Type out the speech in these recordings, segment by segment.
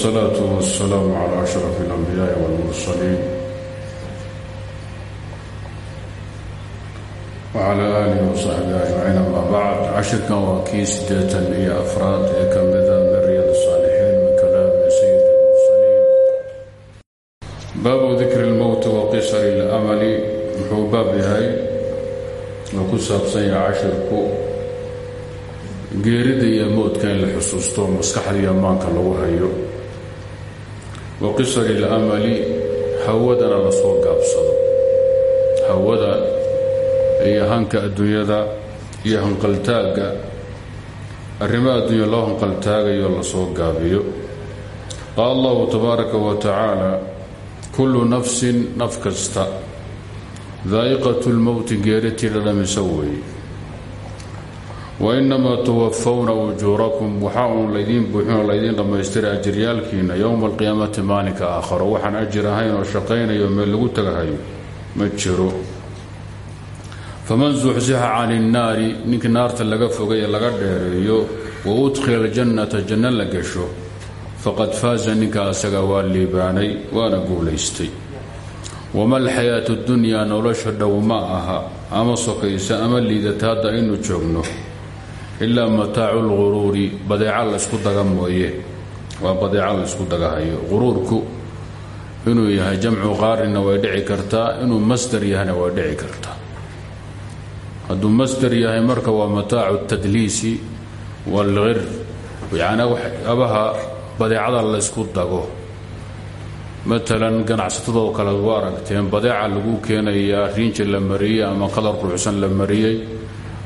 wsalaatu wasalaamu calaa ashraf alambiyaai walmursaliin wacalaa aalihi wasaxbihi ajmaciin amaa bacd cashirkan waa kii siddeetan iyo afraad ee ka mida miryad saalixiin min kalaami sayid mursaliin baabu dikri lmowti wa qisari lamali wuxuu baab yahay oo ku saabsan yahay cashirku geerida iyo moodka in la xusuusto maskaxda iyo ammaanka lagu hayo wa qisari اlamali hawadana la soo gaabsado. Hawada iyo hanka adduunyada iyo hanqaltaagga arrimo adduunya loo hanqaltaagayo la soo gaabiyo. Qaala allahu tabaaraka wa tacaala kullu nafsin naf kasta daa'iqatu lmowti geeritii dhadhamisa weeye wa innamaa tuwafawna ujuurakum waxaa uun laydiin buuxinoo laydiin dhammaystiray ajiryaalkiinna yowma alqiyaamati maalinka aakharo waxaan ajir ahayn oo shaqaynayo meel lagu tagahayo ma jiro faman zuxzixa can innaari ninkii naarta laga fogay ee laga dheereeyo wa udkhila aljannata janno la gasho faqad faaza ninka asaga waa liibaanay waana guulaystay wama alxayaatu dunyaa nolosha dhow ma aha ama sokaysa ama liidata hadda aynu joogno ilaa mataacu lguruuri badeeca laysku daga mooye. Waa laysku dagahayo. Quruurku inuu yahay jamcu qaarina way dhici kartaa inuu masdar yahayna way dhici kartaa. Hadduu masdar yahay marka waa mataacu tadliisi waalgir yacnaa waxyaabaha badeecada laysku dago. Matalan ganacsatadoo kale u aragteen badeeca lagu keenayaa riinji la mariyey ama qadar quruxsan la mariyey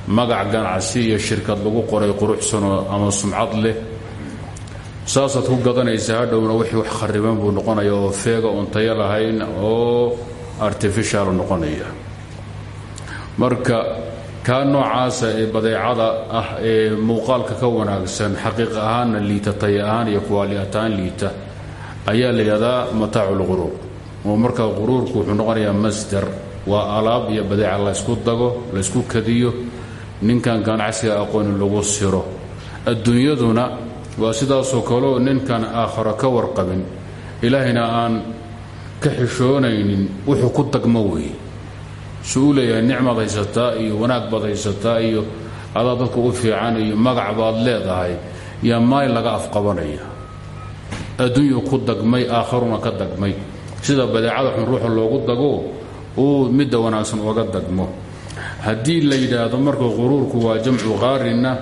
magac ganacsi iyo shirkad lagu qoray quruxsanoo ama sumcad leh. Saasaad ku gadanaysa hadhowna wixii wax khariban buu noqonaya oo feega oon tayo lahayn oo artificial noqonaya. Marka kaa noocaasa ee badeecada ah ee muuqaalka ka wanaagsan xaqiiq ahaanna liita tay ahaan iyo kuwaali liita ayaa la yidhahdaa mataacu lquruur oo marka quruurku wuxuu noqonayaa masdar waa alaab iyo badeeca laysku dago laysku kadiyo ninkan ganacsiga aqooni lagu siro. Adduunyaduna waa sidaasoo kaleo ninkan aakharo ka warqabin. Ilaahayna aan ka xishoonaynin wuxuu ku dagmo weeye. Su u leeyahay nicmaad haysataa iyo wanaag baad haysataa iyo adaa dadka u fiican iyo magac baad leedahay yaa maalin laga afqabanaya. Adduunyu ku dagmay aakharuna ka dagmay. Sida badeecada xun ruuxa loogu dago uu midda wanaagsan uga dagmo haddii la yidhaahdo marka quruurku waa jamcu qaarinna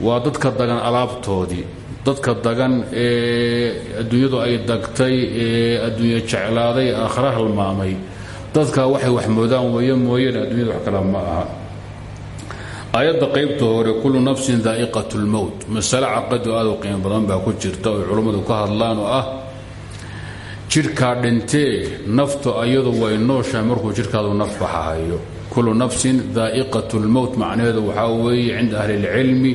waa dadka dagan alaabtoodii. Dadka dagan ee adduunyadu ay dagtay ee adduunyo jeclaaday aakhara halmaamay. Dadka waxay wax moodaan weeye mooyeen adduunyada wax ma aha. Aayadda qaybta hore kullu nafsin daa'iqat lmowt masale caqadu aad u qiimo badan baa ku jirta oy culummadu ka hadlaan oo ah. Jidhkaa dhintee naftu ayadu way nooshahay markuu jidhkaadu naf kullu nafsin daa'iqat lmowt macnaheedu waxaa weeye cinda ahli اlcilmi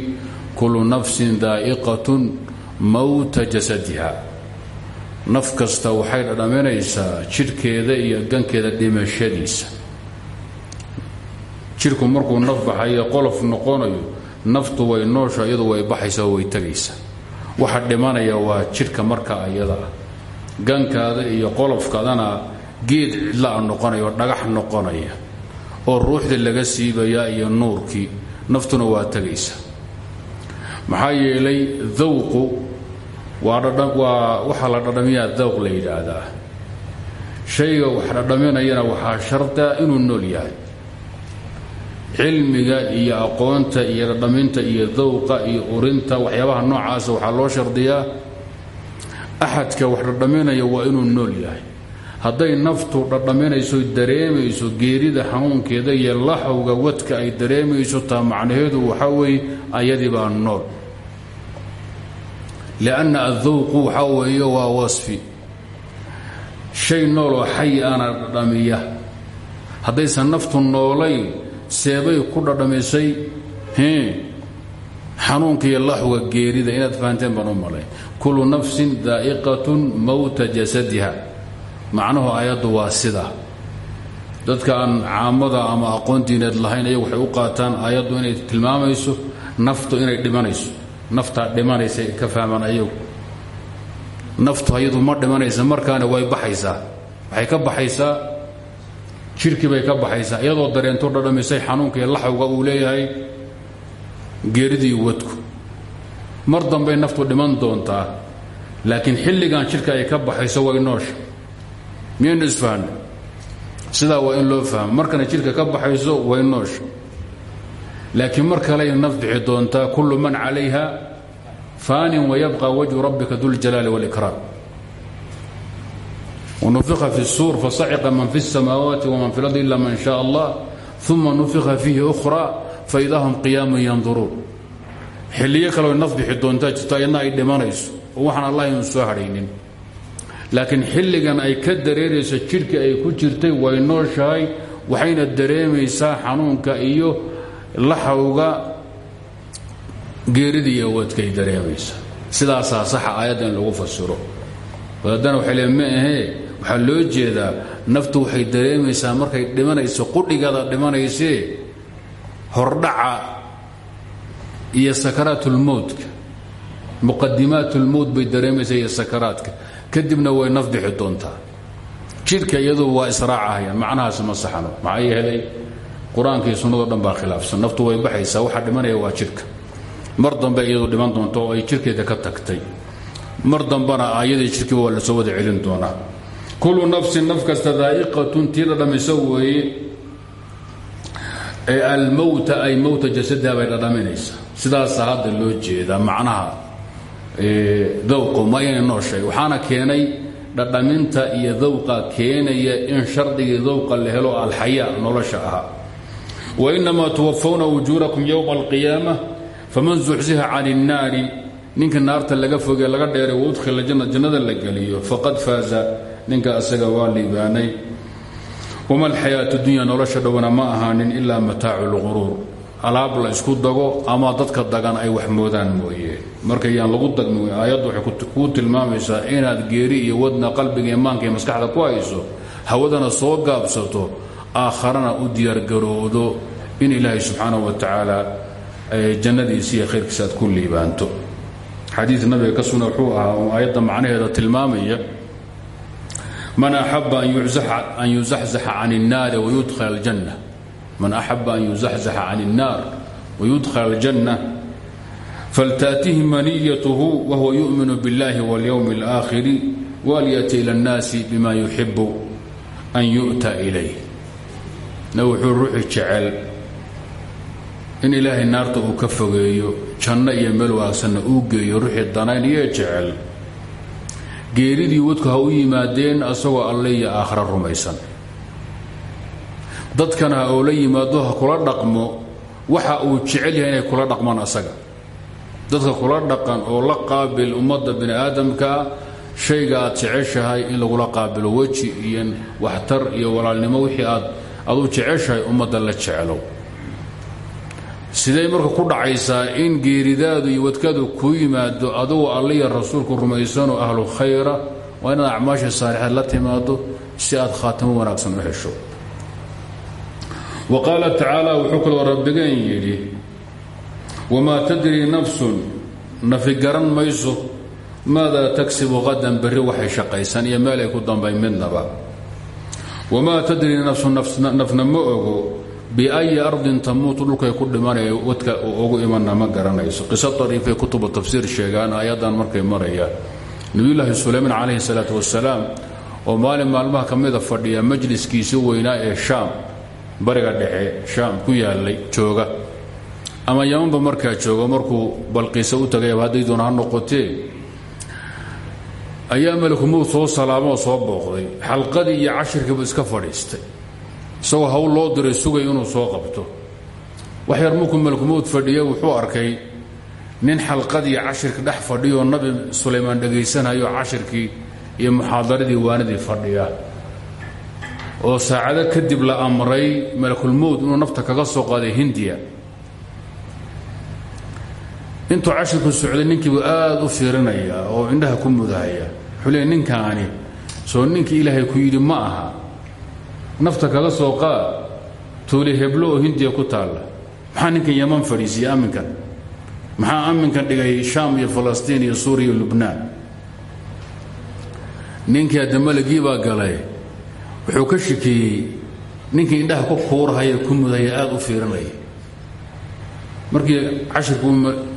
kullu nafsin daa'iqatun mowta jasadiha. Naf waxay dhadhaminaysaa jidhkeeda iyo gankeeda dhimashadiisa jidhku markuu naf qolof noqonayo naftu way noosha way baxaysa way tegaysa waxa dhimanaya waa jidhka marka ayada ah. Gankaada iyo qolofkaadana geed noqonaya oo dhagax noqonaya oo ruuxdii laga siibayaa iyo nuurkii naftuna waa tegaysa maxaa yeelay dawqu waa waxaa la dhadhamiyaa dawq la yidhaahdaa. Shayga wax dhadhaminayana waxaa shardaa inuu nool yahay. Cilmiga iyo aqoonta iyo dhadhaminta iyo dawqa iyo urinta waxyaabaha noocaasa waxaa loo shardiyaa. Axadka wax dhadhaminaya waa inuu nool yahay hadday naftu dhadhaminayso dareemayso geerida xanuunkeeda iyo laxawga wadka ay dareemayso taa macnaheedu waxaa weeye ayadii baa nool. Lianna addawqu waxaa weeye waa wasfi. Shay nooloo xay ana dhadhamiya. Haddaysan naftu noolayn seebay ku dhadhamisay xanuunka iyo laxwga geerida inaad fahanteen baan u malay kullu nafsin daa'iqatun mowta jasadiha macnuhu aayaddu waa sida. Dadka aan caamada ama aqoon diineed lahayn ayagu waxay u qaataan aayaddu inay tilmaamayso naftu inay dhimanayso. Naftaa dhimanaysa ka fahmaan ayagu. Naftu ayadu ma dhimanaysa markaana way baxaysaa. Waxay ka baxaysaa jirkii bay ka baxaysaa. Iyadoo dareento dhadhamisay xanuunka iyo laxawga uu leeyahay geeridii wadku. Mar dambay naftu dhiman doontaa laakiin xilligan jidhka ay ka baxayso way noosha miyaynu isfahna sidaa waa in loo fahmo markana jidhka ka baxayso way noosha laakiin mar kaley naf bixi doontaa kullu man calayha faanin wayabqa wajhu rabbika duljalaali wاlkraam ونفخ في الsuur fasaciqa man fi الsamaawaati وman fi اlarض ila man shaء allah ثuma nufika fiihi أkhرى faإida hm qiyaamu yanduruun xilliyo kaleo naf bixi doontaa jirto ayadna ay dhimanayso oo waxaan allah inu soo hadhaynin laakiin xilligan ay ka dareerayso jidhkii ay ku jirtay way nooshahay waxayna dareemaysaa xanuunka iyo laxawga geeridii iyo wadkay dareemaysaa. Sidaasaa saxa aayadda in lagu fasiro. Wadaadana waxay lee ma ahee loo jeedaa naftu waxay dareemaysaa markay dhimanayso qudhigaada dhimanaysee hordhaca iyo sakaraatulmowtka muqadimaatulmowt bay dareemaysaa iyo sakaraadka kadibna way naf bixi doontaa. Jidhka iyadu waa israacahayaan macnahaasi ma saxano. Maxaa yeelay qur'aanka iyo sunnado dhan baa khilaafsan. Naftu way baxaysaa waxa dhimanaya waa jidhka. Mar dambe iyadu dhiman doonto oo ay jidhkeeda ka tagtay. Mar dambana aayadii jidhkiiba waa la soo wada celin doonaa. Kullu nafsin naf kasta daa'iqatun tii dhadhamisa weeye ee almowta ay mowta jasadaha bay dhadhaminaysaa sidaasaa hadda loo jeedaa macnaha dawqu ma inay nooshay waxaana keenay dhadhaminta iyo dawqa keenaya in shardigii dawqa la helo alxayaa nolosha ahaa. Wainamaa tuwafawna ujuurakum yowma alqiyaama faman zuxziha can innaari ninka naarta laga foge laga dheeray waudkhila janna jannada la geliyo faqad faaza ninka asaga waa liibaanay. Wama alxayaatu dunya nolosha dhowna ma ahaanin ilaa mataacu lquruur alaab la isku dago ama dadka dagan ay wax moodaan mooye. Marka yaan lagu dagmi aayaddu waxay kuu tilmaamaysaa inaad geeri iyo wadna qalbiga imaanka iyo maskaxda ku hayso hawadana soo gaabsato aakharana u diyaargaroodo in ilaahay subxaanahu wa tacaala jannadiisi iyo khayrkiisa aad ku liibaanto. Xadiid nabiga ka sugna wuxuu ahaa oo aayadda macnaheeda tilmaamaya man axaba an yuzaxzaxa can الnaari wayudkhala aljanna man axaba an yuzaxzaxa can الnaar wayudkhala aljanna faltaأtihi maniyatuhu wahuwa yu'minu biاllahi wاlyowm اlآakhiri walyأti ilى الnaasi bima yuxibu an yu'ta ilayh na wuxuu ruuxi jecel in ilaahay naarta uu ka fogeeyo janno iyo meel waagsanna uu geeyo ruuxii danayn iyo jecel geeridii wadku ha u yimaadeen asagoo alle iyo aakhira rumaysan dadkana ha oo la yimaado kula dhaqmo waxa uu jecel yahay inay kula dhaqmaan asaga. Dadka kula dhaqan oo la qaabil ummadda bini aadamkaa shayga aad jeceshahay in lagula qaabilo weji iyo waxtar iyo walaalnimo wixii aad aad u jeceshahay ummadda la jeclow siday marka ku dhacaysaa in geeridaadu iyo wadkaadu kuu yimaado adugu alliya rasuulku rumaysanoo ahlu khayra waa inaad acmaasha saalixaad la timaado si aad khaatimo wanaagsan u hesho wa qaala tacaala wuxuu kaloo rabbigeen yidhi wamaa tadrii nafsun? Nafi garan mayso. Maadaa tagsibu qadan berri waxay shaqaysan iyo meel ay ku dambayn midnaba. Wamaa tadrii nafsun? Nafna ma ogo. Biayi ardin tamuutu dhulkay ku dhimanaya wadka ugu imanna ma garanayso. Qiso dariifay kutubu tafsiir sheegaan aayaddan markay marayaan nebiyulaahi sulaymaan calayhi salaatu wasalaam oo maalin maalmaha ka mida fadhiya majliskiisii weynaa ee shaam bariga dhexe shaam ku yaalay jooga. Ama yamanba markaa jooga markuu balqiise u tagayaba hadday doona ha noqotee ayaa malakumowd soo salaamoo soo booqday. Xalqadii iyo cashirkiibu iska fadhiistay. Isagoo hawl loo diray sugay inuu soo qabto. Wax yar markuu malkumowd fadhiya wuxuu arkay nin xalqadii cashirka dhex fadhiyo nabi sulaymaan dhegaysanayo cashirkii iyo muxaadaradii waanadii fadhiya oo saacado kadib la amray malakulmowd inuu nafta kaga soo qaaday hindiya. Intuu cashirku socday ninkiibu aad u fiirinaya oo indhaha ku mudahaya wuxuu ninkaani soo ninkii ilaahay ku yidhi ma aha. Nafta kaga soo qaad tuuli heblo oo hindiya ku taalla. Maxaa ninkan yaman fadhiisiya amminkan maxaa amminkan dhigay shaam iyo falastiin iyo suuriya iyo lubnaan? Ninkii hadda malagii baa galay wuxuu ka shikeeyey ninkii indhaha ku kuurahaya ku mudaya aad u fiirinaya markii cashirkuu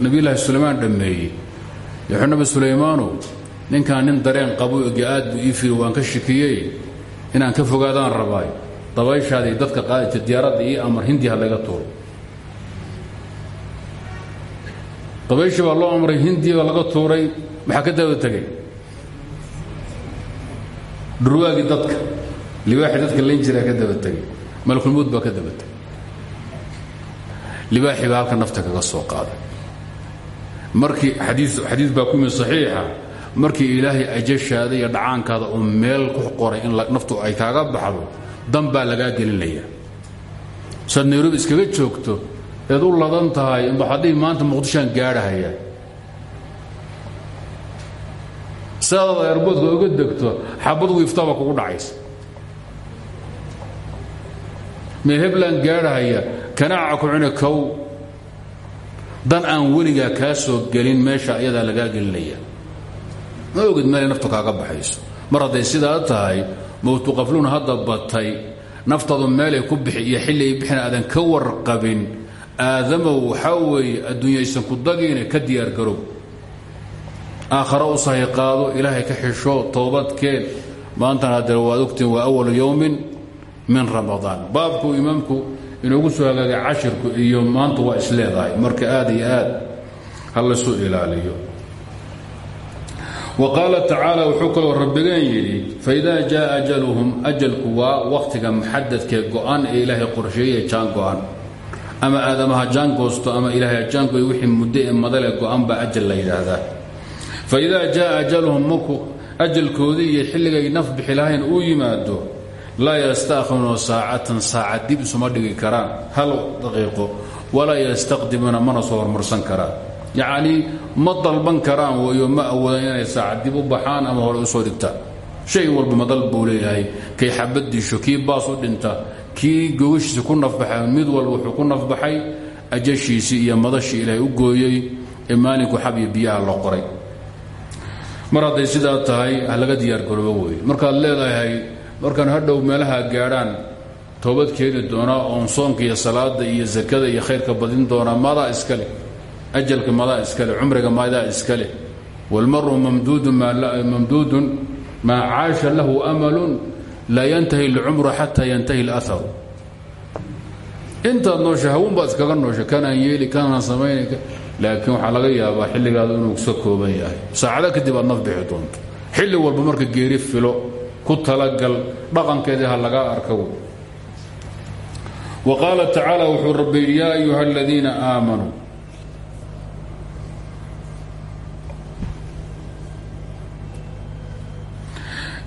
nabiyulaahi sulaymaan dhammeeyey wuxuu nabi sulaymaanow ninkaan nin dareen qabu ege aad buu ii fiiri waan ka shikiyey inaan ka fogaadaan rabaay dabayshaadii dadka qaadita diyaaradda ii amar hindiha laga tuuro. Dabayshii baa loo amray hindiya laga tuuray maxaa ka daba tegay dhurwaagii dadka libaaxii dadka layn jiraa ka daba tegay malkulmuud baa ka daba tegay libaaxii baa halka nafta kaga soo qaaday. Markii xadii xadiis baa ku yimid saxiixa markii ilaahay ajashaada iyo dhacaankaada uu meel ku qoray in naftu ay kaaga baxdo dan baa lagaa gelinaya. Saad iskaga joogto eed u ladan tahay baxadii maanta muqdishoaan gaadhahaya. Sidaadaad airboodka uga degto xabad wiiftabaa kugu dhacaysa mee heblaan gaadhahaya kanaaca ku cune kow. Dan aan weligaa kaa soo gelin meesha ayadaa lagaa gelinaya. Ma ogid meelay naftu kaaga baxayso. Mar hadday sidaa tahay mowtu qafluun hadda batay naftaadu meelay ku bixi iyo xilli ay bixin aadan ka warqabin aadamow waxaa weeye adduunyaysan ku dagiine ka diyaar garow. Aakhare u sahay qaado ilaahay ka xisho toobadkeen. Maantana haddee waad ogtiin waa awalu yowmin min ramadaan baabku imaamku inoogu soo hagaagay cashirku iyo maanta waa isleedahay. Marka aad iyo aad ha laysu ilaaliyo. Wa qaala tacaala wuxuu kaloo rabbigeen yidhi faidaa jaa ajaluhum ajalku waa wakhtiga muxadadkee go-an ee ilaahay qorsheeye jaan go-an. Ama aadamaha jaangoosto ama ilaahay jaangoy wixii muddo ee madale go-an baa ajal la yidhaahdaa. Faidaa jaa ajalkoodii iyo xilligay naf bixi uu yimaado laa yastaakhiruuna saacatan saacad dib isuma dhigi karaan hal daqiiqo walaa yastaqdimuuna mana soo hormarsan karaan. Yacnii ma dalban karaan weeyo ma awoodaan inay saacad dib u baxaan ama hore u soo dhigtaan shay walba madal buu kay xabad disho kii baas u dhinta kii gogashiisa ku nafbaxay mid walba wuxuu ku nafbaxay ajashiisii iyo madashii ilaahay u gooyey ee maalinku xab iyo qoray. Mar sidaa tahay ha laga diyaargaroobo wey markaad leedahay markaan hadhow meelaha gaadhaan toobad keeni doonaa oon soonka iyo salaada iyo sakada iyo khayrka badin doonaa maadaa iska leh ajalka madaa iska leh cumriga maadaa iska leh wاlmaru mamduudun maa caasha lahu amalun laa yantahi اlcumru xataa yantahi اlأharu intaad noosha hawn baad iskaga noosha kanaan yeeli kanaan samayn laakiin waxaa laga yaabaa xilligaadu inuu iska kooban yahay saacado kadib aad naf bixi doonto xilli walba marka geeri filo ku talagal dhaqankeedii ha lagaa arka wa qaala tacaala wuxuu rabbi yidhi yaa ayuha aladiina aamanuu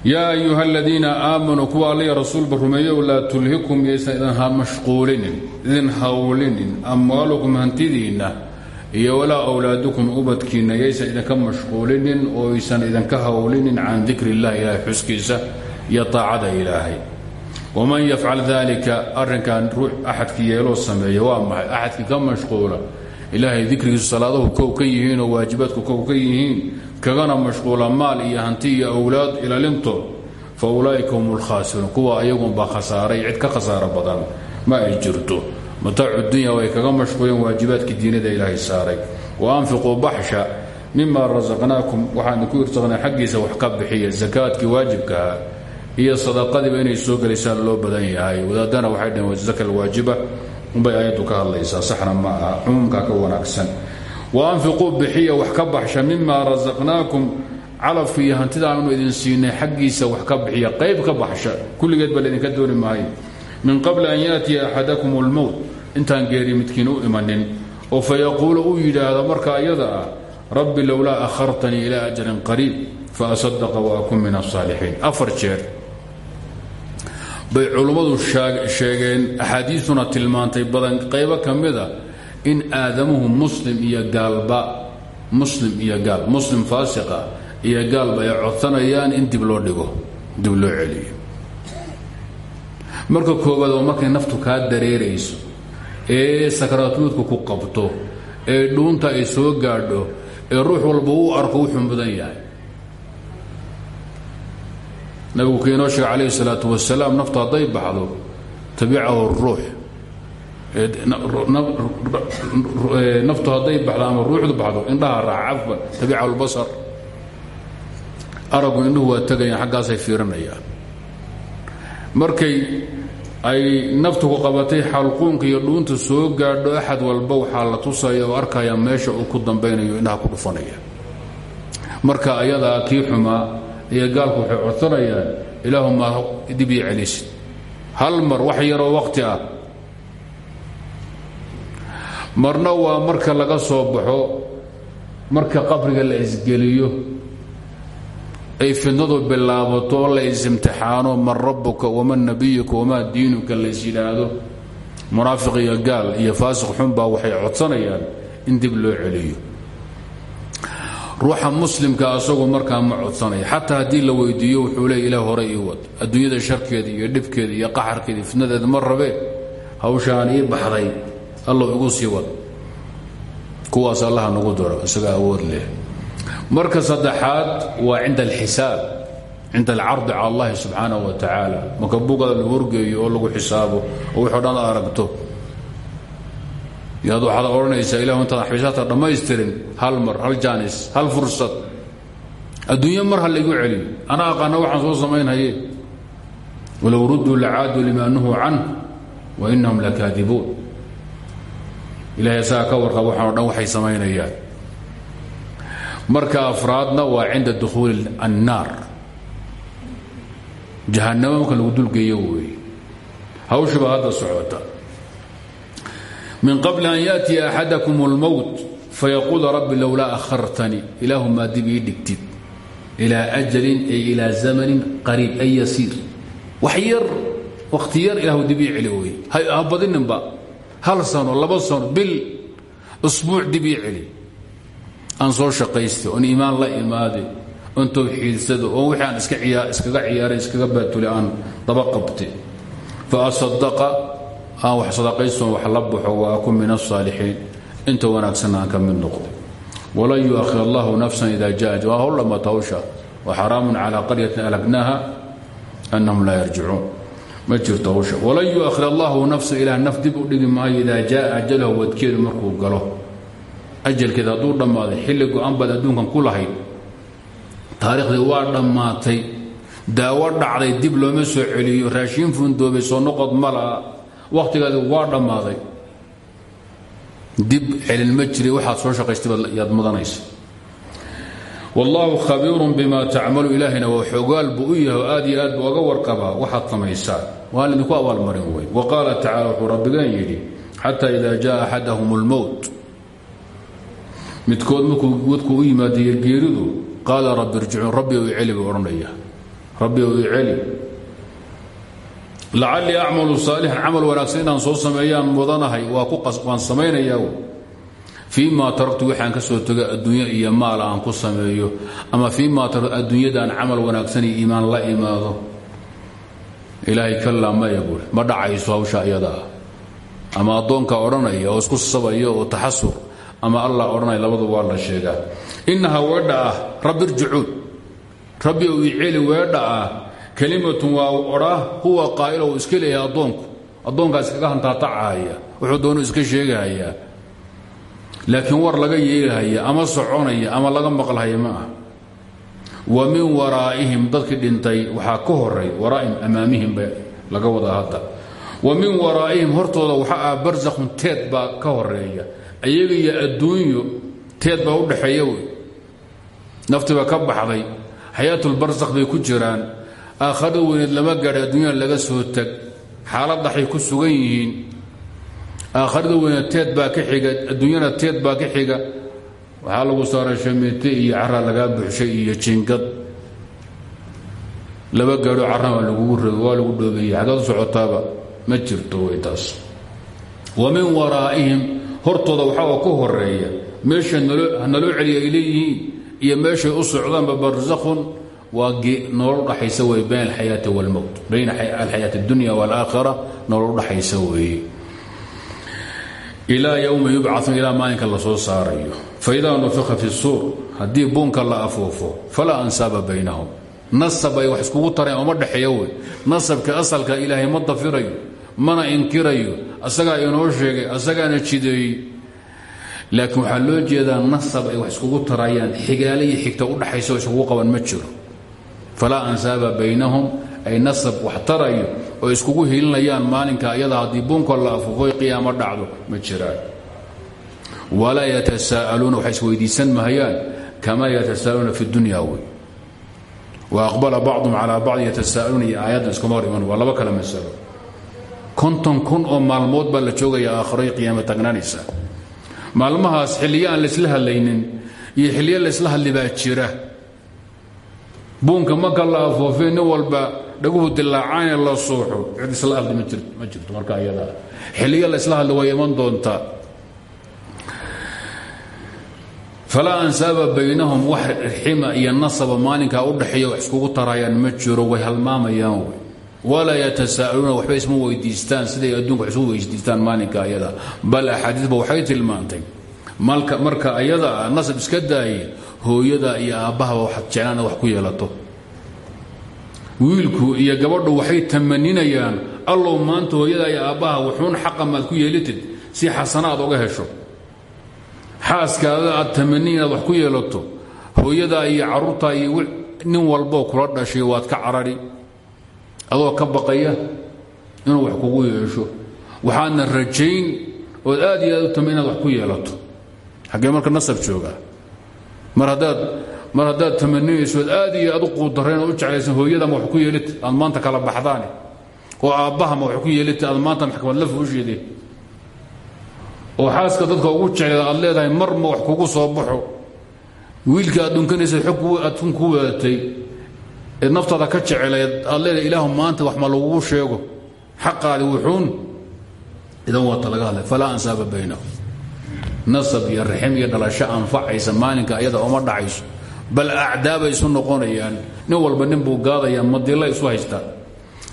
yaa ayuha aladiina aamanuu kuwa allaya rasuulba rumeeyow laa tulhikum yaysan idin mashquulinin idin hawlinin amwaalukum hantidiinna iyo walaa awlaadukum ubadkiinna yaysan idinka mashquulinin oo aysan idinka hawlinin can dikri illahi ilaahay xuskiisa iyo taacada ilaahay. Waman yafcal dalika arrinkan ruux axadkii yeeloo sameeya waa maxay? Axadkii ka mashquula ilaahay dikrigiisu salaaduhu kow ka yihiin oo waajibaadku kow ka yihiin kagana mashquula maal iyo hanti iyo awlaad ilaalintood fa ulaa'ika hum lkhaasiruun kuwa ayagunbaa khasaaray cid ka khasaaro badan ma ay jirto mataacu dunya way kaga mashquuleen waajibaadkii diinada ilaahay saaray wa anfiquu baxsha mima rasaqnaakum waxaan ku irsaqnay xaggiisa wax ka bixiya sakaadkii waajibkaha iyo sadaqadiiba inay soo gelaysaan loo badan yahay wadaadana waxay dhaheen zaka alwaajiba unbay aayaddu ka hadlaysaa saxna ma aha cumuumkaa ka wanaagsan wa anfiquu bixiya wax ka baxsha mima rasaqnaakum calafka iyo hantidaannu idin siinay xaggiisa wax ka bixiya qayb ka baxsha kulligeed ba laydinka dooni maayo min qabli an yaatiya axadakum اlmowt intaan geeri midkiin u imanin oo fayaquulu uu yidhaahdo marka iyada ah rabbi lowlaa akhartanii ilaa ajalin qariib faasadaqa waakun min asaalixiin afar jeer bay culummadu sheegeen axaadiisuna tilmaantay badan qaybo ka mida in aadamuhu muslim iyo gaalba muslim iyo gaal muslim faasiqa iyo gaalba ay codsanayaan in dib loo dhigo dib loo celiyo. Marka koowaad oo markay naftu kaa dareerayso ee sakaraatuudka ku qabto ee dhuunta ay soo gaadho ee ruux walba uu arko wuxuu mudan yahay. Nabigu kii inoo sheegay calayhi salaatu wasalaam naftu hadday baxdo tabicahu ruux. Naftu hadday baxdo ruuxdu baxdo indhaha raac cafwan tabicahu lbasar aragu indhuhu waa tegayaan xaggaasay fiirinayaan. Markay ay naftu ku qabatay xalquunka iyo dhuunta soo gaadho axad walba waxaa la tusaya oo arkaya meesha uu ku dambaynayo indhaha ku dhufanaya. Marka ayadaa kii xumaa iyo gaalku waxay codsanayaan ilaahuma dib ii celisid. Hal mar wax yaroo waqti ah. Marna waa marka laga soo baxo marka qabriga la isgeliyo ay fidnadu bilaabato la is-imtixaano man rabbuka waman nabiyuka wamaa diinuka lays yidhaahdo munaafiq iyo gaal iyo faasiq xunbaa waxay codsanayaan in dib loo celiyo. Ruuxa muslimka asagu markaa ma codsanaya. Xataa haddii la weydiiyo wuxuu leey ilaah hore ii wad. Adduunyada sharkeeda iyo dhibkeeda iyo qaxarkeeda iyo fidnadeeda ma rabee hawshaan ii baxday allow igu sii wad. Kuwaas allaha nagu daro isaga awood leh marka saddexaad waa cinda alxisaab cinda alcardi cala allahi subxaanahu wa tacaala. Marka bugada lagu oo lagu xisaabo oo dhan aragto? Yaad waxaad odhanaysaa ilahu intaad xabiisaadka dhammaystirin hal mar hal jaanis hal fursad. Adduunyo mar ha laygu celiyo ana aqaana waxaan soo samaynhaye walow rudduu lacaaduu lima nuhuu canh wa inahum lakaadibuun ilahay isagaa ka waxaan o waxay samaynayaan marka afraadna waa cinda dukhuuli annaar. Jahannamo marka lagu dulgeeyo weeye hawshiba hadda socota. Min qabli an yaأtiya axadakum اlmowt fayaquula rabbi lowlaa akhartanii ilaahumaa dib ii dhigtid. Ilaa ajalin ay ilaa zamanin qariib ay yasiir. Wax yar wakhti yar ilaahu dib ii celi weye ha badininba hal sano laba sano bil usbuuc dib ii celi aan soo shaqaysta oon iimaan la imaade oon towxiidsado oon wixii aan iskaga ciyaaray iskaga baatule aan daba qabte fa asadaqa aan wax sadaqaystoon wax la baxo wa akun min asaalixiin inta wanaagsanna aan ka mid noqo walan yuakhir allahu nafsan ida jaat waa hawl dhammaata hawsha. Wa xaraamun calaa qaryatin alagnaaha annahum laa yarjicuun ma jirto hawsha. Walan yuakhir allahu nafsan ilaah naf dib u dhigi maayo idaa jaa ajalahu wadkeedu markuu galo ajalkeed hadduu dhammaaday xilli go-an baad adduunkan ku lahayd. Taariikhdii waa dhammaatay daawo dhacday dib looma soo celiyo raashiin fundoobay soo noqod ma wakhtigaadi waa dhammaaday. Dib celin ma jiri soo shaqaystay yaad mudanaysa. Wallaahu khabiirun bima tacmalu ilaahina waa xoogaal buu u yahay oo aad iyo aad buu oga warqabaa waxaad samaysaan waa lidinku abaalmarin wey wa qaala tacala wuxuu jaa axadahum اlmowt midkood markuu wadku u yimaadiyo geeridu? Qaala rabbi irjicuun rabbi ou iceli buu odhanaya. Rabbi ou iceli lacallii acmalu saalixan camal wanaagsan soo sameeyaan mudanahay waan samaynayaa fii ma taraktu waxaan ka soo toga adduunyo iyo maala aan ku sameeyo. Ama fii ma taraktu adduunyadaan camal wanaagsan iyo iimaan la imaado. Ilaahay kallaa maya buuri ma dhacayso hawsha iyada ah ama addoonka odhanaya isku sabaya oo taxasur ama allah odhanaya labadu waa la sheegaa. Innaha weedha ah rabbi irjicuun rabbi ou iceli weedha ah kelimatun waa huwa qaa'il ou iska leeyahay addoonku. Addoonkaa iskaga hantaatacaaya wuxuu doonu iska sheegahayaa laakiin war laga yeelahaya ama soconaya ama laga maqlhaya ma ah wa min waraa'ihim dadkii dhintay waxaa ka horay waraa'ihim amaamihim ba laga wadaa hadda. Wa min waraa'ihim hortooda waxa ah teed baa ka horreeya ayaga iyo adduunyo teed baa u dhaxeeya wey. Naftiba ka baxday. Xayaatulbarsakh bay ku jiraan. Aakhada weyneed lama gaadhay adduunyada laga soo tag. Xaalad dhaxay ku sugan yihiin. Aakharada weyneed teed baa ka xiga adduunyana teed baa ka xiga. Waxaa lagu saaray shamiite iyo caraa lagaa buxshay iyo jingad. Laba gaadho carran waa lagugu waa lagu dhoobeeyey xaggaad socotaaba ma jirto way taas. Wa waraa'ihim hortooda waxaa ka horeeya meesha naloo celiya ay leeyihiin iyo meeshay u socdaanba barsakhun waa nolol dhaxaysa wey bayn alxayaati wاlmowt bayna alxayaati اdunya wاlaakhira nolol dhaxaysa weeye ilaa ywma yubcaun ilaa maalinka la soo saarayo faidaa nufika fi suur haddii buunka la afuufo falaa ansaaba baynahum nasab ay wax iskugu tareen oma dhexeeya wey nasabka asalka ilaahay ma dafirayo mana inkirayo asagaa inoo sheegay asagaana jideeyey laakiin waxaa loo jeedaa nasab ay wax iskugu tarayaan xigaale iyo xigta udhaxaysa oo iskugu qaban ma jiro. Falaa ansaaba baynahum ay nasab wax tarayo oo iskugu hilinayaan maalinka ayada haddii buunka la afufoy qiyaamo dhacdo ma jiraan. Walaa yatasaa'aluuna waxay isweydiisan mahayaan kama yatasaa'aluuna fi dunya wa aqbala bacdum calaa bacdi yatasaa'aluuna iyo aayaddan iskuma iman waa kale masalo konton kun oo maalmood baa la joogaya aakhiroy qiyaama tagnaanaysa maalmahaas xilliyo aan laysla hadlaynin iyo xilliyo laysla hadli baa jira. Buunka marka la afoofee nin walba dhaguhu dilaacaane la suuxo cid isla hadli ma jirto marka ayadaa xilliyo laysla hadli way iman doontaa. Falaa ansaaba baynahum wax xima iyo nasaba maalinkaa u dhaxeeya wax iskugu tarayaan ma jiro way halmaamayaan walaa yatasaa'aluuna waxba isma weydiistaan siday adduunka isu weydiistaan maalinka ayada. Bal axaadiisba waxay tilmaantay marka ayada ah nasab iska daaye hooyada iyo aabbahaba waxaad jeclaan wax ku yeelato. Wiilku iyo gabadhu waxay tamaninayaan allow maanta hooyada iyo aabbaha wuxuun xaqa ku yeelitid si xasanaad oga hesho. Xaaskaada aad tamani wax ku yeelato hooyadaa iyo carruurtaa iyo nin walboo kula dhashay waad ka carari adoo ka baqaya inuu wax kugu yeesho. Waxaadna rajayn ood aad iyo aad u tama inaad wax ku yeelato. Xaggee marka nasab joogaa mar haddaad mar haddaad tamaninaysood aad iyo aad u quudareen oo u jeclaysan hooyadama wax ku yeelita aad maanta kala baxdaane oo aabbahama wax ku yeelita aad maanta maxkamad la fuusheede oo xaaska dadka ugu jecleed aad leedahay marma wax kugu soo baxo. Wiilka aad dhunkanaysaed aad kun ku wadatay eed naftaada ka jecelayd aad ilaahu maanta wax ma lagugu sheego. Xaqaadi wuxuun. Idan waata laga hadlay. Falaa ansaaba baynahu nasab iyo raxim iyo dhalasho anfacaysa maalinka ayada oma dhacayso. Bal acdaabay isu noqonayaan. Nin walba nin buu madila isu haystaan.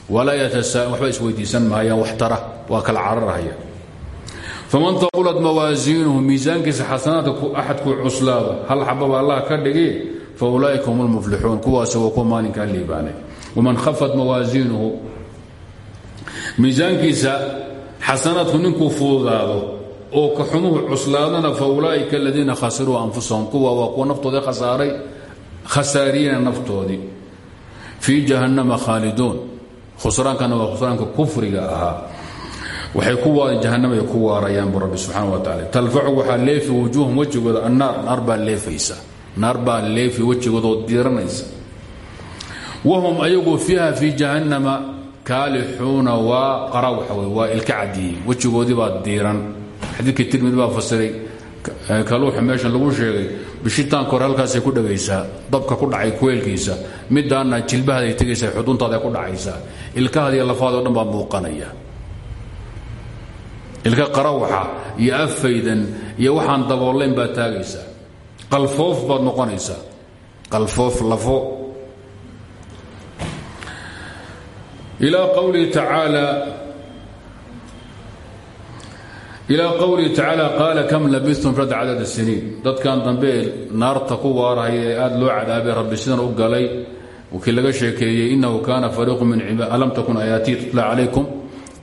Walaa yatasaaءal waxba isweydiisan maayaan wax tara waa kala cararhaya faman taqulat mawaasiinuhu miisaankiisa xasanaadka axadkuu cuslaada hal xababa allah ka dhigi faulaa'ika hum lmuflixuun kuwaasi waa kuwa maalinkaa liibaanay waman khafat mawaasiinuhu miisaankiisa xasanaadku ninkuu fududaado oo ka xumuhu cuslaadana faulaa'ika aladiina khasiruu anfusahum kuwa waa kuwa naftoodii khasaaray khasaariyena naftoodii fii jahannama khaaliduun khusraankana waa khusraanka kufriga ahaa waxay ku jahanamay ku waarayaan bu rabbi subxaana wa taala talfacu waxaa leefi wujuuhum wejigooda annaar naar baa leefaysa naar baa leefi wejigoodaoo diiranaysa. Wahum ayagu fiiha fii jahannama kaalixuuna waa qara waxa wey waa ilka baa diiran. Xadiidkii tirmidi baa fasiray. Kaluuxa meeshan lagu sheegay bishitaanka hore halkaasay ku dhagaysaa dabka ku dhacay kuweelkiisa. Midaana jilbahaday tegaysaa xuduntaada ku dhacaysaa ilkahadiiyo lafaadoo dhan baa muuqanaya. Ilka qarawaxa iyo affaydan iyo waxaan daboolayn baad taagaysaa qalfoof baad noqonaysaa qalfoof lafo. Ilaa qowlihi tacaala ilaa qowlihi tacaala qaala kam labistum rad cadad siniin? Dadkan dambe naarta ku waarahaya ee aada loo cadaabay rabbi sidan u galay kii laga sheekeeyey inahu kaana fariiqu min alam takun aayaatii tutla calaykum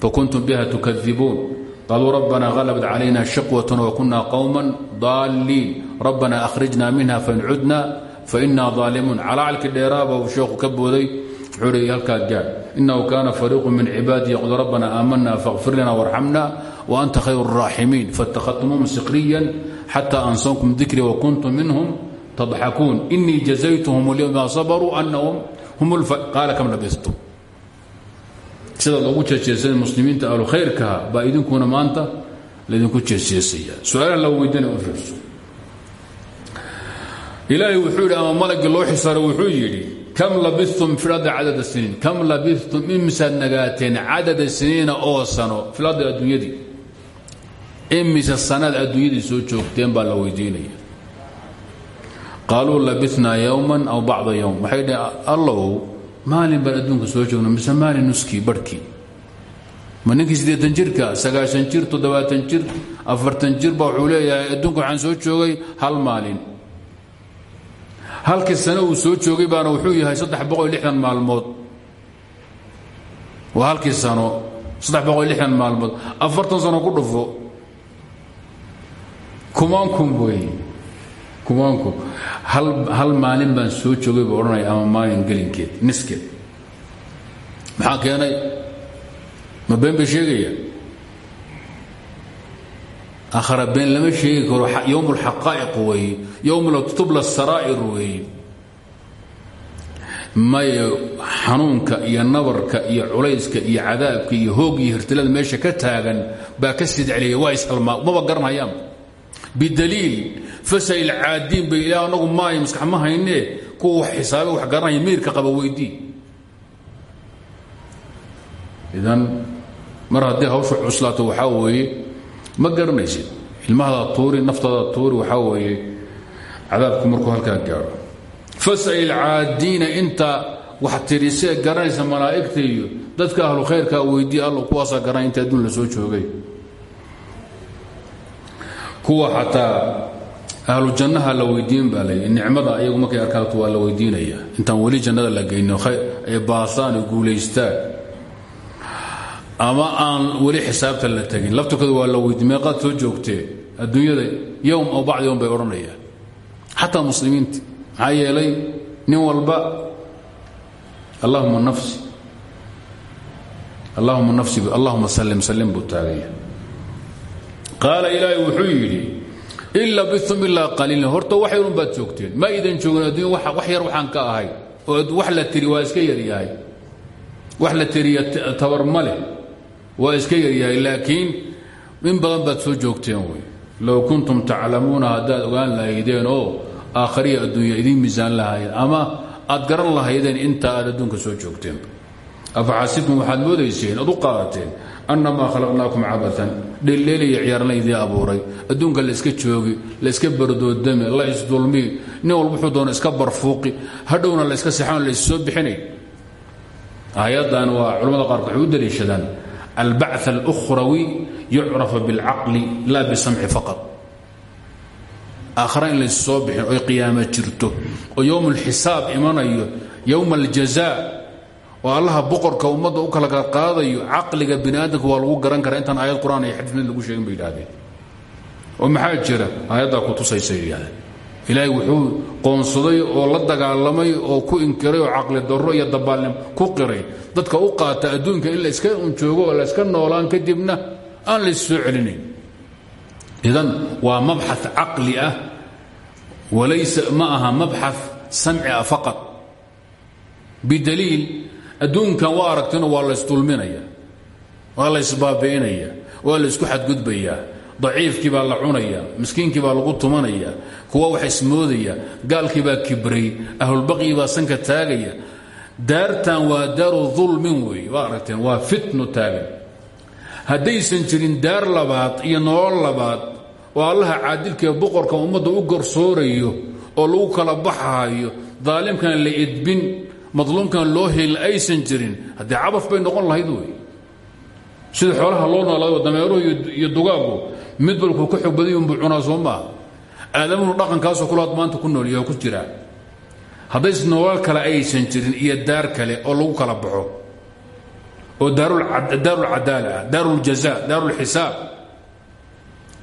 fakuntum biha tukadibuun qaaluu rabbana halabat calayna shaqwatn wakunaa qowman daaliin rabbana akhrijna minha fancudna faina daalimuun calacalkii dheeraaba sheekhu ka booday wuxuuhi halkaa gaad inahu kaana fariiqu min cibaadi yaqul rabbana aamana fakhfir lana warxamna waanta khayru raaximiin faاttakhadtumuum siqriyan xataa ansankum dikri wakuntum minhum tadxakuun inii jazaytuhum lyma sabaruu anahum hum qaala kam labistu sidaad loogu jeejeesan muslimiinta ahlu khayrkaha baa idinkuna maanta laydinku jeejeesaya su'aalaha la weydiinaya u fiirso ilaahay wuxuu yidhi ama malagii loo xisaaray wuxuu yidhi kam labistum fi lardi cadada siniin kam labistum imisaad nagaateen cadada siniina oo sano fil ardi adduunyadii imise sanaad adduunyadii soo joogteen baa la weydiinaya qaaluu labinaa yowman aw bacda yowm waxay dhhi allow maalin baan adduunka soo joogno mise maalin nuskii barhkii ma ninkii siddeetan jirka sagaashan jir toddobaatan jir afartan jir baa wuxuu leeyahay adduunka soo joogay hal maalin. Halkii sano uu soo joogay baana wuxuu yahay saddex boqol lixdan maalmood. Waa halkii sano saddex boqol lixdan maalmood. Afartan sano ku dhufo. Wey kumaankum hal hal maalin baan soo joogay buu odhanaya ama maalin gelinkeed niskeed. Maxaa keenay? Ma been bay akhra been lama sheegi karo yowm اlxaqaa'iq weeye yowm tubla saraa'ir weeye maye xanuunka iyo nabarka iyo culayska iyo cadaabka iyo hoog iyo hirtilada meesha ka taagan baa ka sidceliya waa ishalmaa maba garanhayaan bidaliil fasa'il caadiin bay ilaah anagu maayo maskax ma haynee kuwa wax xisaabe wax garanaya miirka qaba weydii. Idan mar haddii hawsha cuslaato waxaa weeye ma garanaysid. Ilmahada tuuri naftaada tuuri waxaa weeye cadaabku markuu halkaa gaaro. Fas'il caadiina inta wax tirisee garanaysa malaa'igta iyo dadka ahlu khayrkaa weydii allo kuwaasaa garanay inta adduun la soo joogay. Kuwa xataa ahlu jannaha la weydiin baa lay nicmada ayagu markay arkaanto waa la weydiinaya. Intaan weli jannada la geyno ay baasaan ay ama aan weli xisaabta la tegin. Laftirkooda waa la weydiin. Meeqaad soo joogtee adduunyada yowm aw bacdi yowm bay odhanayaan. Xataa muslimiinta maxaa nin walba allahuma nafsi allahuma nafsi allahuma sallim sallim buu taagaya. Qaala wuxuu yidhi in labithum ilaa qaliilan horta wax yarun baad joogteen. Ma idan joogin adduunya wax yar waxaan ka ahay. Oo wax la tiri waa iska yaryahay wax la tiriya tabar ma waa iska yaryahay laakiin in badan baad soo joogteen wey low kuntum taclamuuna haddaad ogaan lahaydeen oo aakhariya adduunya idiin miisaan lahaayeen ama aad garan lahaydeen inta aad adduunka soo joogteen. Afa waxaad moodayseen ad u qaadateen anamaa khalaqnaakum cabaan dheleeliya ciyaarna idiin abuuray adduunka layska joogi layska bardoodami la isdulmii nin walba wuxuu doona iska barfuuqi hadhowna layska sexan layssoo bixinay aayaddan waa culamada qaarkood waxay u daliishadaan albac alukhrawi yucrafu bilcaqli laa bisamci faqad aakhara in layssoo bixin oy qiyaama jirto oo yowm alxisaab imanayo yowma aljaza oo allaha boqorka ummadda u kala qaadayo caqliga bini aadamka lagu garan karaa. Intaan aayad qur'aan iyo xadiis lagu sheegin bay oo maxaa jira? Ku tusaysa yidhahdeen ilaahay wuxuu qoonsaday oo la dagaalamay oo ku inkiray oo caqli darro iyo dabaalnim ku qiray. Dadka u qaata adduunka in layska un joogo oo layska noolaan kadibna aan lays soo celinayn idan waa mabxaث caqli ah. Walaysa ma aha mabxaث samci ah faqad adduunkan waa aragtino waa laysdulminaya waa laysbaabi'inaya waa laysku xadgudbayaa daciifkii baa la cunaya miskiinkii baa lagu tumanaya kuwa wax ismoodaya gaalkii baa kibray ahlulbaqyi baa sanka taagaya. Daartan waa daaru dulmin weeye waa aragteen waa fitnu taagan. Haddaysan jirin daar labaad iyo nolol labaad oo allaha caadilkaee boqorka ummadda u gorsoorayo oo lagu kala baxayo daalimkan la edbin madluumkan loo helin aysan jirin haddee cabaf bay noqon lahayd wey sida xoolaha loo noolaado dameeruhu iyo dugaagu mid walkuu ka xog baday unbuu cunaa soo maaha aadamuhu dhaqankaasoo kulaad maanta ku nool yaho ku jiraa haddays nolol kale aysan jirin iyo daar kale oo lagu kala baxo oo daarulcadaala ah daaruljaza daarulxisaab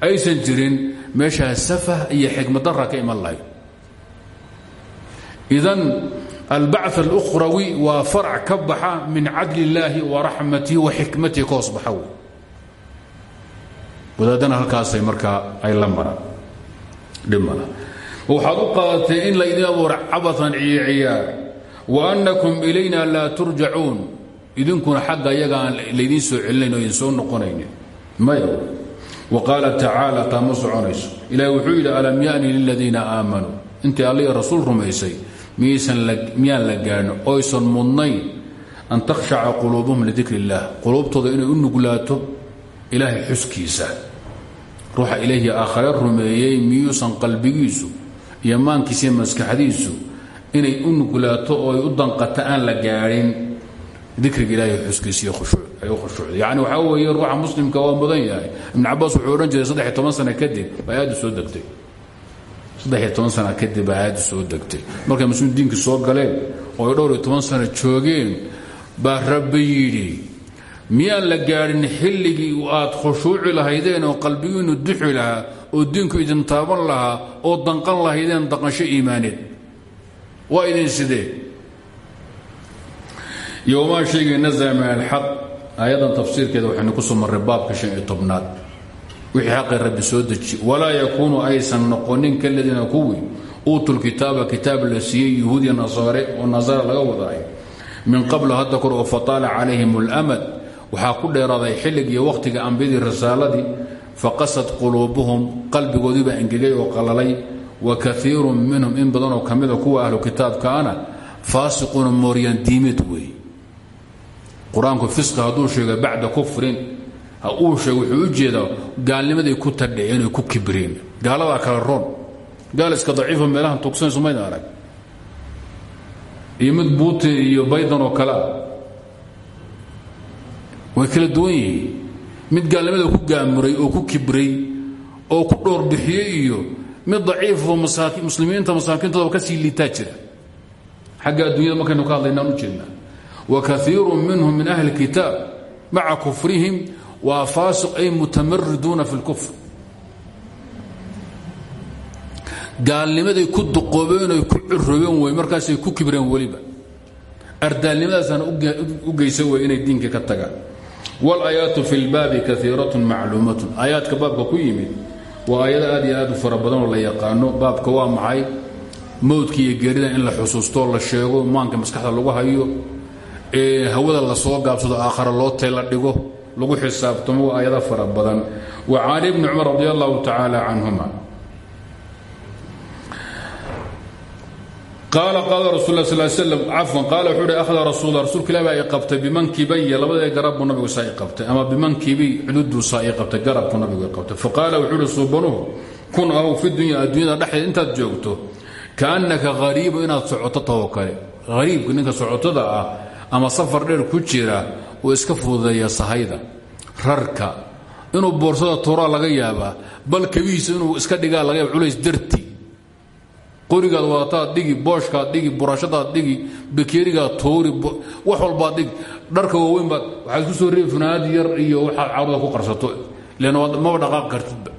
aysan jirin meeshaa safah iyo xikmaddarra ka iman lahayd. Idan albacث اlأkhrawi waa farc ka baxa min cadl اllaahi wa raxmatihi wa xikmatihi ka hoos baxa wey wadaadana halkaasay markaa ay la maraan dhimala waxaad u qaadatay in laydin abuura cabaثan iyo ciyaar wa أnakum ilayna laa turjacuun idinkuna xagga iyaga aan laydiin soo celinayn o idin soo noqonaynin maya wa qaala tacaala taa ma soconayso ilahi wuxuu yidhi alam yaأni liladiina aamanuu intii alla rasuul rumaysay miyaan la gaadhin oysan mudnayn an takhshaca quluubuhum lidikr اllah quluubtooda inay u nuglaato ilaahay xuskiisa. Ruuxa ilaahi aakhare rumeeyey miyuusan qalbigiisu iyo maankiisa iyo maskaxdiisu inay u nuglaato oo ay u danqata aan la gaadhin. Dikriga ilaahay xuskiisa ay u khushuucda yacni waxaa weeye ruuxa muslimka waa mudan yahay. Ibn cabaas wuxuu odhan jiray saddex iyo toban sano kadib bay aaddu soo degtay toban sana kadib aayaddu soo degtay. Markay muslimiin diinkii soo galeen oo ay dhowr iyo toban sano joogeen baa rabbi yidhi miyaan la gaadhin xilligii aad khushuuci lahaydeen oo qalbigiinnu duxi lahaa oo diinku idin taaban lahaa oo danqan lahaydeen daqansho iimaaneed waa idin sidee? Yowmaa shaygii nazala min alxaq aayaddan tafsiirkeeda waxaynu ku soo marray baabka shan iyo tobnaad wixii xaqii rabbi soo deji. Walaa yakuunu aysan noqonin kaladiina kuwii. Uutul kitaaba kitaab la siiyey yuhuudiya nasaare oo nasaara laga wadaay min qablu hadda kor oo fataala calayhim اlamad waxaa ku dheeraaday xilligii wakhtiga ambiyadii risaaladii faqasad quluubuhum qalbigoodiibaa engegay oo qalalay wa kaiiru minhum in badanoo ka mida kuwa ahlu kitaabkaana faasiquuna mooryaan diimeed weeye uu sheego wuxuu u jeedaa gaalnimaday ku tadheceen oy ku kibreen. Gaaladaa kale roon. Gaal iska daciifo meelahan tugsanayso mayda arag. Iyo mid iyo baydan oo ah. Way kala duwan mid gaalnimada ku gaamuray oo ku kibray oo ku dhoorbixiyey iyo mid daciifoo muslimiinta masaakiintooda ka sii liitaa jira. Xagga adduunyada markaynu ka hadlaynaan u jeednaa. Wa kaiiru minhum min ahli kitaab maca kufrihim waa faasiq ay mutamariduuna fi اlkufr gaalnimaday ku duqoobeen oy ku cirobeen wey markaasay ku kibreen weliba ardaalnimadaasana u geysa wey inay diinka ka tagaan wاlaayaatu fi اlbaabi kaiiraة macluumaة aayaadka baabka ku yimid waa aayada aad iyo aad u fara badanoo la yaqaano baabka waa maxay mowdka iyo geerida in la xusuustoo la sheego maanka maskaxda lagu hayo hawada la soo gaabsado aakhara loo teela dhigo lagu xisaabtamo waa fara badan. Wa can ibni cumar radi allahu tacaala canhuma qaala qaala rasul la sal slam cafwan qaala wuxuu uhi akhada rasuul rasuulka ilah baa i qabtay bimankibaya labadee garab buu nabigu saa i ama bimankibi cududuu saa i qabtay garabku nabigu i qabtay. Faqaala wuxuu suubanuhu kun ahow fi dunya adduunyada dhexdeed intaad joogto kaannaka hariibu inaad socoto tao kale ninka socotada ah ama safar dheer ku jira uu iska fududeeya sahayda rarka inuu boorsada tuuraa laga yaabaa bal kabihiisa inuu iska dhigaa laga culays darti. Qorigaad wadataad dhigi booshkaad dhigi burashadaad dhigi bakeerigaad tuuri wax walbaad dhigi dharka waaweyn baad waxaad ku soo reebi funaanad yar iyo waxaad cawda ku qarsato. Leann maba dhaqaaqi kartidba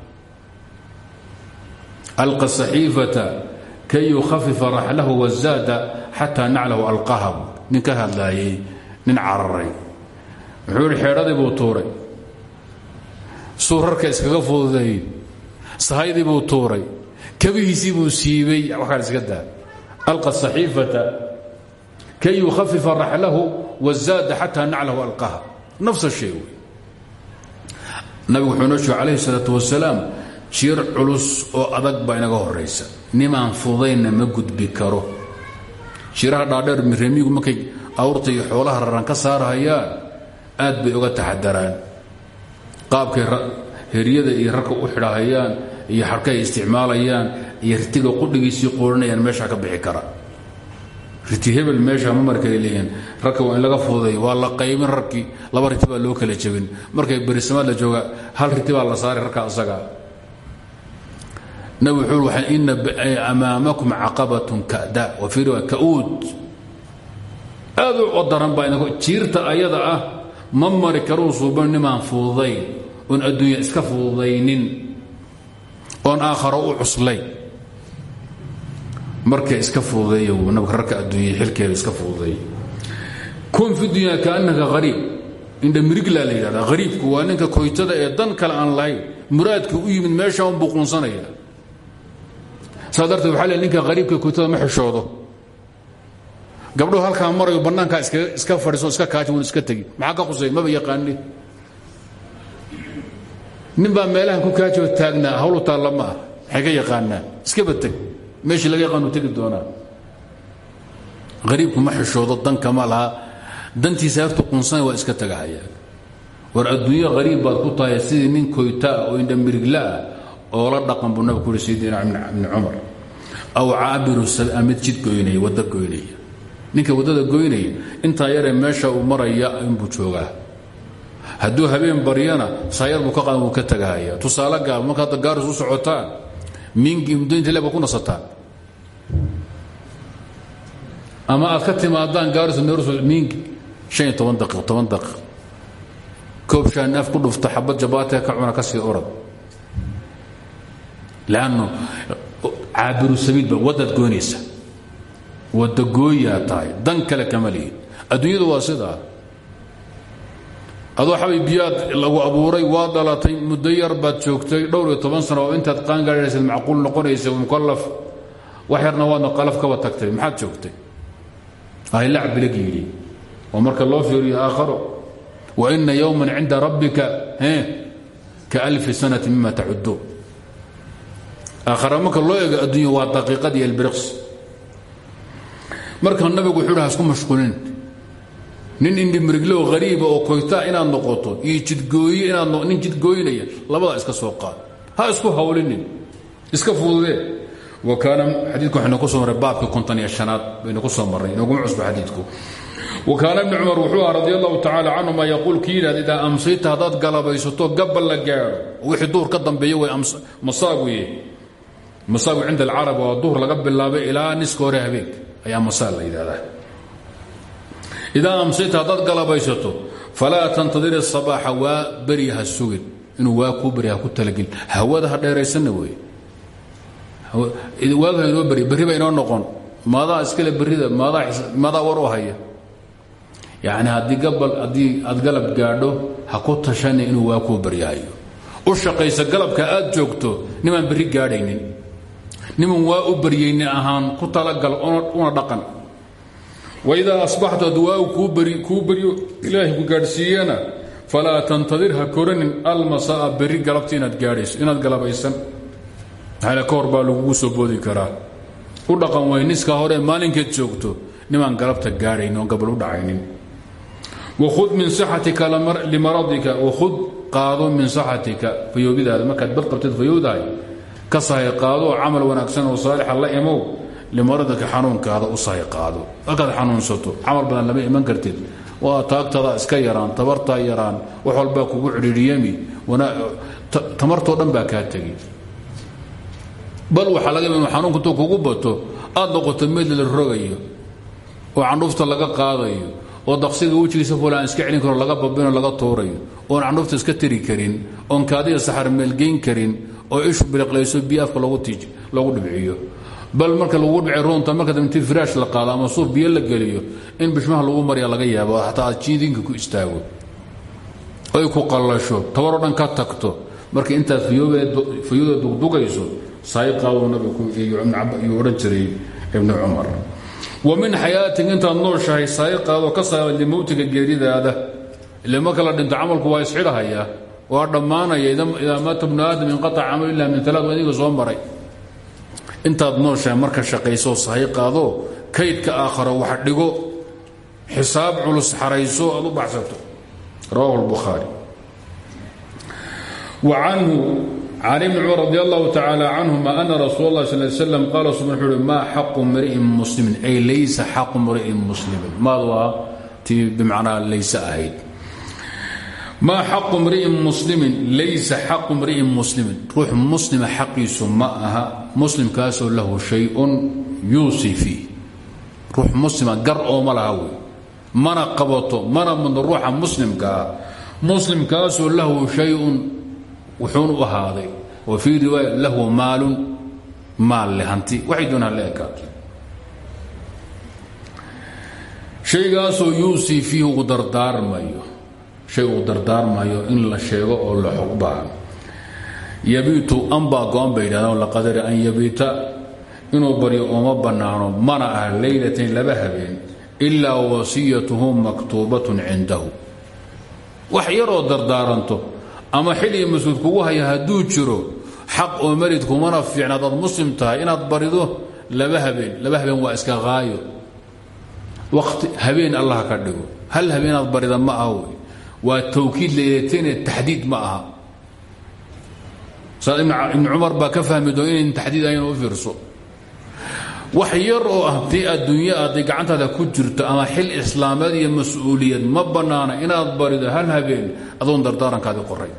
alqa saxiifata kay yukhafifa raxlahu wazaada xataa naclahu alqahabu nin ka hadlaayey nin cararay wuxuu ihi xeedhadii buu tuuray. Suu rarka iskaga fududeeyey sahaydii buu tuuray kabihiisii buu siibay waxkaan iska daa. Alqa saxiifata kay yukhafifa raxlahu wazaada xataa naclahu alqaha. Nafsa shay wey nabigu wuxuu noo sheege calayhi culus oo adag baa inaga horaysa nimaan fudaynna ma gudbi karo. Jiiraha dhaadheer miremigu markay awrta xoolaha raran ka saarhayaan aad bay uga taxadaraan. Qaabkay heryada iyo rarka u xidhahayaan iyo xarkay isticmaalayaan iyo ritiga qudhigiisii qoorinayaan meesha ka bixi kara. Riti meesha ma markay leeyihiin. Rarka waa in laga fududay waa la qaybin rarkii laba riti loo kala jebin. Markay berisamaad la jooga hal riti la saaray rarka asaga. Nabig wuxuu waxay ina amaamakum caqabatun kada wa fii riwaaya kauud. Aad u daran jiirta ayada ah ma mari karuu suuban nimaan fududayn oon adduunya iska fududaynin oon aakharo u cuslay. Markay iska fududeeya wuu nabiga rarka adduunya xilkeeda iska fududeey kun fi dunya kaannaka hariib indha mirigla la yidhahda hariibku waa ninka koytada ee dan kale aan lahayn muraadka u yimid meesha un buuqunsanaya saa darteed waxaa le ninka hariibka koytada ma xishoodo gabdhuhu halkaa marayo bannaankaa iska fadhiiso iska kaaji wun iska tegi. Maxaa ka qusay maba yaqaani. Nin baa ku kaajoo taagnaa hawlu taalla ma ah maxay ka meeshii laga yaqaanu tegi doonaa. Hariibku ma xishoodo danka ma laha. Dantiisa hartu qunsana iska tagahayaa war adduunyo hariib baad ku tahay nin koytaa oo indhamiriglaah oo la dhaqan buu nabig ku uhi sayidina ibni cumar aw jid goynaya wadda goynaya ninka waddada goynaya intaa yaree meesha uu maraya inbuu joogaa. Hadduu habeen baryana saayar buu ka qadan ka tagahaya. Tusaale gaab marka hadda gaaris u socotaan miingi mudooyinta le baad ku nasataan. Ama aad ka timaadaan gaariso neerso miingi han iyo toban daqiiq toban daqiiq koob shaanaaf ku dhufta xabad jabaatee ka cuna ka sii orad lanno caabiru sabiilba waddaad goynaysa wadda gooyaa tahay. Dan kale kama lihid adduunyadu waa sidaa adoo xabay biyaad lagu abuuray waa dhalatay muddo yar baad joogtay dhowr iyo toban sano oo intaad qaangaadhaysayd macquul noqonaysa mukallaf wax yarna waadna qalaf kaba tagtay. Maxaad joogtay? Ahilac bilag yidhi. Oo marka loo fiiriyo aakharo. Wa ina yowman cinda rabbika ka alfi sanati mima tacuduun aakhara marka loo eego adduunya waa daqiiqad iyo ilbiriqs marka nabigu wuxuu ha isku mashquulin. Nin indhimiriglo hariiba oo koytaa inaad noqoto iyo jidgooye inaad nin jidgooynaya labadaa iska soo qaad. Ha isku hawlinin. Iska fududee wa kaana xadiidku waxaynu ku soo marray baabkii konton iyo shanaad baynu ku soo marray. Inaguma cusbo xadiidku. Wa kaana ibni cumar wuxuu aha radi allahu tacaala canhuma yaquul kii yidhahda idaa amsayta haddaad galabaysato gabbal la gaadho. Wixii duhur ka dambeeya way masaaguye masaagu cinda alcarab waa duhur laga bilaabay ilaa niska hore habeenka ayaa masaal la yidhahdaa idaa amsayta galabaysato. Falaa tantadir isabaaxa waa beryaha sugin. Inuu waa kuu beryaha ku talagel hawada ha dheeraysanna wey. Waaga inoo berya berri ba inoo noqon. Maadaa iskale berrida maadaa maadaa war u haya. Yacni haddii gabal haddii aad galab gaadho ha ku inu inuu waa kuu beryahayo u shaqaysa galabka aad joogto nimaan berri gaadhaynin niman waa u baryayni ahaan ku talagal una dhaqan. Waidaa asbaxtu adwaagu kuu baryo ilaahay ku gaadhsiiyana falaa tantadir ha koranin almasa'a berri galabta inaad gaadhayso inaad galabaysan. Maxaale ka hor soo boodi karaa. U dhaqan way niska hore maalinkeed joogto nimaan galabta gaadhayn gabal u dhacaynin. Wakhud min saxatika limaradika wakhud qaado min saxatika fayoobidaada markaad bad qabteed fayowdahay ka sahay qaado oo camal wanaagsan oo saalixa la imow limaradika xanuunkaada u sahay qaado. Markaad xanuunsato camal badan lama iman kartid. Waa taagtada iska yaraan tabartaa yaraan wax walbaa kugu cidhiidhiyami tamartoo dhan baa kaa tegi bal waxaa laga inu xanuunka intuu kugu bato aad noqoto meel la rogayo oo candhuufta laga qaadayo oo daqsiga wejigiisa fula aan iska celin karo laga babino laga tuurayo oon candhuufta iska tiri karin oon kaadiga saxar meelgeyn karin oo ishu biliqlayso biyo afka loogu dhibciyo. Bal marka lagu dhicay roonta marka inti firaash la qaado ama suuf biyo la geliyo in bishmaha lagu marya laga yaabo hataa aad jiidinka ku istaago. Oy ku qallasho tabaroo dhan tagto. Marka intaad fayooda dugdugayso saay qaado nabigu odhan jiray ibnu cumar. Wa min xayaatig intaad nooshahay saay qaado ka saara limowtiga geeridaada. Ile marka la dhinto camalku waa isxidhahayaa waa dhammaanaya idaa maata bnu aadam inqaaca camal ila min alaad waa idiga soo maray. Intaad nooshahay marka shaqaysoo sahay qaado kaydka aakharo wax dhigo xisaab culus xarayso aad baxsato. Rawahu lbukhaari wa canhu can ibni cumar radi allahu tacaala canhuma ana rasuul اlah sal slam qaala sub wuxuu uhi muslimin. Ay laysa xaqu mri'in muslimin. Maad waa tii bimacnaa layse ahayd maa xaqu mri'in muslimin laysa xaqu mri'in muslimin. Ruux muslima xaqiisu ma aha muslimkaasoo lahu shay-un yuusii fiih ruux muslima gar ooma laha wey. Mana qabato mana mudno ruuxa muslimkaa muslimkaasoo lahu shay-un wuxuun u ahaaday wa fii riwaaya lahu maalun maal le hanti. Waxay doonaan la ekaato shaygaasoo yuusii fiihi uu dardaarmayo shay uu dardaarmayo in la sheego oo la xogbaa yabiitu anbaa go-an bay yidhahdaan la qadari an yabiita inuu baryo ooma bannaano mana ah leylatayn laba habeen ilaa wasiyatuhu maktuubatun cindahu. Wax dardaaranto ama xil iyo kugu haya hadduu jiro xaq oo marid kumana fiicna muslim tahay inaad barido laba habeen laba habeen waa iska qaayo waqti habeen allah ka dhigo. Hal habeenaad barida ma wey waa tawkiid leedatayne taxdiid ma aha. Cumar baa ka fahmi doon inayn taxdiid ahayn u fiirso. Wax yar oo ah ku jirto ama xil islaameed iyo mas'uuliyad ma bannaana inaad barido hal habeen adoon dardaarankaadii qoray.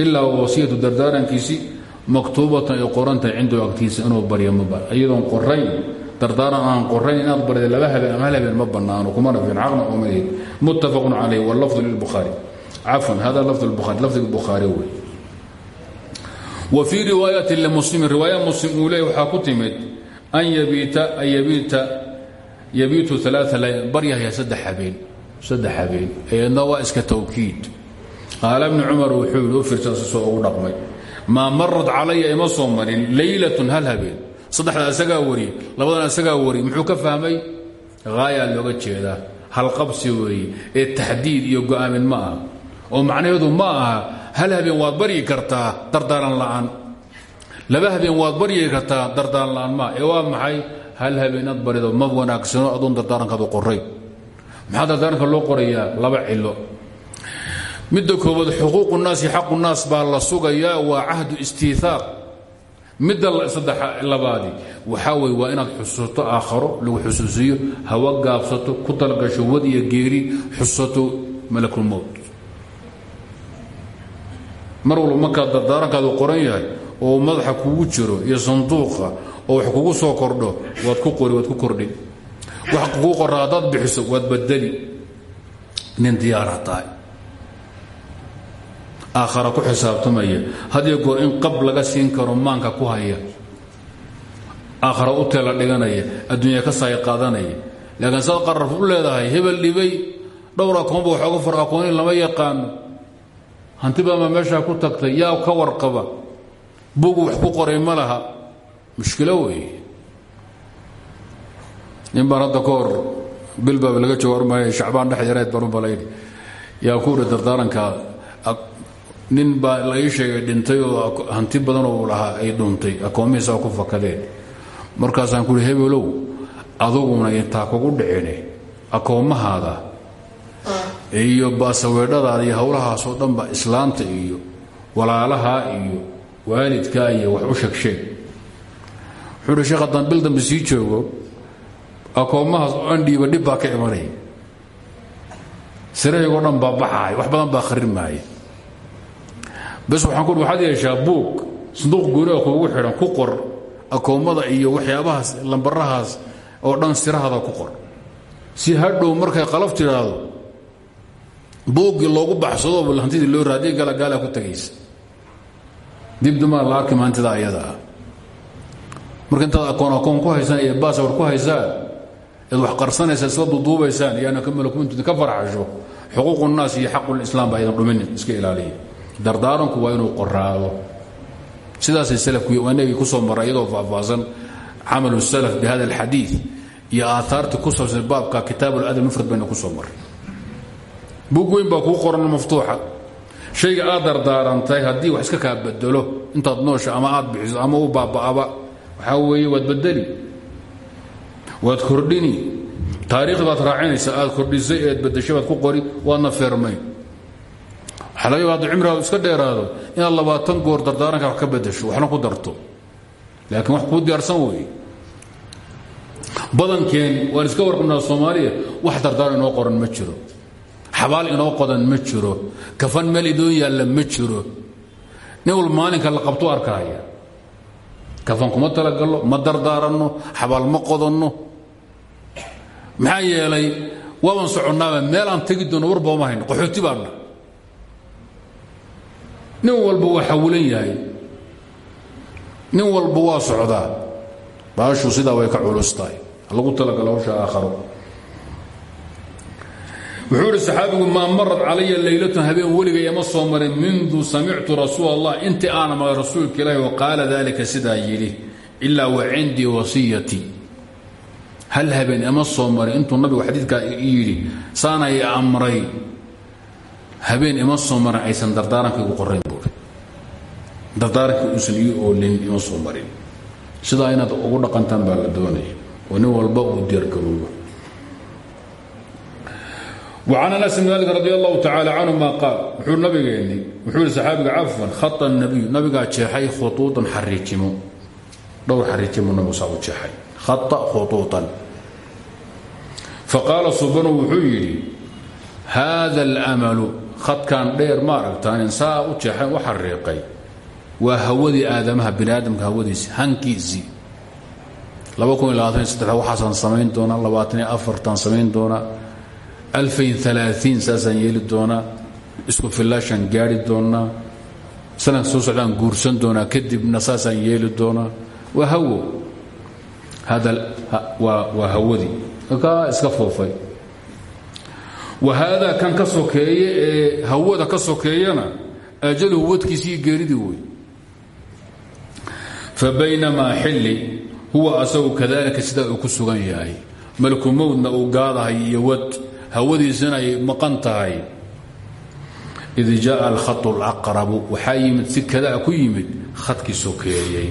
Ilaa wasiyatu dardaarankiisii maktuubatan ay qorantahay cindahu agtiisa inuu baryo ma iyadoon qorayn dardaaran aan qorayn inaad barida laba habeen ama hal habeen ma bannaano kumana fiin caqna uma ihid muttafaqun calayh wallafdu lilbukhaari cafwan hada lafd lbuhaari lafdiga bukhaari wey. Wa fii riwaayati limuslimin riwaaya muslim uu leey waxaa ku timid an yabiita an yabiita yabiitu alaa layl baryahaya saddex habeen saddex habeen. Eedna waa iska tawkiid. Qaala bni cumar wuxuu yidhi u fiirsaasisoo ugu dhaqmay maa marad calaya ima soo marin laylatun hal habeen saddexda isagaa wariye labadan isagaa wariye muxuu ka fahmay? Haayaa looga jeedaa. Halqabsi weeye ee taxdiid iyo go'aamin ma aha. Oo macnaheedu ma aha hal habeen waad baryi kartaa dardaaran la'aan. Laba habeen waad baryi kartaa dardaaran la'aan maa ee waa maxay? Hal habeen inaad barido ma wanaagsano adoon dardaarankaadu qoray. Maxaa dardaaranka loo qorayaa? Laba cilo midda koowaad xuquuqu naas iyo xaqu naas baa la sugayaa waa cahdu istiiaaq midda labaadi. Waxaa wey waa inaad xusuusato aakharo lagu xusuusiyo hawa gaabsato ku talgasho wad iyo geeri xusuusato malakulmowt mar walba markaad dardaarankaadu qoran yahay oo madaxa kugu jiro iyo sanduuqa oo wax kugu soo kordho waad ku qori waad ku kordhi. Wax kugu qora haddaad bixiso waad badeli nin diyaara tahay aakhara ku xisaabtamaya. Hadiyo goor in qab laga siin karo maanka ku haya. Aakhara u teela dhiganaya adduunya ka saay qaadanaya. Laakiin saad qararf u leedahay hebel dhibay dhowr akoonba wax oga far akooni lama yaqaano hantibaama meeshaa ku tagtay yaa ka warqaba bugu wax ku qoray ma mushkilo weeye. Nin baan hadda bilbaab laga jawaarmaya shacbaan dhex yareed u balayni. Yaa ku dardaaranka nin baa la ii sheegay dhintay oo hanti badanoo lahaa ay dhuntay akoomihiisa ku fakadeen markaasaan kuuhi hebelow aduguna intaa kugu dhicine akoommahaada iyo baasaweedhadaada iyo howlahaasoo dhanba islaanta iyo walaalahaa iyo waalidkaa iyo wax u sheegsheeg wuxuu hi sheekh haddaan bil dambe sii joogo akoommahaas oo an dhiiba dhib baa ka imanaya sirahaygoo dhan baa baxaay wax badan baa kharin ku waxaad yeeshaa buug sanduuq gooni oo kuugu xidhan ku qor akoommada iyo waxyaabahaas lambarahaas oo dhan sirahada ku qor. Si hadhow markay qalaf tidhaahdo buuggii loogu baxsado hantidii loo raadiy galagaala ku tagaysa dibdumaa la arki ayada ah. Marka intaad akoon akoon ku haysaan iyo baasawar ku haysaan eed wax qarsanaysaa isla duduubaysaan iyaana malkumintu ka farxasho xuquuqu naas iyo xaqulislaam baa idan dhumin iska ilaaliya dardaaranku waa inuu qoraado sidaasay salafkuinagii ku soo maray iyadoo faahfaahsan camalu salaf bi hada alxadiid iyo aaaartii ku saabsan baabka kitaab aladab mufrad bayna ku soo maray. Bug weyn baa kuu qoran maftuuxa. Shayga aad dardaarantay haddii wax iska kaa bedelo intaad noosha ama aad bixiso ama u baaba'aba waxaa weeye waad bedeli waad kordhini. Taariikh baad raacinaysa aad kordhisay eed bedeshay baad ku qori waadna feermayn waxaa laga yaaba cimrigaadu iska dheeraado inaad labaatan goor dardaaranka wax ka bedesho waxna ku darto. Laakiin wax kuu diyaarsan weeye. Badankeen waan iska warqabnaa soomaaliya wax dardaaran inoo qoran ma jiro. Xabaal inoo qodan ma jiro. Kafan meel idoo yaalla ma jiro. Nin maalinka la qabto arkaaya. Kafan kuma talagallo ma dardaaranno xabaal ma qodanno. Maxaa yeelay waaban soconnaaba meel aan tegi doonno warba uma hayno qaxooti baanna nin walba waa xawulan yahay. nin walba waa socdaa. Baashu sidaa way ka culus tahay. Lagu talagalo hawsha aakharo. Wuxuu ihi saxaabigu maa marad calaya laylatun habeen weligay ama soo marin. Mindu samictu rasuul allah intii aana maqay rasuulka wa qaala dalika sidaa yidhi ilaa wa cindii wasiyati. Hal habeen ama soo marin. Intuu nabigu xadiidkaa yidhi habeen ima soo marin aysan dardaarankaygu qorayn buui dardaarankii uusan ii oolin ima soo marin sidaa inaad ugu dhaqantaan baa la doonaya oo nin walba uu diyaargaroobo وعن أنس بن مالك رضي الله تعالى عنهma قاaل wuxuu nabigeenni wuxuu hi saxaabiga cafwan khaط النabiy nabigaa jeexay khuطuuطan xariijimo dhowr xariijimo nabigu saa u jeexay khaطa khuطuuطan faqaala subanu wuxuu yidhi haada الأmalu khadkan dheer ma aragtaanin saa u jeexay u xariiqay waa hawadii aadamaha bini aadamka hawadiisi hankiisii waxaasaan samayn doonaa. Labaataniyo afartaan samayn doonaa. Alfayn alaaثiin saasaan yeeli doonaa. Isku filaashaan gaari doonaa. Sanadka soo socdaan guursan doonaa kadibna saasaan yeeli doonaa. Waa hawo. Waa hawadii kaa iska foofay wahaadaa kan ka sokeeye ee hawada ka sokeeyana ajaluhu wadkiisii geeridii wey fabaynamaa xilli huwa asagu kadalika sidaa uu ku sugan yahay. Malku mowdna u gaadahay iyo wad hawadiisana ay maqan tahay. Id jaءa alkhau اlaqrabu waxaa yimid si kadaa ku yimid khadkii sokeeyey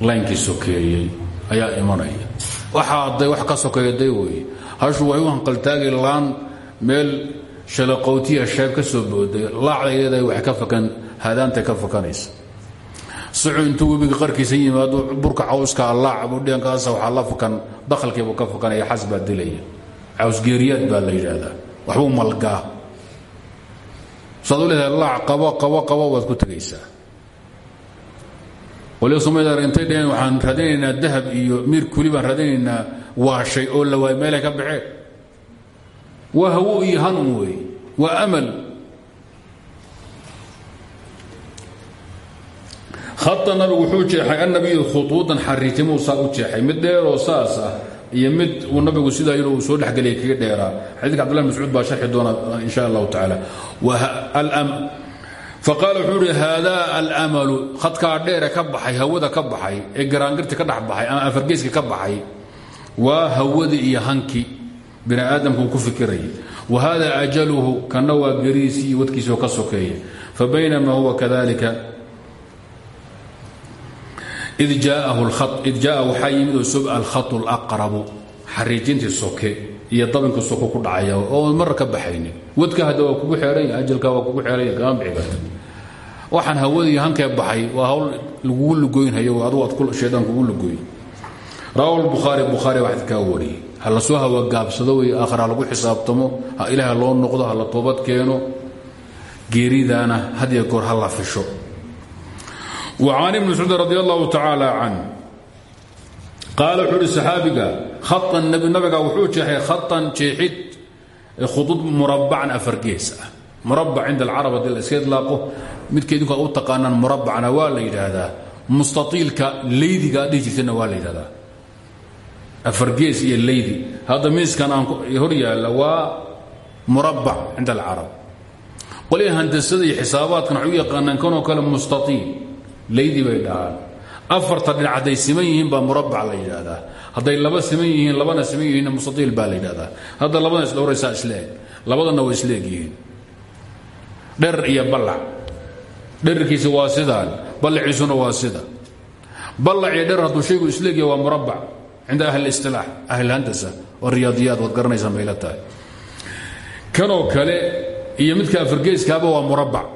laynkii sokeeyey ayaa imanaya. Waxaa day wax ka sokeeya day hashu way u hanqaltaagi laan meel shalaqowtiya sheeb ka soo booday. Laacdaydeeda waxay ka fakan hadaantay ka fakanaysa. Sicu intuu webiga qarkiisa yimaado burka cawska allaac budhiankaasa waxaa la fakan dakhalkiibuu ka fakanaya xas baa dilaya cawsgeeriyaad baa la yidhaahdaa. Waxbuu malgaa. Saad u leedahay laac qabo qabo qabo waad ku tegaysaa. Waliba somaaliya intay dheheen waxaan raadinaynaa dahab iyo miir kuli baan waashay oo la waay meelay ka baxeen waa hawo iyo hanun weeye waa amal. Khata nabigu wuxuu jeexay annabiyu khuuudan xariitimuu saa u jeexay. Mid dheeroo saas ah iyo mid uu nabigu sidaa yidhi uu soo dhexgeliyay kaga dheeraa. Xadiidka abdullah mascuud baa sharxi doona in sha allahu tacaala. Faqaala wuxuu ihi haadaa alamalu khadkaa dheere ka baxay hawada ka baxay ee garaangirti ka dhex baxay ama afargeyska ka baxay waa hawadii iyo hanki bini aadamku uu ku fikirayay wa hada ajaluhu kana waa geriisii iyo wadkiisii oo ka sokeeya fabaynama huwa kadalika id jaaa waxaa yimid oo sob alkhatu laqrabu xariijintii soke iyo dabinka soko ku dhacaya oo marar ka baxaynin. Wadka hadda waa kugu xeeranya ajalka waa kugu xeeranya kama bixi karta waxaan hawadii hankee baxay waa hawl lagugu lugoynhayo adugu ad shaydaan kugu lugoyn rawahu lbukhaari bukhaari waxad kaa wariyey ha la soo hawagaabsado wey aakhir ha lagu xisaabtamo ha ilaaha loo noqdo ha la toobad keeno geeridaana had iyo goor ha la fisho. وcan ibn mascuud radi allahu tacaala can qaala wuxuu uhi saxaabiga khaan nabiga wuxuu jeexay khaan jeexid khudud murabacan afar gees ah. Murabac cinda alcarab haddii la iska idlaaqo midka idinku ad u taqaanaan murabacna waa la yidhaahdaa. Mustaiilka leydiga ad dhihi jirtana waa la yidhahdaa afar gees iyo leydi. Hadda miiskan aan hor yaalla waa murabac cinda alcarab. Qolya handasada iyo xisaabaadkan u yaqaanaan kanoo kale mustaiil leydi bay afarta dhinac hadday siman yihiin baa la yidhaahdaa. Hadday laba siman labana siman yihiinna mustaiil baa la yidhahdaa hadda labada isdhowraysaa isleeg. Labadana way isleeg yihiin. Dherer iyo ballac. Dherarkiisa waa sidaan. Ballaciisuna waa sida. Ballac iyo dherer hadduu shaygu waa murabac cinda ahli istilaax ahlilhandasa oo riyaadiyaad waad garanaysaan bayla tahay kanoo kale iyo midka afargeeskaaba waa murabac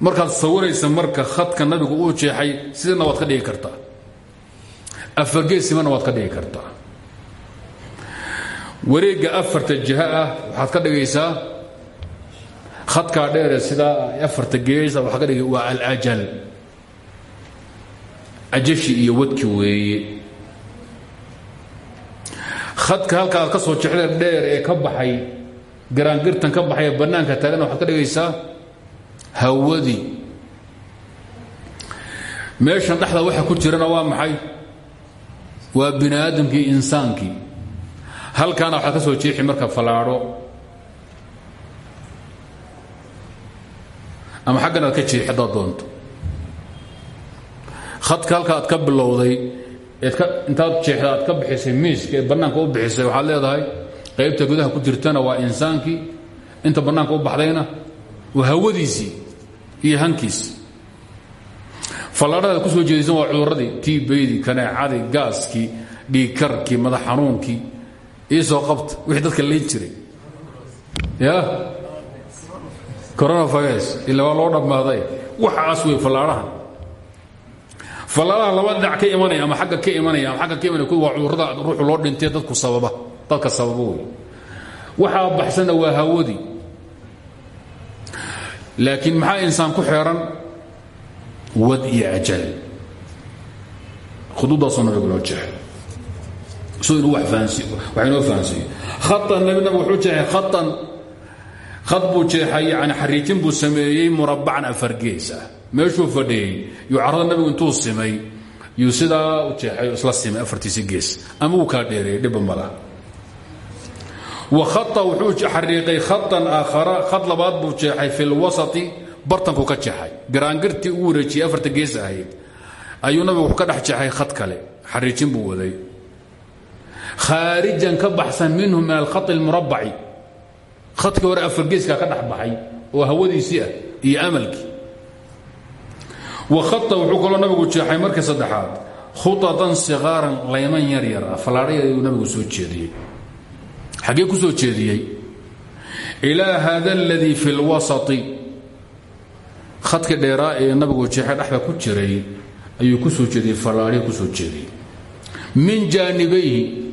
markaad sawiraysa marka khadka nabigu uu jeexay sidana waad ka dhigi kartaa afargeesimana waad ka dhigi kartaa wareegga afarta jiha ah waxaad ka dhigaysaa khadkaa dheere sidaa afarta geesa waxaad ka dhigi waa alajal ajashi iyo wadki weeye khadka halka aad ka soo jexdeen dheer ee ka baxay garaangirtan ka baxay ee bannaanka taagana ka dhigaysaa hawadii meeshan dhexda waxa ku jirana waa maxay? Waa bini aadamkii insaankii. Halkaana ka soo jeexi marka fallaadho. Ama xaggan ka jeexi haddaad khadka halka aad ka bilowday intaad jeexda aad ka bixisay miiska ee bannaanka u bixisay waxaad leedahay qaybta gudaha ku jirtana waa insaankii. Inta bannaanka u baxdayna waa hawadiisii iyo hankiisi fallaadhadaad ku soo jeedaysan waa cuduradii tiibaydii kaneecadii gaaskii dhiigkarkii madax xanuunkii iisoo qabta wixii dadka layn jiray. Ya? Coronavirus ila waa loo dhammaaday waxaas wey fallaadhahan fallaadhaha laba dhinac ka imanaya ama agga ka imanaya ama agga ka imanaya kuwa waa ruuxu loo dhintay dadku sababa. Dadka sababa wey waxaa waa hawadii laakiin maxaa insaan ku xeeran? Wad iyo ajal. Khuduudaasoo nabigu loo jeexay so inuu wax inoo fahansiiyo. Khaan nabi nabig wuxuu jeexay khaan khad buu jeexay yani xariijin buu sameeyey murabbacan afargees ah meeshuu fadhiyey yuu carada nabigu intuu simay yuu sidaa u jeexay isla simay afartiisi gees. Ama wuu kala dheereeyey dhibba ma laha. Wahaa wuxuu xariiqay khaan aakhara khad labaad buu jeexay fi lwasati bartanku ka jeexay. Garaangirtii ugu wareejiyey afarta gees ahayd. Ayuu nabigu ka dhex jeexay khad kale xariijin buu waday. Khaarijan ka baxsan minhu min alkhai اlmurabbaci hadka hore afargeeska ka dhex baxay oo hawadiisii ah iyo amalkii. Wa khata wuxuu kaloo nabigu jeexay markii saddexaad khutatan sikaaran layman yar yar ah nabigu soo jeediyey. Xaggee ku soo jeediyey? Ilaa hada aladii fi lwasati khadkii dheeraa ee nabigu jeexay dhexda ku jiray ayuu ku soo jeediyey fallaadhihii ku soo jeediyey. Min jaanibayhi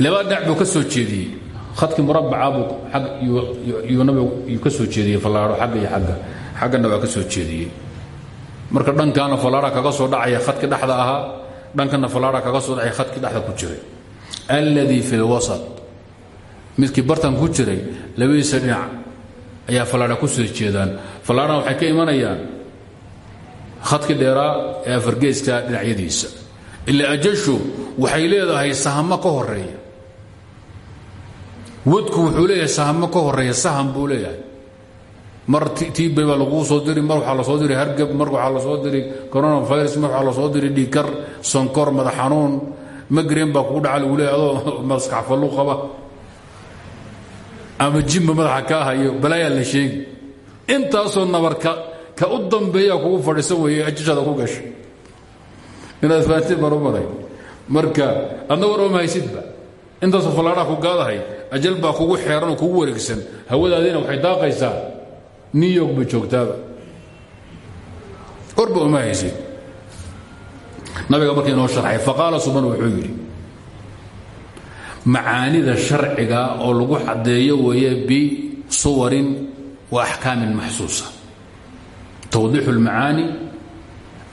laba dhec ka soo jeediyey khadkii murabacabuu nabigu ka soo jeediyey fallaadho agga iyo agga xaggana waa ka soo jeediyey. Marka dhankaana fallaadha kaga soo dhacaya khadkii dhexda ahaa dhankana fallaadha kaga soo dhacaya khadkii dhexda ku jiray. Alladii fi lwasat midkii bartan ku jiray labadiisa dhinac ayaa fallaadha ku soo jeedaan. Fallaadhana waxay ka imanayaan khadkii dheeraa ee afargeeska dhinacyadiisa. Ila ajashu waxay leedahay sahamo ka horreeya wadku wuxuu leeyahay sahamo ka horreeya saham buu leeyahay. Mar tibay baa laguu soo diri mar waxaa la soo diri hargab mar waxaa la soo diri coronavirus mar waxaa la soo diri dhiikar sonkor madax xanuun. Magreen baa kugu dhaca lagu leeyahy adoo maskax fallu qaba. Ama jimba madaxa kaa hayo balaayaa la sheegi. Intaasoo nabarka ka u dambeeyaa kugu fadhiisa weeye ajashaada ku gashay inaad fahantiin baan u maray marka adna war ooma haysidba. Intaasoo fallaadhaa ku gaadahay ajal baa kugu xeeran oo kugu wareegsan. Hawadaadiina waxay daaqaysaa. New york bay joogtaaba. Warba oma haysid. Nabiga marka inoo sharxay faqaala suban wuxuu yidhi macaanida sharciga oo lagu xadeeyo weeye bisuwarin wa axkaamin maxsuusa. Tawdiixu اlmacaani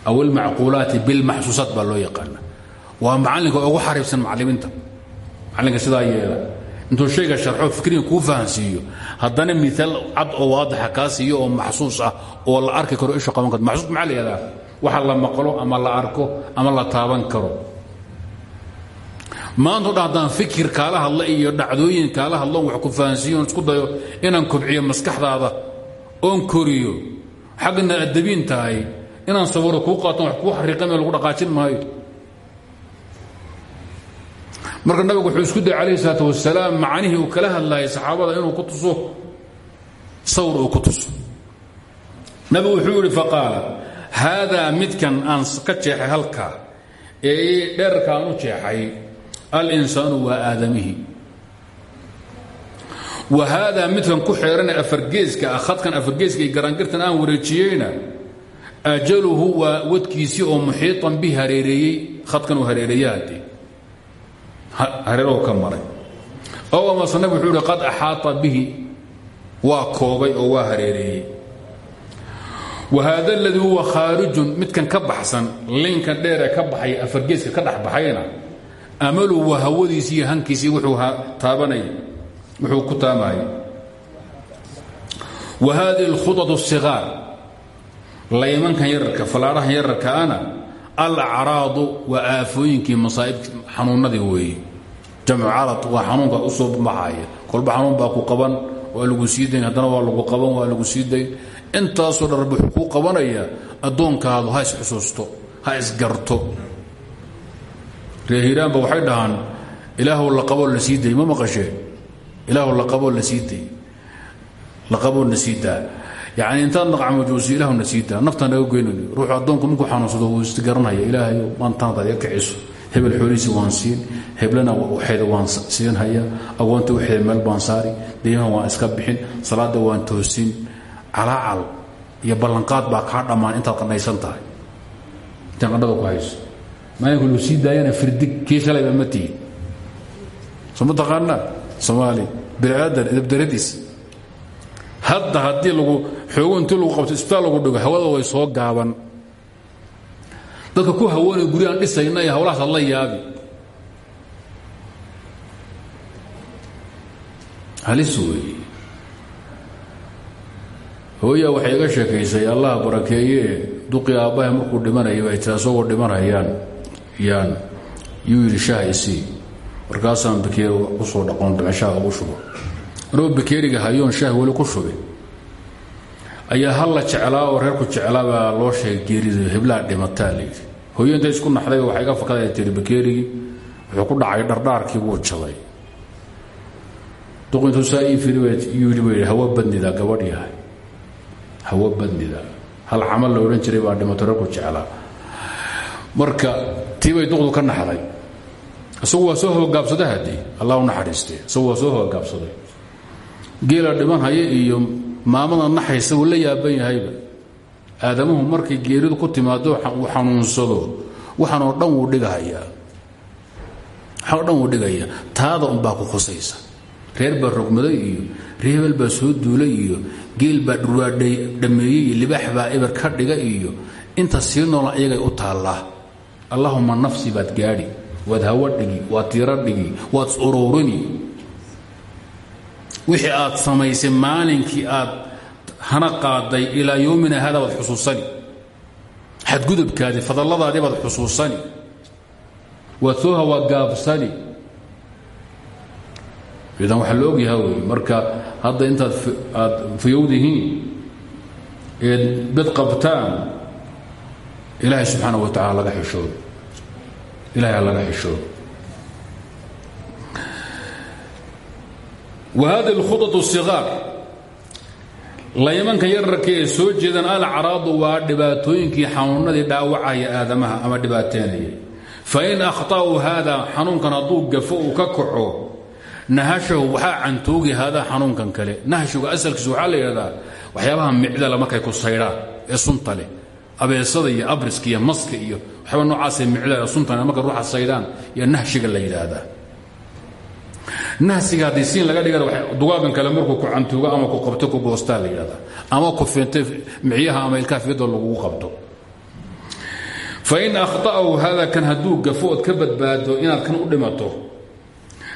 aw almacquulaati bilmaxsuusaat baa loo yaqaana waa macallinka ugu xariibsan macallimiinta macallinka sidaa yeela intuu shayga sharxo fikriga kuu fahansiiyo haddana miaal cad oo waadixa kaa siiyo oo maxsuus ah oo la arki karo isha qaban karo maxsuus maxaa waxa la maqlo ama la arko ama la taaban karo. Maanto dhan haddaan fikir kaala hadla iyo dhacdooyin kaala hadlo wax ku fahansiiyo isku dayo inaan kobciyo maskaxdaada oon koriyo. Xaggana adabiin tahay inaan sawiro kuu qaaton wax kuu xariiqame lagu dhaqaajin maayo marka nabigu wuxuu isku dayay calayhi salaat wasalaam macanihii uu kala hadlayay saxaabada inuu ku tuso sawir uu ku tuso. Nabigu wuxuu yidhi faqaala haadaa midkan aan ka jeexay ee dheerka aan u jeexay alinsaanu waa aadamihi. Wa haadaa midkan ku xeerane afargeeska ah afargeeska iyo garaangirtan aan wareejiyeyna ajaluhu waa wadkiisii oo muxiiطan bi hareereeyey khadkan uu hareereeye hareerhu ka maray. Ow amasanab wuxuu qad axaata bihi. Waa koobay oo waa hareereeyey. Wa haada aladii huwa khaarijun midkan ka baxsan liynkan dheere ka baxay afargeeska ka dhex baxayna amalu waa hawadiisii iyo hankiisii taabanay wuxuu ku taamaya wa haadihi alkhudad الsigaar laymankan yararka fallaadhahan yararkaana alacraadu waa aafooyinkii masaa'ib xanuunnadii weeye. Jamcu carad waa xanuunka u soo baxaya. Kolba xanuun baa ku qaban waa lagu sii dayn haddana waa lagu qaban waa lagu sii dayn. Intaasoo dhan rabbi wuxuu kuu qabanaya addoonkaadu ha isxusuusto ha isgarto. Waxay dhahaan ilaahu la qaboo la sii ma maqashee ilaahu la qaboo la sii la qaboo na sii yacni intaad naqcamujuusi ilaahu na sii daa naftaan naga goynayno ruuxu addoonku markuu xanuunsado wuu isgaranaya ilaahayo maantaanad iga kiciso hebel xoolihiisi waan siin heblana waxeeda waan siin haya agoonta waxeeda meel baan saari deymaha waan iska bixin salaadda waan toosin. Calaacal iyo ballanqaad baa kaa dhammaan intaad qadhaysan tahay. Intaad qadhada ku hayso. Maalinka luu sii firdig kii shalayba ma tihin soo ma taqaanaa? Soomaali hadda haddii lagu xoogo lagu qabto isbitaal lagu dhigo hawada way soo gaaban. Dadka ku hawoonay guryahaan dhisayna iyo hawlahaas la yaabi. Halis weeye. Hooyaa waxay iga sheekaysay allah barakeeye duqii aabbaha markuu dhimanayo ay tii asagoo dhimanayaan. Yaan yuu yidhi shaah isii markaasaan bakeeri dhaqoon shaah ugu shubo. Anoo bakeeriga hayoon shaah weli ku shubin ayaa hal la jeclaa oo reerku jeclaabaa loo sheegay geerida heblaha dhimataa layidhi hooyo intay isku naxday waxay iga fakada tiri bakeerigii wuxuu ku dhacay dhardhaarkii wuu jabay duqintuu saa ii firi yidhi buu yidhi hawo badnida gabadh yahay. Hawo badnida hal camal la odhan jiray baa dhimato reerku jeclaa. Marka tii duqdu ka naxday. Isagu waa soo hoogaabsaday haddii? Allah u naxariistee. Isagu waa soo hoogaabsaday geela dhiman haya iyo maamada naxaysa wuu la yaaban yahayba. Aadamuhu markay geeridu ku timaado uu xanuunsado. Waxaan oo dhan wuu dhigahayaa waxaan oo dhan wuu dhigayaa. Taada unbaa ku khusaysa. Reer baa rogmaday iyo reer hebel baa soo duulay iyo geel baa dhurwaadhay dhammeeyey iyo libaax baa eber ka dhiga iyo inta sii noolan iyagay u taallaa allahuma nafsi baad gaadhi waad hawo dhigi waad tiiro dhigi waad uruurini wixii aad samaysay maalinkii aad hana qaaday ilaa yowmina hada waad xusuusani. Xadgudubkaadii fadalladaadii baad xusuusani. Waad soo hawaagaabsani idan waxaa la ogyaha wey marka hadda intaad aad fayowdihiin eed bed qabtaan ilaahay subxaana wa tacala laga xishoodo ilahay ha laga xishoodo whadi اlkhuطaة الصiغاar laymanka yararka ee soo jeedan alcaraadu waa dhibaatooyinkii xanuunadii dhaawacaya aadamaha ama dhibaateynaya fain akhطأuu haada xanuunkan hadduu gafo uu ka kaco nahashahu waxaa cantoogi haadaa xanuunkan kale nahshigu asalkiisu waxaa la yidhahdaa waxyaabaha micdala markay ku saydhaan ee sunta leh abeesada iyo abriska iyo maska iyo waxyaaba noocaasee micdala ee sunta markay ruuxa saydhaan iyo nahshiga la yidhaahdaa nahsiga haddii siin laga dhiga dugaagan kale markuu ku cantuugo ama ku qabto ku goostaa la ama ku feentay micyaha ama ilkaha fiyadoo lagugu qabto. Fain akhta'ahu hada kan hadduu gafo ka badbaado inaad kan u dhimato.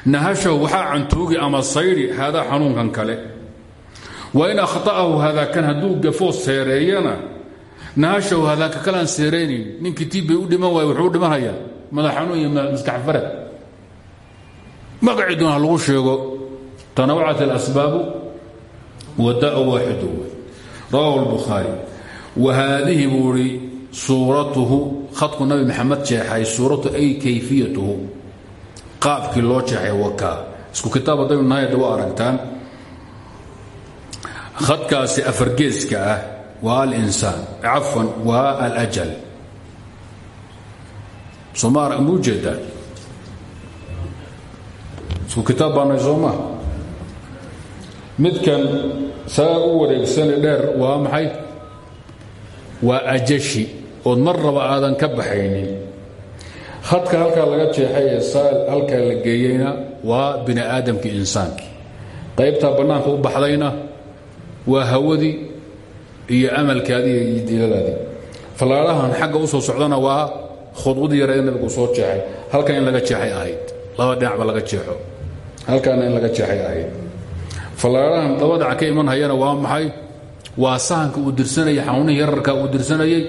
Nahashahu waxaa cantuugi ama saydi haadaa xanuunkan kale. Wain akhta'ahu hada kan hadduu gafoo seereeyana nahashahu hadaaka kalaan seeraynayn ninkii tiibbay u dhiman waaya wuxuu u dhimanhayaa iyo maskax farad magacii doon ha lagu sheego tanawacat alasbaabu wadaء waaxidu rawahu اlbukhaari wa haadihi buu ihi suuratuhu khadku nabi maxamed jeexay ay kayfiyatuhu. Qaabkii loo jeexay wakaa isku kitaab haddaynu nahay hadda waa aragtaan. Khadkaasi afargeeska ah waa alinsaan. Cafwan waa alajal. Sooma muu jeedaan isku kitaab baanay soo maa midkan saa u wareegsane dheer waa maxay? Waa ajashi ood mar raba aadan ka baxaynin. Khadka halkaa laga jeexay ee saal halkaa la geeyeyna waa bini aadamkii insaankii qaybtaa bannaanka u baxdayna waa hawadii iyo amalkaadii iyo diiladaadii fallaadhahan xagga u soo socdana waa khudwadii yareed nabigu soo jeexay halkan in laga jeexay ahayd. Laba dhinacba laga jeexo halkaana in laga jeexay ahayd dhinac ka iman hayana waa maxay? Waa sahanka uu dirsanayay xanuunihii yararka uu dirsanayay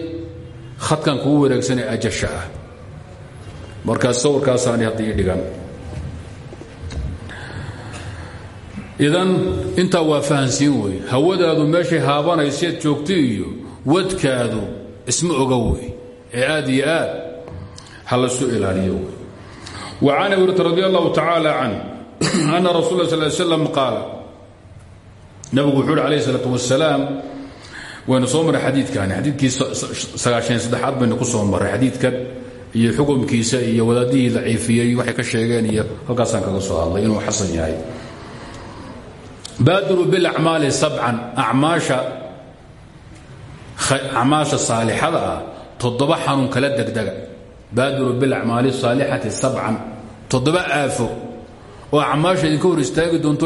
khadkan kugu wareegsanay ajasha ah. Markaas sawirkaasaani hadda dhigan. Idan intaa waa fahansiin hawadaadu meeshay haabanayseed joogto iyo wadkaadu isma oga wey ee aad iyo aad ha la soo ilaaliyo wey wa can abi hurata radi ana rasul sal slam qaala nabigu wuxuu uhi alayh isalaat wasalaam waynu soo marray xadiidkani xadiidkii sagaashan saddexaad baynu ku soo marray xadiidkan iyo xukumkiisa iyo wadaadihii daciifiyey waxay ka sheegeen iyo halkaasaan kaga soo hadlay inuu xasan yahay baadiru bilacmaali sabcan acmaasha acmaasha saalixada ah toddoba xanuun kala degdega baadiru bilacmaali saalixati sabcan toddoba aafo oo acmaasha idinka hor istaagi doonto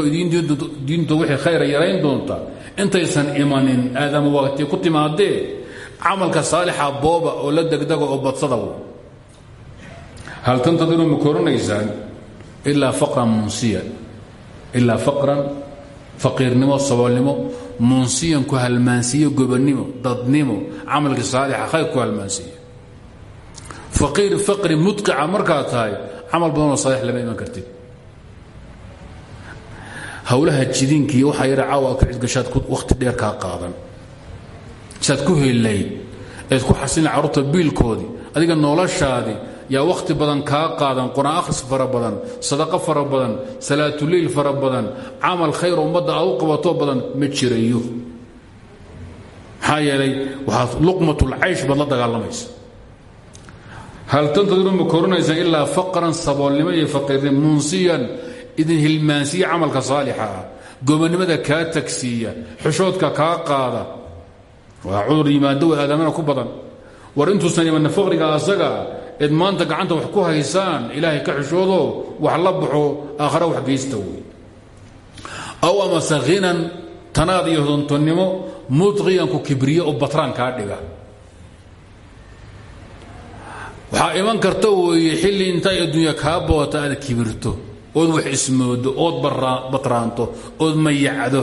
diinto wixii khayra yarayn doonta. Intaysan imanin aadama waqti ku timaadee? Camalka saalixa booba oo la degdega oo badsada hal tantadiru ma koranaysaan faqran munsiyan ilaa faqran faqiirnimo saboolnimo munsiyan ku halmaansiiye gobannimo dadnimo camalka saalixa khayr ku halmaansiiye faqiir faqri mudqica markaad tahay camal badanoo saalix lama iman kartid hawlaha jidiinki waxaa yara caawa ka cidgashaad wakhti dheer kaa qaadan. Saad ku helayd eed ku xasilin carruurta biilkoodii adiga noloshaadii yaa wakhti badan kaa qaadan qur'aan akhris fara badan sadaqo fara badan salaatuleyl fara badan camal khayr ummadda aad u badan ma jirayo. Maxaa yeelay waxaad luqmatulcaysh baad la hal tantadiru ma korinaysa ilaa faqran saboolnimo iyo faqiirnimo munsiyan idin hilmaansiya camalka saalixa. Ah gobonnimada kaa tagsiiya xushoodka kaa qaada. Waa cudur yimaado way aadamana ku badan. War intuusan imanna faqriga asagaa eed maanta gacanta wax ku haysaan ilaahay ka xishoodo wax la baxo aakhara wax geysta wey aw amase khinan tanaad iyo hodontonnimo mudqiyanku kibriye oo batraan kaa dhiga. Waxaa iman karta weeye xilli intay adduunya kaa boota aad kibirto ood wax ismoodo ood batraanto ood mayacdo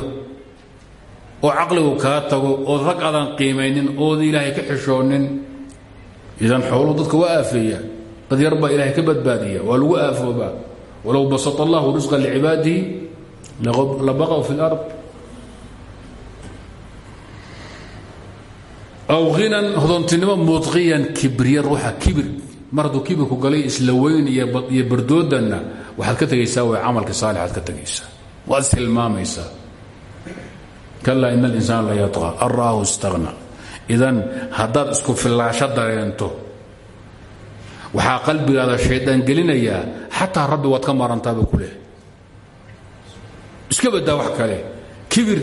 oo caqligu kaa tago ood rag aadan qiimaynin ood ilaahay ka xishoonin idan xooluhu dadka waa aafeeya dad ilaahay ka badbaadiya waa lagu aafoobaa walow basata allahu risqa licibaadihi labaqaw fi اlard aw hinan hodontinimo mudqiyan kibriya ruuxa kibir mar hadduu galay isla weyn iyo bardoodanna waxaad ka tegaysaa way camalka saalixaad ka tegaysaa waad istilmaamaysaa kalaa in alinsaan la yaطqa an ra'ahu istagna. Idan isku fillaasho dareento waxaa qalbigaada shaydaan gelinayaa xataa rabbi waad ka maarantaaba ku leh iska baddaa wax kale. Kibir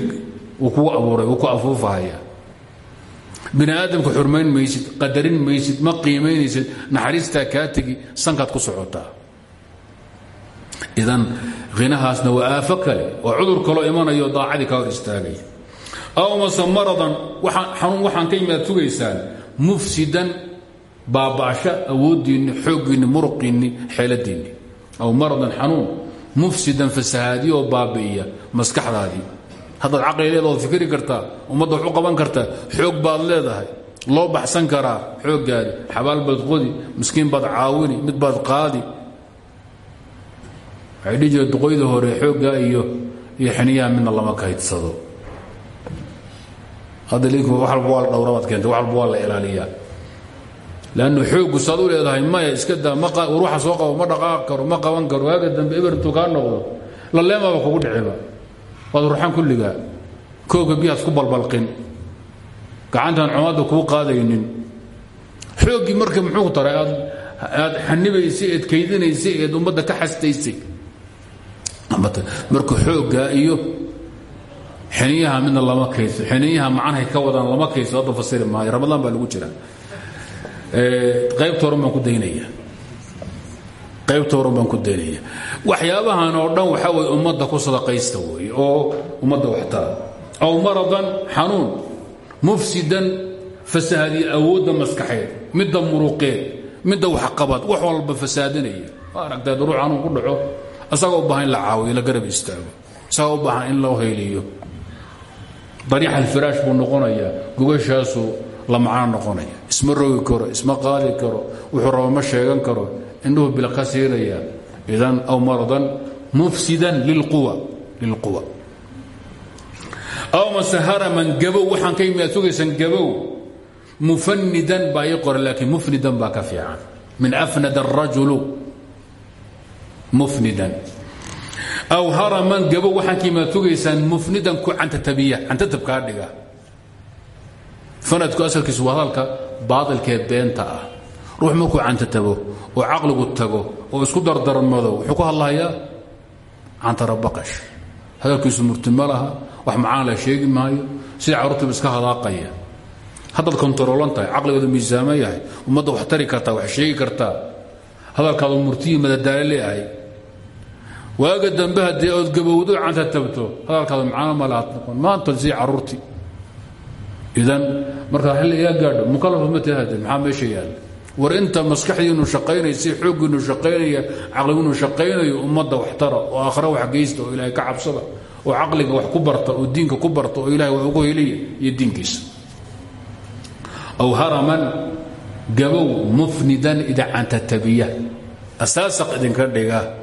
wuu kugu abuuray wuu ku afuufahaya. Bini aadamka xurmayn maysid qadarin maysid ma qiimaynaysid naxariistaa kaa tegi sankaad ku socotaa idan khinahaasna waa aafo kale waa cudur kaloo imanayo daacadii kaa hor istaagaya aw mase maradan xanuun waxaan ka yimaad sugaysaan mufsidan baaba'asho awooddiinni xooggiinni muruqiinni xeeladiinni aw maradan xanuun mufsidan fasahaadiya oo baabi'iya maskaxdaadii. Haddaad caqli leedaoo fikri kartaa ummadda wax u qaban kartaa xoog baad leedahay loo baxsan karaa xooggaadi xabaal baad qodi miskiin baad caawini mid baad qaadi waxay dhihi jire duqoyda hore xooggaa iyo iyo xiniyaha midna lama kaydsado hadda linku wax walba waa la dhowrabaad keentay wax walba waa la ilaaliyaa. Lannu xooggu saad u leedahay maya iska daa waxa soo qabo ma dhaqaaq karo ma qaban karo waaga dambe eber intuu kaa noqdo laleemaba kugu dhiciba waad ruxan kulligaa koogga biyahaas ku balbalqin gacantaan cumadda kuu qaadaynin. Xooggii marka muxuu taray aad aad xanibaysay eed kaydinaysay eed ummadda ka xastaysay marka xooggaa iyo xiniyaha midna lama kayso xiniyaha macnahay ka wadaan lama kayso hadda fasiri maayo. Ramadaan baa lagu jira qaybta horan baan ku daynaya. Qaybta horan ku daynaya. Waxyaabahan oo dhan waxaa weye ummadda ku sadaqaysta weeye oo ummadda waxtara aw maradan xanuun mufsidan fasahaadiya awoodda maskaxeed midda muruqeed midda waxqabad wax walba fasaadinaya. Aragtaad ruux ku dhaco asagoo u baahan in la caawiyo la garab istaago. Isagoo u in loo hayliyo. Dariix alfiraash buu noqonayaa gogashaasu la macno noqonaya. Isma rogi karo isma qaadi karo wuxuu raba ma sheegan karo. Indhuhu bilqa siiraya idan aw maradan mufsidan lilquwa aw mase haraman gabow waxaan ka yimi aad sugaysaan gabow. Mufanidan baa ii mufnidan baa ka fiican. Min afnad الrajulu mufnidan. Aw haraman gabow waxaan ka yimi aad sugaysaan mufnidan ku cantatabiya cantatabkaa dhiga fanadku asalkiisu waa hadalka baailkee beenta ah. Ruux markuu cantatabo oo caqligu tago oo isku dardarmado wuxuu ku hadlahayaa cantarabaqash hadalkiisu murti ma laha wax macaan la sheegi maayo sida carruurtuba iska hadaaqaya haddaad kontaroolan tahay caqligooda miisaamo yahay ummadda wax tari kartaa wax sheegi kartaa. Hadalkaadu murtihii madadaalo leeahay waaga dambe haddii ood gabowdo canta tabto. Hadalkaada macano malaad noqon. Maanta sii caruurtii idan markaa xilligaa gaadho mukalaf ma tahade maxaa meesha war inta maskaxdiinu shaqaynaysa xooggiinu shaqaynaya caqligiinu shaqaynayo ummadda waxtara oo aakhira wax geysta ilaahay ka cabsada oo caqliga wax ku barta oo diinka ku barta oo ilahay wax ugu heliya iyo diinkiisa. Aw haraman gabow mufnidan idacantatabiya asaasaq idinka dhiga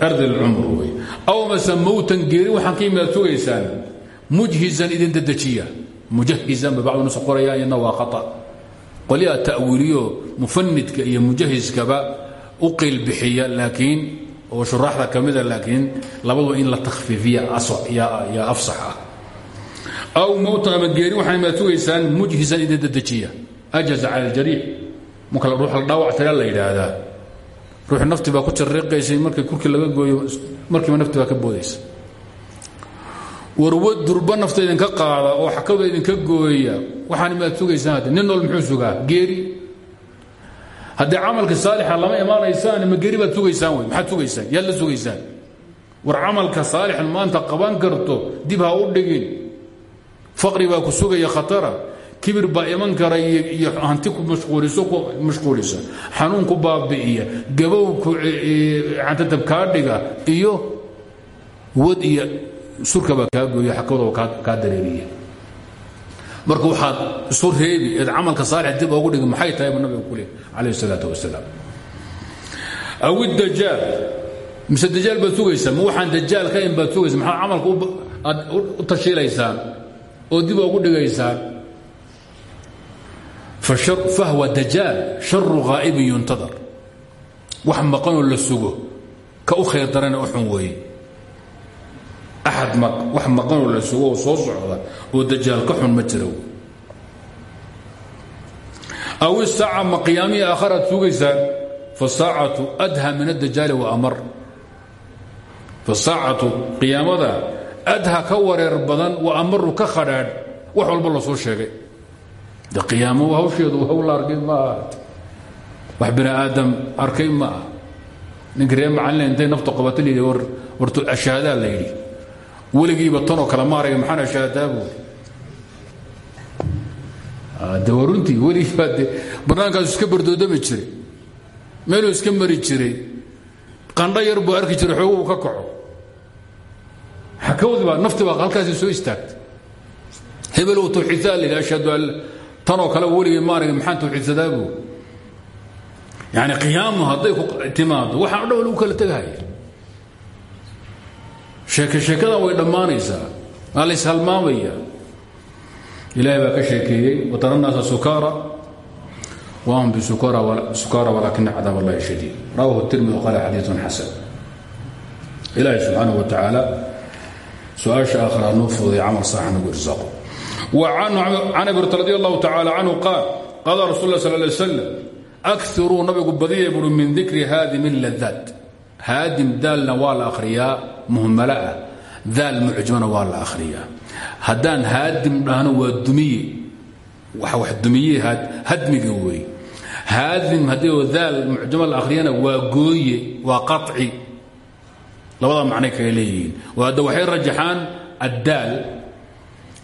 ardi lcumr wey aw mase mowtan geeri waxaan ka yimaad sugaysaan mujhizan idin dedejiya. Mujahizan ba bacdu nus qorayaan iyadna waa khata. Qolyaa ta'wiiliyo mufanidka iyo mujahiskaba u qiilbixiya laakiin oo shuraaxda ka mida laakiin labaduba in la takhfiifiya yaa afsax ah. Aw mowtan ama geeri waxaan imaad sugaysaan mujhizan idin dedejiya. Ajaza cala aljariix. Marka ruux la dhaawac tagaa la yidhaahdaa ruuxu nafti baa ku jariiqaysay markii kurkii laga gooyo markiiba nafti baa ka boodaysa. Warwad durba nafta idinka qaada oo xakada idinka gooya. Waxaan imaad sugaysaan hadde muxuu sugaa? Geeri. Haddii camalka saalixa lama imaanaysaan ma geeri baad sugaysaan wey maxaad sugaysaan yaad la sugaysaan. War camalka saalixan maanta qaban karto dib ha u dhigin. Faqri baa ku sugaya khatara kibir baa iman kara iyo hanti ku mashquulisa. Xanuun ku baabi'iya. Gabow ku cantatab kaa dhiga iyo wad iyo surkabaa kaa gooya xakadoo kaa dareeriya. Marka waxaad isu reebi eed camalka saalix dib oogu dhigi maxay tahay buu nabiga ku leey calayh isalaatu wasalaam aw dajaal mise dajaal baad sugaysaa ma waxaan dajaal ka in baad sugaysa? Maxaad camalka aad u tashiilaysaan? Oo dib oogu dhigaysaan fahwa dajaal sharu haa'ibin yuntadar wax maqanoo la sugo ka u khayr darana u xun weeye axad wax maqanoo la sugo oo soo socda oo dajaal ka xun ma jira aw isaaca ma qiyaamihii aakharaad sugaysaan fasaacatu adha min adajaali de qiyaamo hawsheedu hawl la arkay ma. Aha wax bini aadam arkay ma. Ah ninka ree macalin intay naftu qabato la yidhi war wartu ashaadaa la yidhi. Weligiiba tanoo kale ma aragay maxaan ashaadaa buuri de waa runtii weligiibaa de barnaamijkaasu iska bardoodami jiray. Meeluu iska mari jiray. Qandho yar buu arki jiray xoogu uu ka kaco. Xakawdi baa nafti baa halkaasi soo istaagtay. Hebelow tawxiidsaa la yidhi ashhadu an tanoo kale weligay ma aragay maxaan tawxiidsadaa buu yani qiyaamu hadday ku timaado waxaan o dhan lagu kala tegahaya sheeke sheekadan way dhammaanaysaa waa lays halmaamaya ilaahay baa ka sheekeeyey watara naasa sukaara wahum bisukaara walaakina cadaab allahi rawahu tirmidi qaala xadiiun xasan. Ilaahay subxaanaه wa tacaala su'aasha aakhira noo fuday camal saaxa canabir radi allahu tacaala canhu qaal qadaa rasul la sal slam akiruu nabigu badiya buui min dikri haadim ladaad haadim daalna waa la akhriyaa muhmala ah. Daal mucjimana waa la akhriyaa. Haddaan haadim dhahno waa dumiye. Wax dumiye hadmiga wey haadim haddii daal mucjamo la akhriyana waa gooye waa qaci labadaa macnay kale leeyihiin. Oo hadda waxay rajaxaan addaal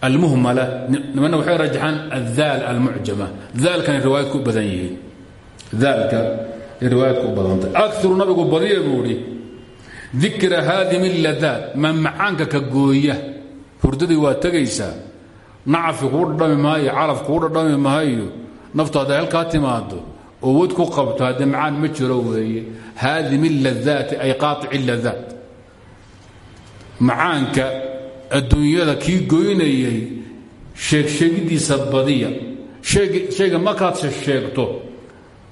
almuhmala nimana waxay rajaxaan addaal almucjama. Daalkana riwaayadku u badan yihiin. Daalka riwaayadku u badantay akaru nabigu badiya buu idhi dikra haadim ladaat mamacaanka ka gooya. Hurdadii waa tegaysaa. Nacafi kuu dhadhami maayo calaf kuu dhadhami maayo. Naftu hadday halkaa timaado oo wad ku qabto haddee macaan adduunyada kii goynayay sheegsheegidiisa badiya. Shayga markaad sheegto.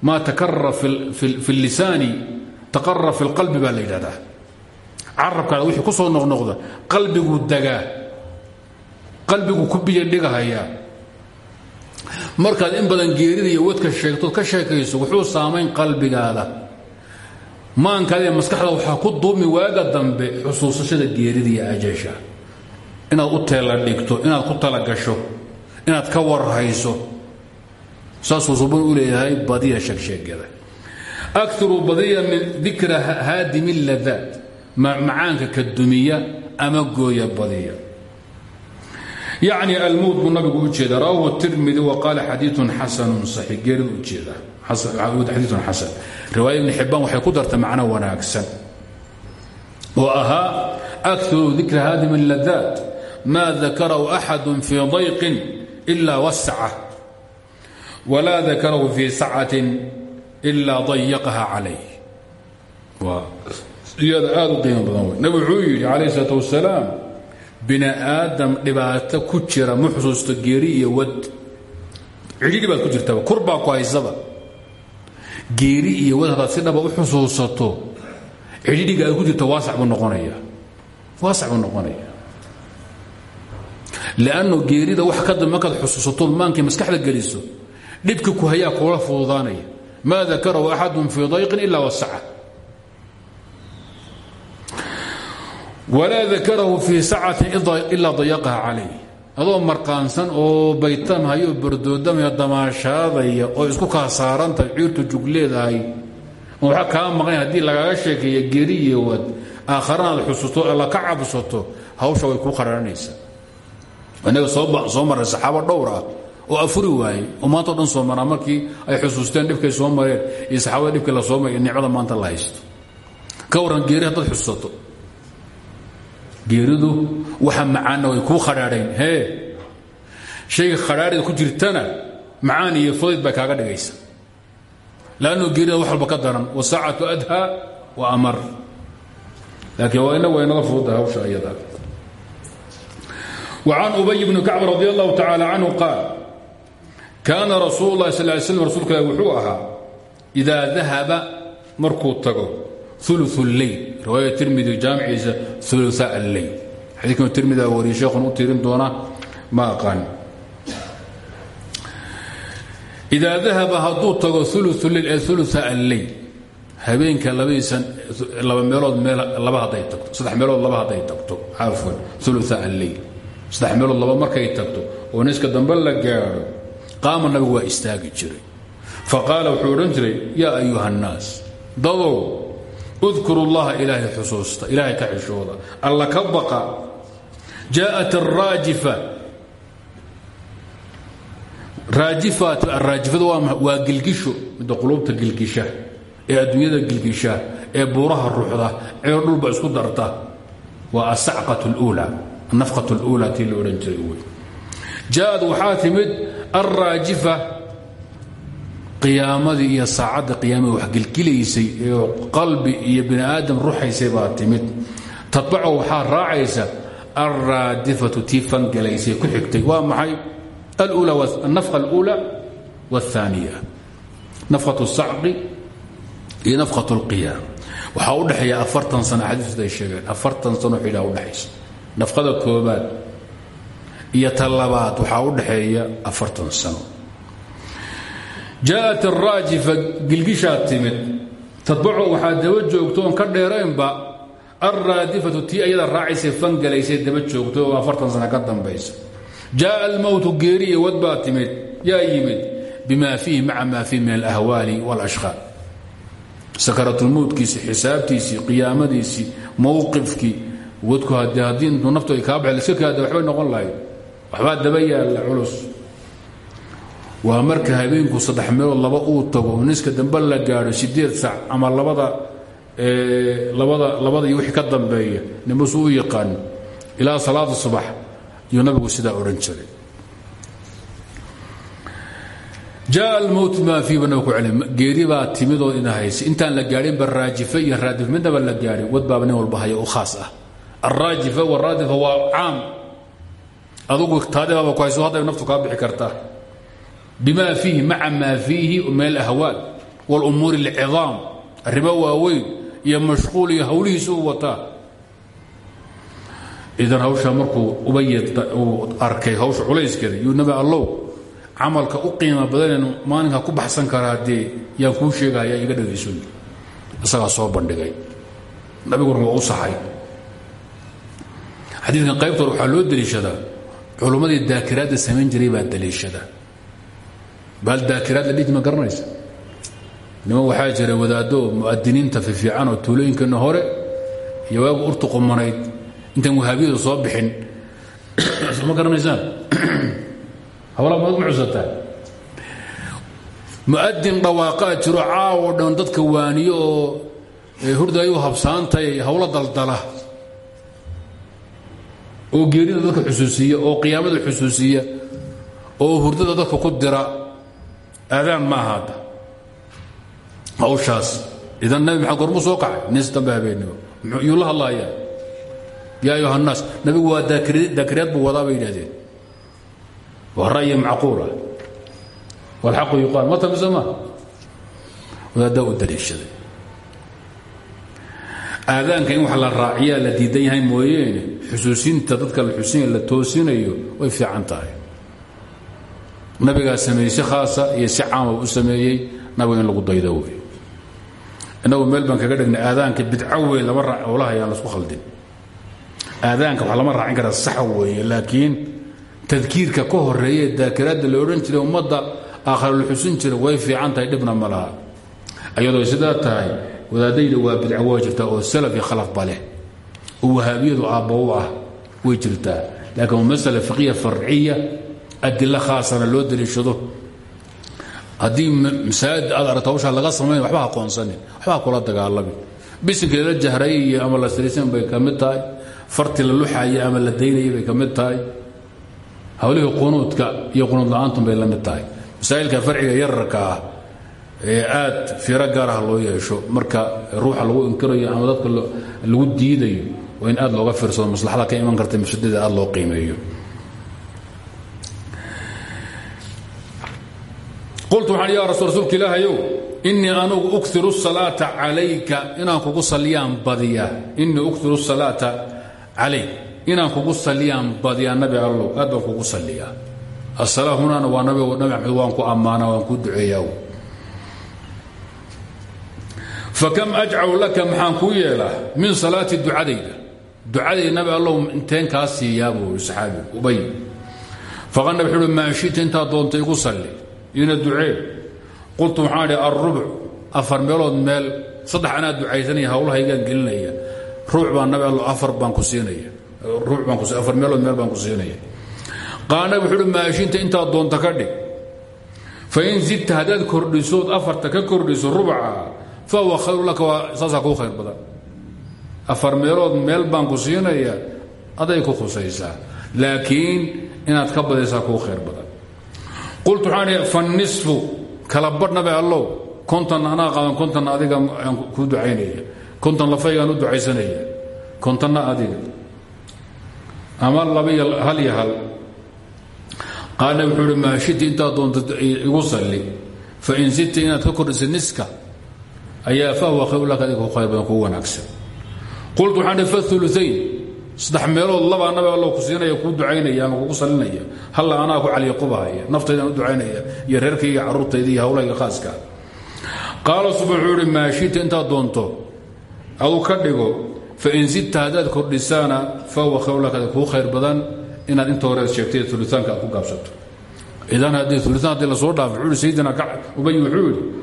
Maa takarara fi lisaani taqarara fi اlqalbi baa la yidhahdaa. Carabkaada wixii ku soo noqnoqda qalbiguu dagaa. Qalbigu ku biyo dhigahayaa. Markaad in badan geerida iyo wadka sheegtood ka sheekayso wuxuu saamayn qalbigaada. Maankaada maskaxda waxaa ku duumi waaga dambe xusuusashada geerida iyo inaad u teela dhigto inaad ku talagasho inaad ka warhayso saasuu suban u leeyahay badiya sheegsheegada. Akaruu badiya min dikra haadimi ladaat macaanka ka ama gooya badiya. Yacni almowt buu nabigu u jeeda rawahu tirmidi wa qaala xadiiun xasanun saxiix geeridu u jeeda xadiiun xasan. Riwaaya ibni xibbaan waxay ku dartay macno wanaagsan oo ahaa akaru dikra ma dakarahu axadu fii dayqin ila wasaca wlaa dakarahu fii sacatin ilaa dayaqaha calayh. Iyada aad u qiimo badan wey nabig wuxuu yidhi calayh isalaat wasalaam bini aadam dhibaato ku jira ma xusuusto geeri iyo wad. Cidhidhi baad ku jirtaba kur baa ku haysaba. Geeri iyo wad haddaad si dhaba u xusuusato cidhidhiga aad ku jirto waasac buu noqonaya waasac buu noqonaya lanno geerida wax ka dambe markaad xusuusatood maankii maskaxda geliso dhibka ku hayaa kula fududaanaya maa dakarahu axadun fii dayqin ila wasaca walaa dakarahu fii sacatin ilaa dayaqaha calayh adoo marqaansan oo baytamhayo bardoodamaya damaashaadaya oo isku kaa saarantahay ciirtu jug leedahay waxaa kaa maqan haddii lagaaga sheekeeya geeriye wad aakharana aad xusuusto ka cabsato hawsha way kuu qararanaysaa inaga soo marray saxaabo dhowr ah oo afuri waayey oo maantao dhan soo maraa markii ay xusuusteen dhibkay soo mareen iyo saxaabada dhibkii la soo maray iyo nicmada maanta la haysto. Ka warran geeri haddaad xusuusato. Geeridu waxa macaanna way kuu khadhaadhayn hee shayga khadhaadhida ku jirtana macaan iyo fudayd bay kaaga dhigaysa. Lannu geerida wax walba ka daran wasaacatu adhaa wa amar. Laakiin waa inagu inaga fududahay hawsha iyada وcan ubay bni kacb radi allahu tacaala canhu qaal kaana rasuul lahi sal l slm rsulka ilah wuxuu ahaa idaa dahaba markuu tago ulu leyl riwaaya tirmidi jaamiciisa ulua alleyl xadiikan tirmida wariye sheekhun u tiirin doona ma aqaan. Idaa dahaba hadduu tago ululeyl ee ulua alleyl habeenka laba meelood laba hadday tagto saddex meelood laba hadday tagto caafwan ulua alleyl saddex meelood laba markay tagto oo niska dambe la gaadho qaama nabigu waa istaagi jiray. Fa qaala wuxuu odhan jiray yaa ayuha annaas dadow udkuru llaha ilaahay xusuusta ilaahay ka xishooda alla ka baqa jaءat araajifa raajifaat araajifadu waa gilgisho midda quluubta gilgisha ee adduunyada gilgisha ee buuraha ruxda ee dhulba isku darta waa asacqat اluulaa waxaa timid araajifa iyaamadii iyo saacadda qiyaamada wax gelgelaysay ee qalbi iyo bani aadam ruxaysay baa timid. Tatbaco waxaa raacaysa alraadifatu tii fangalaysay ku xigtay. Waa maxay? Anafa aluula waاthaaniya nafat sacqi iyo nafat اlqiyaam waxaa udhexeeya afartan sano xadiistu ay sheegeen afartan sano xidhaa udhexaysa nafqada koobaad iyo ta labaad waxaa u dhexeeya afartan sano jaaءat الraajifa gilgishaa timid tadbaco waxaa daba joogto oon ka dheeraynba alraadifatu tii ayada raacaysay fangelaysay daba joogto oo afartan sano ka dambaysa jaaءa almowtu geeriya wad baa timid yaa yimid bima fiihi maca ma fiihi min alahwaali wاlashqaal sakaratulmowtkiisii xisaabtiisii qiyaamadiisii mowqifkii wadku haddii intuu naftu ay kaa baxay kaada waxbay noqon lahayd waxbaa daba yaalla culus. Waa marka habeenku saddex meelood laba uu tago niska dambe la gaadho sideed sac ama labada labada labada iyo ka dambeeya nimasu u yaqaan ilaa salaada subax yuu nabigu sidaa odhan jiray. Jaa almowt maa fiiba nabig ku celi geeri baa timidoo ina intaan la gaadhinba raajife iyo raadif midnaba la gaadhin wad walba haya u khaas ah alraajifa waraadifa waa caam adugu taadibaaba ku hayso hadday naftu kaa bixi kartaa bima fiihi maca maa fiihi min alahwaal wاlumuuri اlcidaam arrimo waaweyn iyo mashquul iyo hawlihiisa u wataa idan hawshaa markuu ubayid uu arkay hawsha culayskeeda yuu nabi allow camalka u qiimo badaneen maalinka ku baxsan karaa dee yaan kuu iga dhagayso isagaa soo bandhigay nabiguna waa u saxay xadiidkan qaybtood waxaa loo deliishadaa culummadii daakiraadda samayn jiray baa deliishada bal daakiraad la dhihti ma garanaysa? Niman waxaa jira wadaaddo mu'adiniinta fifiican oo tuulooyinkeena hore iyo waagu urtu qumanayd. Intaan wahaabiyadu soo bixin ma garanaysaan? Hawlaa maad ma cusataa mu'adin dhawaaqaa jiro caawo dadka waaniyo oo hurdayu habsaantay hawlo daldala oo geerida dadka xusuusiya oo qiyaamada xusuusiya oo hurdada dadka ku dira aadaan ma ahaada hawshaas idan nabi maxamed gormuu soo kacay nis dambe habeenimo yuu la hadlaayaan yaa ayuha naas nabigu buu wadaa bay yidhahdeen waa ra'yi macquula ah. wاlxaqu yuqaal. Ma tamiso ma? Wadaadaa u aadaanka in wax la raaciyaa la diidan yahay mooyeene xusuusinta dadka la la toosinayo way fiican tahay. Nabigaa sameeyey khaasa iyo si caama u sameeyey nabiga in lagu daydo wey. Innagu meel baan kaga dhignay aadaanka bidco weyn lama raac howlaha ayaan lasku khaldin. Aadaanka wax lama raacin kara sax weeye laakiin tadkiirka ka horeeye daakiraadda la odhan jiray ummadda aakhara la xusin jira way fiican tahay dhibna ma ayadoo sidaa tahay wadaadayda waa bidco waa jirtaa oo salaf iyo khalafba leh. Oo wahaabiyadu aabba u ah way jirtaa. Laakiin masala fiqiya farciya adilo khaasana loo daliishado. Haddii masaajid aad aragto hawshaa laga samayn waxba aqoonsanin waxba kula dagaalamin bisinkii la jahray iyo ama la sirisan bay ka mid tahay. Farti la luxaaya ama la daynaya bay ka mid tahay. Hawlihii qunuudka iyo qunuud la'aantun bay la mid tahay. Masaa'ilka farciga yararka ah aad fiiro gaaraha loo yeesho. Marka ruuxa lagu inkirayo ama dadka lagu diidayo waa in aad looga fiirsado maslaxada ka iman karta mafsadada aad loo qiimeeyo. Qultu waxaan ya rasul rasuulka ilaahayow innii anugu uktiru salaata calayka inaan kugu saliyaan badiyaa. Innii uktiru salaata calayk inaan kugu saliyaan badiyaa nabi allow aad baan kugu saliyaa asala hunana waa nabi nabi axmed ku ammaana waan ku duceeyaa fakam ajcalu laka maxaan kuu yeelaa? Min salaati ducadayda. Ducadayda nabi allow inteen kaa siiyaa buu saxaabigu ubay. Faqal nabi wuxuu uhi maa shita intaad doonta igu salli. Ina ducee qultu waxaan idhi alrubuc afar meelood meel saddex anaa ducaysanaya hawlahaygaan gelinaya. Ruuc baan nabi allo afar baan ku siinaya. Ruuc baan ku afar meelood meel baan ku siinaya. Qaala nabi wuxuu uhi maashinta intaad doonta ka kordhiso rubaca fa huwa khayru laka saasaa kuu khayr badan afar meelood meel baan ku siinaya aday ku khusaysaa. Laakiin inaad ka badaysaa kuu khayr badan qultu waxaan fannisfu kala badh nabi allow. Kontanna anaa qaadan kontanna adiga aan kuu ducaynaya. Kontan lafaygaan u ducaysanaya. Kontanna adiga. Ama laba iyo hal iyo hal. Qaala wuxuu uhi maashiti intaad doonta igu salli. Fa in sidta inaad ayaa fahwa khayr laka adiga ku wanaagsan. qultu waxaan idhi fauluayn saddex meelood labaa nabi allo ku siinaya kuu ducaynaya ama kugu salinaya. Halla anaa ku caliiqubahaya naftaydan u ducaynaya iyo reerkayga carruurtayda iyo hawlahayga khaaska. Qaala suba wuxuu ihi maashita intaad doonto adu ka dhigo fain zidta haddaad kordhisaana fahuwa khayr laka kuu khayr badan inaad inta hore sheegtay uluaanka ku gaabsato. Idan haddii uliaan haddii la soo dhaafo wuxuu ihi sayidina ubay wuxuu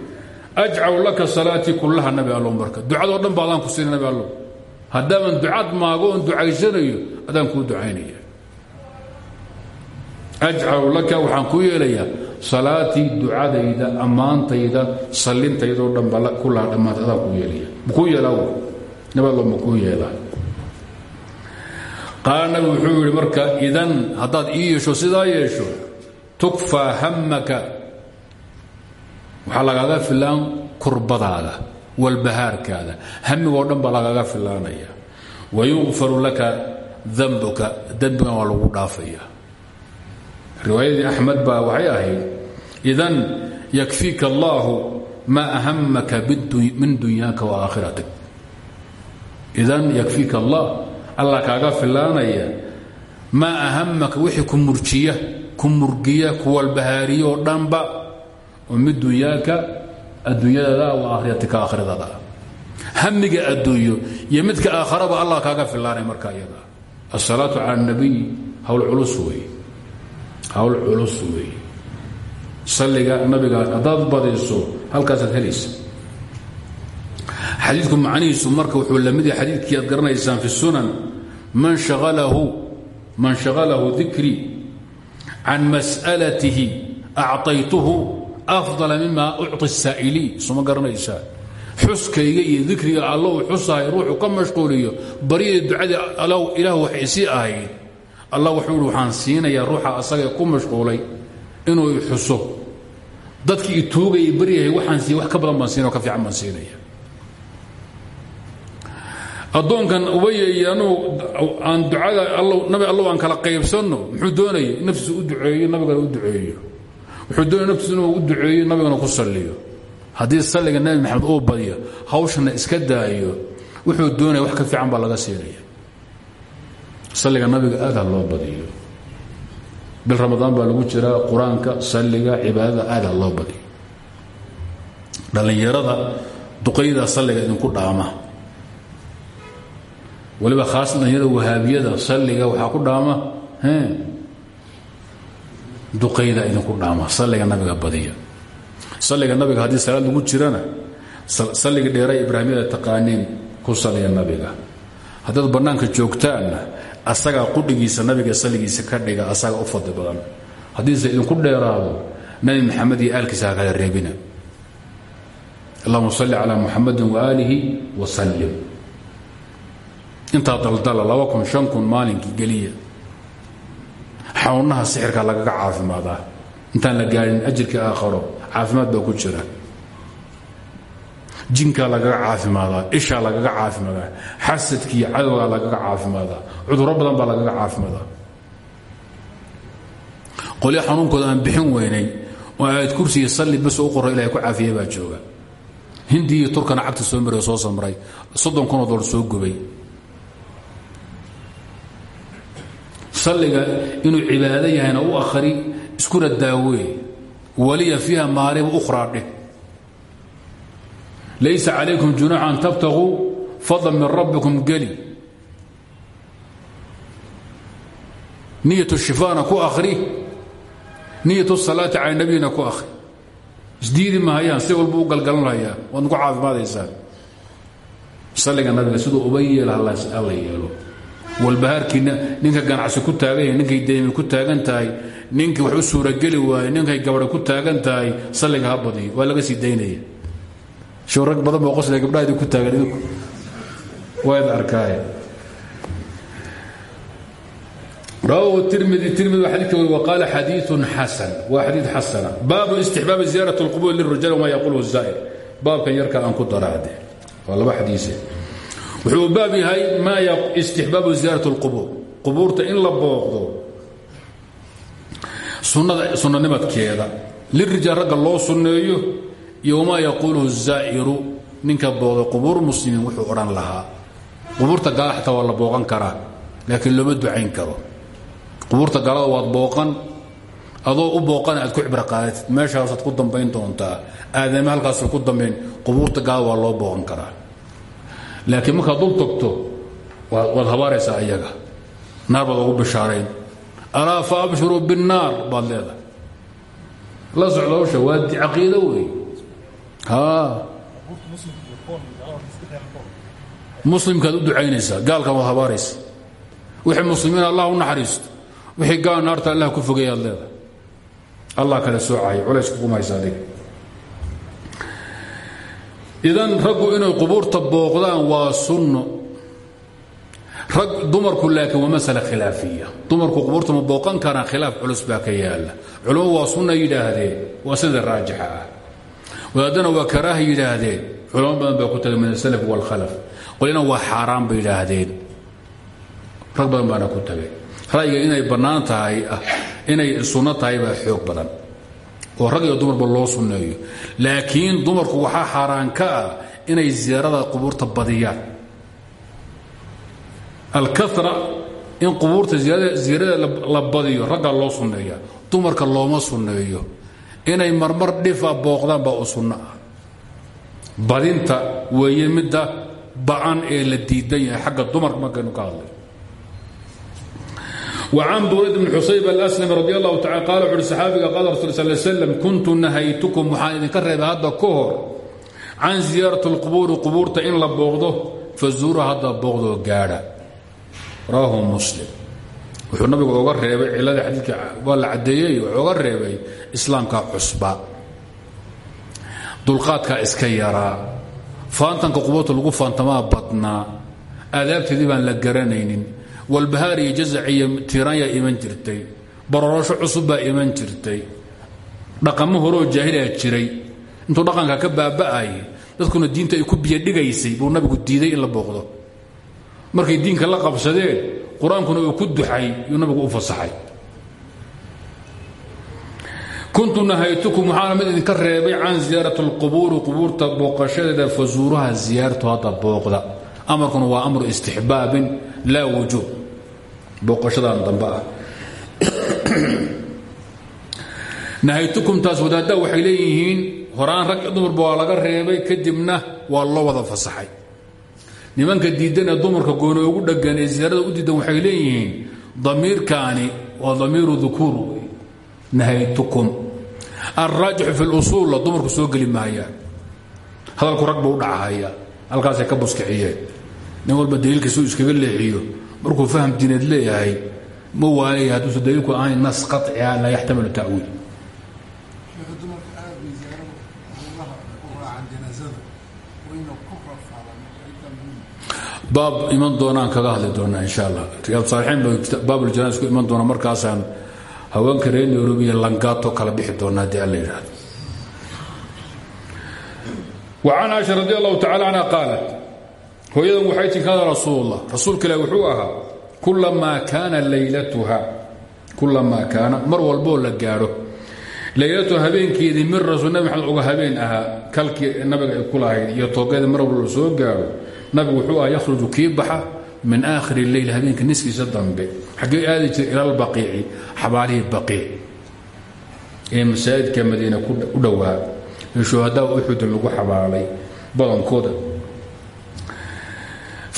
ajcalu laka salaatii kullaha nabi allo marka ducadoo dhan ba adaan ku siina nabi allo haddaaban ducad maago oon ducaysanayo adaan kuu ducaynaya ajcalu laka waxaan kuu yeelayaa salaatii ducadayda ammaantayda sallintaydoo dhan ba kullaha dhammaanta adaan kuu yeelaya makuu yeelaa nabi allo makuu yeelaa qaala wuxuu yidhi idan haddaad ii yeesho sidaa yeesho tukfaa hammaka waxaa lagaaga filaan kurbadaada walbahaarkaada. Hamigoo dhan baa lagaaga filaanaya. Wayukfaru laka dambuka dembigan waa lagu dhaafaya. Riwaayadii axmed baa waxay ahayd idan yakfiika allaahu maa ahamaka min dunyaaka wa aakhiratik. Idan yakfiika allah allah kaaga filaanaya maa ahamaka wixii ku murjiya ku murgiya ku walbahaariyo oo dhanba mid dunyaaka adduunyadaada wa aakhiratika aakhiradaada hamiga adduunyo iyo midka aakharaba allah kaaga filaanay marka iyada asalaatu cala anabiy hawl culus wey hawl culus wey salliga nabiga haddaad badiso halkaasaad helaysa. Xadiidku macnihiisu marka wuxuu la mid yahay aad garanaysaan fi sunan man shaalahu man shagalahu dikrii can mas'alatihi acطaytuhu afdala mima ucطi saa'iliin suma garanaysaa xuskayga iyo dikriga alla uu xusahay ruuxu ka mashquuliyo baryadii ducadii ilaah wax isii ahayd allah wuxuu i waxaan siinayaa ruuxa asagae ku mashquulay inuu xuso dadkii i tuugaya baryahay waxaan siiya wax ka badan baan siinao ka fiican baan siinaya addoonkan anugu aan ducada nabi allow aan kala qaybsanno muxuu doonaya naftiisa u duceeyo nabigana u duceeyo wuxuu doonaya naftiisa inuu duceeyo nabigana ku salliyo. Haddii salliga nebi maxamed uu badiyo hawshana iska daayo wuxuu doonaya wax ka fiican baa laga siinaya salliga nabiga aad ha loo badiyo. Bil ramadaan baa lagu jiraa qur'aanka salliga cibaadada aad loo badiyo. Dhallinyarada duqayda salliga idinku dhaama. Waliba khaas dhallinyarada wahaabiyada salliga waxaa ku dhaama duqayda idinku dhaama salliga nabiga badiya salliga nabiga haddii salaad lagu jirana salliga dheera ibraahimyada taqaaniin ku salliya nabiga. Haddaad bannaanka joogtaanna asagaa qudhigiisa nabiga salligiisa ka dhiga asaga u fadli badan. Haddiise idinku dheeraado nabi maxamed iyo aalkiisa ha kala reebina. Allahuma salli calaa muxamadin waaalihi wasallim intaa daldala laba kun shan kun xanuunaha sixirka lagaga caafimaadaa. Intaan la gaadhin ajirkii aakharo caafimaad baa ku jira. Jinkaa lagaga caafimaadaa ishaa lagaga caafimaadaa xasadkiiyo cadowgaa lagaga caafimaadaa cudurro badan baa lagaga caafimaadaa. Qolyo xanuunkooda aan bixin weynay oo aad kursiga salli bas u qoro ilahay ku caafiya baa jooga. Hindi iyo turkana cagta soo mariyo soo samray soddon kunoo dool soo gubay salliga inuu cibaado yahayna u akhri iskuna daawee waliya fiiha maariba ukhraa dheh. Laysa calaykum junax an tabtaguu fadla min rabbikum geli. Niyat shifaana ku akhri. Niyat salaati cala nabiyina ku akhri. Isdiidi mahayaan si walba u galgalanhayaa waad ku caafimaadaysaan salliga nabiga siduu uba yeela alla yeelo walbahaarkiina ninka ganacsi ku taaganya ninkay deymi ku taagan tahay ninkii wax u suurageli waayey ninkay gabadha ku taagan tahay salliga ha badiyo waa laga sii daynaya. Shurag badan boo qosle gabdhahaadi ku taagan idinku. Waad arkaaye. Rawahu tirmidi tirmidi waa xadidka wari wa qaala xadiiun xasan waa xadiid xasana. Baabu istixbaabi ziyaarat اlqubuur lilrijaal wama yaquulhu zaa'ir baabkan yarka aan ku daraade waa laba xadiise wuxuu baab yahay ma istixbaabu ziyaaraة اlqubuur qubuurta in la booqdo sunanimadkeeda lirijaal ragga loo sunneeyo iyo wamaa yaquuluhu الzaa'iru ninka booqda qubuur muslimiin wuxuu odhan lahaa qubuurta gaala xataa waa la booqan karaa laakiin looma ducayn karo qubuurta gaalada waad booqan adoo u booqana aad ku cibro qaadatid meeshaasaad ku dambayn doontaa aadame halkaasuu ku dambayn qubuurta gaalada waa loo booqan karaa laakiin markaad dul tagto waad habaaraysaa iyaga. Naar baad ugu bishaarayn. Alaa fa abshiruu binnaar baad la socda hawsha waa caqiido wey muslimkaad u ducaynaysaa gaalkan waad habaaraysa. Wixii muslimiin allah u naxariisto wixii gaal naarta allah ku fogeeyaad leedahay. Allah kale soocaya culays kugumaysa adiga idan raggu inay qubuurta booqdaan waa sunno. Rag dumarku laakiin waa masala khilaafiya. Dumarku qubuurta ma booqan karaan khilaaf culus baa ka yaalla culumadu waa sunna yidhaahdeen waa sida raajixa ah. Wadaadana waa karaaha yidhaahdeen. Culamo badan baa ku tagay min asalaf waalkhalaf qolina waa xaaraan bay yidhaahdeen. Rag badan baana ku tagay. Ra'yiga inay bannaan tahay inay sunno tahay baa xoog badan oo rag iyo dumarba loo sunneeyo. Laakiin dumarku waxaa xaaraan ka ah inay ziyaarada qubuurta badiyaan. Alkara in qubuurta ziyaarada la badiyo raggaa loo sunneeya dumarka looma sunneeyo. Inay marmar dhifa booqdaan baa u sunno ah. Badinta weeye midda ba'an ee la diidan yahay xagga dumarka markaynu ka hadlay وعن بريد بن xusayb الأسلم رضي الله تعالى قال وxuui صxaabiga qال رsul صل سلم كنtu نahayتكم waxaan idinka reebay hadda ka hor can ziyaarat اlqubuuri qubuurta in la booqdo fazuura hadda booqdoo gaadha rawaahu muslim wuxuu nabigu oga reebay cilada xadiidka waa la caddeeyey wuxuu oga reebay islaamka cusba dulqaadkaa iska yaraa faantanka qubuurta lagu faantamaa badnaa aadaabteedii baan la garanaynin walbahaar iyo jazac iyo tiiraanyaa iman jirtay barorasho cusub baa iman jirtay dhaqamo horeoo jaahiliya jiray. Intuu dhaqanka ka baaba'ay dadkuna diinta ay ku biyadhigaysay buu nabigu diiday in la booqdo. Markay diinka la qabsadeen qur'aankuna uu ku duxay yuu nabigu u fasaxay. Kuntu nahaytukum waxaana mid idinka reebay can ziyaarat اlqubuuri qubuurta booqashadeeda fazuuruha ziyaartu hadda booqda. Amarkuna waa amru istixbaabin laa wujuub booqashadan dambe ah. Nahaytukum taas wadaadda waxay leeyihiin horaan rag dumarba waa laga reebay kadibna waa loo wada fasaxay. Nimanka diidan dumarka gooni ugu dheggan ee ziyaarada u diidan waxay leeyihiin damiirkaani waa damiiru dukuur nahaytukum. Alraajixu fi lusuulla dumarku soo geli maayaan hadalku rag buu u dhacahaya halkaasay ka buskiciyeen nin walba daliilka suu iskaga leexiyo markuu faham diineed leeyahay ma waayay hadduusa daliilku ahayn nas qaطciha laa yaxtamilu ta'wiil baab iman doonaan kaga hadli doonaa insha allah riyaad saalixiin baabuljanais ku iman doona markaasaan haweenka reer nairobi iyo langaato kala bixi doona haddii alla yidhaahdo وcan caaشha radi allahu tacala canha qaalat hooyadan waxay tii kaana rasuul اllah rasuulka wuxuu ahaa kulamaa kaana laylatuha. Kulamaa kaana mar walboo la gaadho. Laylatuha habeenkeedii min rasuul nabi maxamed uga habeen ahaa kalkii nabiga ay ku iyo toogeeda mar walba soo gaadho nabigu wuxuu aha yakhruju kii baxa min aakhir اleyl habeenka niskiisa dambe. Xaggee aadi jira ila lbaqiici xabaalihii baqiic ee masaajidka madiina u dhowaa ee shuhadaa uxud lagu xabaalay badankooda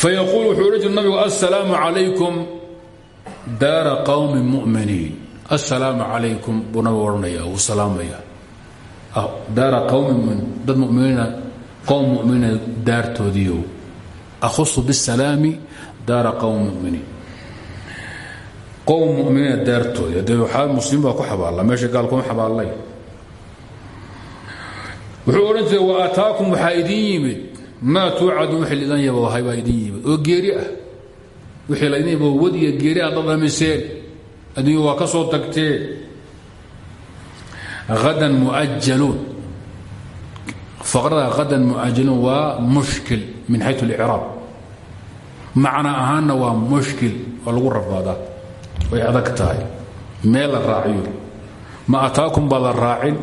fayaquul wuxuu odhan jira nabigu assalaamu calaykum daara qowmi muminiin assalaamu calaykum buu nabigu odhanaya wuu salaamaya daara qowmi dad muminiina qowm muminiina daartoodiiyo ahusu bisalaami daara qowm muminiin qowm muminiina daartoodii dee waxaa muslimiin baa ku xabaalla meesha gaal kuma xabaallay wuxuu odhan jiray wa aataakum waxaa idin yimid maa tuucadun wixii laidin yabohay baa idin yimid oo geeri ah. Wixii laydin yabo wad iyo geeri aad dhadhamiseen adduunya waa ka soo tagteen hadan muajaluun faqrada hadan muajaluun waa mushkil min xayu اlicraab macna ahaanna waa mushkil oo lagu rafaadaa way adag tahay. Raaciyo? Ma ataakum baa la raacin?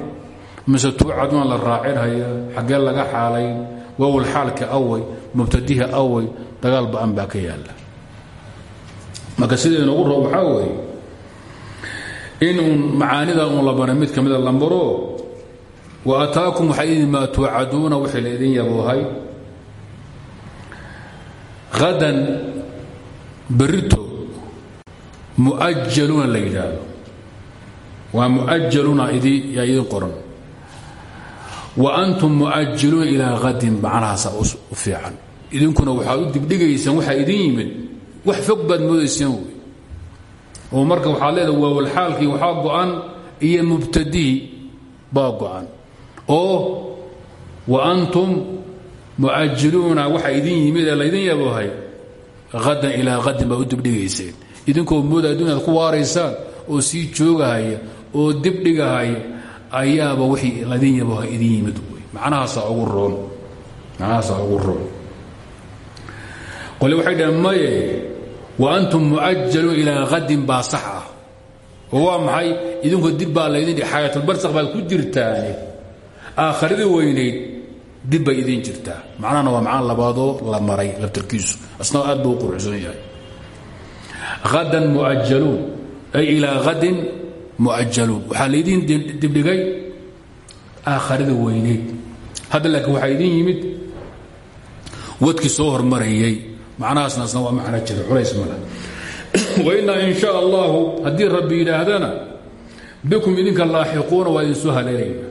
Mise tuucaduna la raacinhaya laga xaalay wowal xaalka away mubtadiha away dagaal ba'an baa ka yaalla marka sida inoogu roo waxaa weeye in macaanida uun la baray mid ka lambaro wa ataakum waxaa idin maa tuucaduuna wixii la idin yaboohay hadan berito mu'ajaluuna la yidhaahdo. Waa idin qoran wa antum mu'ajiluuna ilaa hadin macnahaasa u fiican. Idinkuna waxaad u dibdhigaysaan waxaa idin yimid wax fog baad moodayseen wey oo marka waxaad leedaha waawalxaalkii waxaa go'an iyo mubtadihi baa go'an. Oo wa antum mu'ajiluuna waxa idin yimid ee laydin yaboohay hadan ilaa hadin baad u dibdhigayseen. Idinkoo mooda adduunaad ku waaraysaan oo sii joogahaya oo dibdhigahaya ayaaba wixii laydin yabooha idin yimid wey. Macnahaasaa ugu roon. Macnahaasaa ugu roon. Qole waxay dhaheen maye wa antum mu'ajaluun ilaa hadin baa sax ah. Oo waa maxay? Idinkoo dib baa laydin xayaatulbarsakh baad ku jirtaane. Aakharadii weynayd dib bay idin jirtaa. Macnahana waa macna labaadoo la maray laftarkiisu asna aad buu u quruxsan yahay. Hadan mu'ajaluun ay ilaa hadin mu'ajaluun waxaa laydin dibdhigay aakharada weyneyd hadda laakiin waxaa idin yimid wadkii soo hormarayay. Macnahaasna asna waa macno culays male wainaa in sha allahu haddii rabbi yidhaahdana bikum idinka laaxiquuna waa idin soo haleelayna.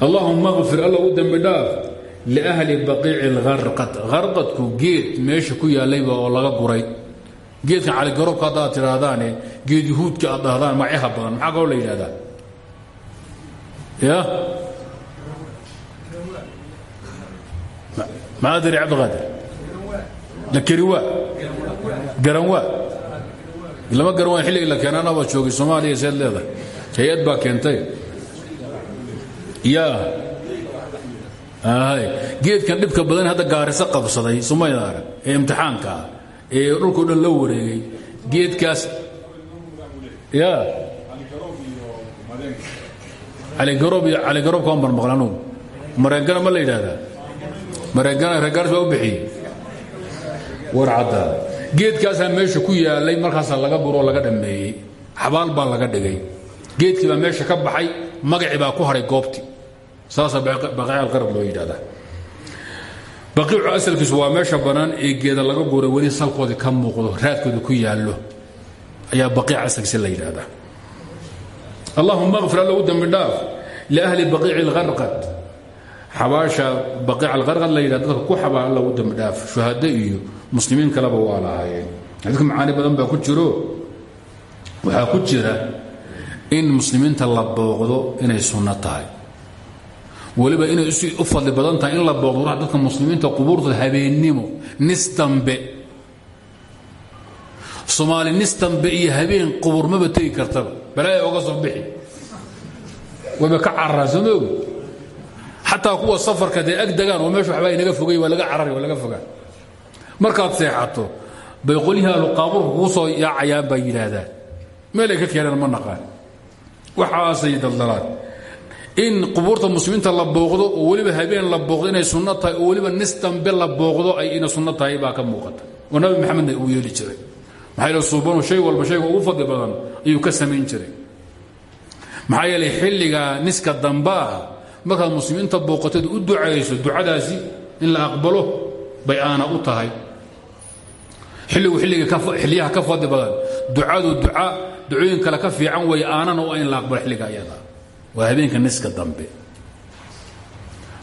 Allahuma kfir alla u dembi dhaaf liahli baqiici lharqad harqadku geed meesha ku yaallayba oo laga guray geedka caligaroobka haddaad tidhaahdaane geed yuhuudka aad dhahdaan macyaha badan maxaa kaloo la yidhahdaa ya? Maadari cabdiqaadir. Lakeriwa garanwa. Lama garan waa xilligii la keenana baad joogay soomaaliya seed leedahay. Hay'ad baa keentay. Ya. Geedkan dhibka badan hadda gaariso qabsaday sumayda arag ee imtixaanka. ah ee dhulkao dhan la wareegay. Geedkaas ya. Caligaroob iyo caligaroobka waan barmaqla anugu mareegana ma la yidhaahdaa. Mareegana reegaaris baa u bixiyey. War caddaa geedkaasaa meesha ku yaalay markaasaa laga buroo laga dhammeeyey. Xabaal baa laga dhigay. Geedkii baa meesha ka baxay magacii baa ku hadhay goobti saasaa baqiicalqarab loo yidhahdaa baqiicu asalkiisu waa meesha bannaan ee geeda laga guuray weli salkoodii ka muuqdo raadkooda ku yaallo. Ayaa baqiic asalkiisa la yidhaahdaa. Allahuma kfir alla u dembi dhaaf liahli baqiici alharqad xabaasha baqiic alharqad la dadka ku xabaa alla u shuhado iyo muslimiin kaleba waa lahaayeen. Xadiidka macaani badan baa ku jiro. Waxaa ku jira in muslimiinta la booqdo inay sunno tahay weliba inay u fadli badan tahay in la booqdo dadka muslimiinta qubuurtooda habeennimo nis soomaali nis iyo habeen qubuur maba tegi kartaba. Balaaya oga soo bixi. Wayba ka cararaan soo maogi xataa kuwa safarka dee oo meesha waxbaa inaga fogay waa laga carari waa laga fogaan markaad seexato bay qolyihii ahluqaabuurka kuu soo yaacayaan baa yidhaahdaan meelay ka keeneen ma naqaan. Waxaasay daldalaan in qubuurta muslimiinta la booqdo oo weliba habeen la booqdo inay sunno tahay oo weliba nis dambe la booqdo ay ina sunno tahay baa ka muuqata. Oo nabi maxamedna uu yeeli jiray. Maxaa yeele suubanu shay walba shayga ugu fadli badan ayuu ka jiray. Maxaa yeelay xilliga niska dambe ah muslimiinta booqateed u ducayso ducadaasi in la aqbalo bay aana u tahay. Xilligu xilliyaha ka fadli badan ducadu duca ducooyin kale ka fiican way aanana u in la aqbalo xilliga ayada waa habeenka niska dambe.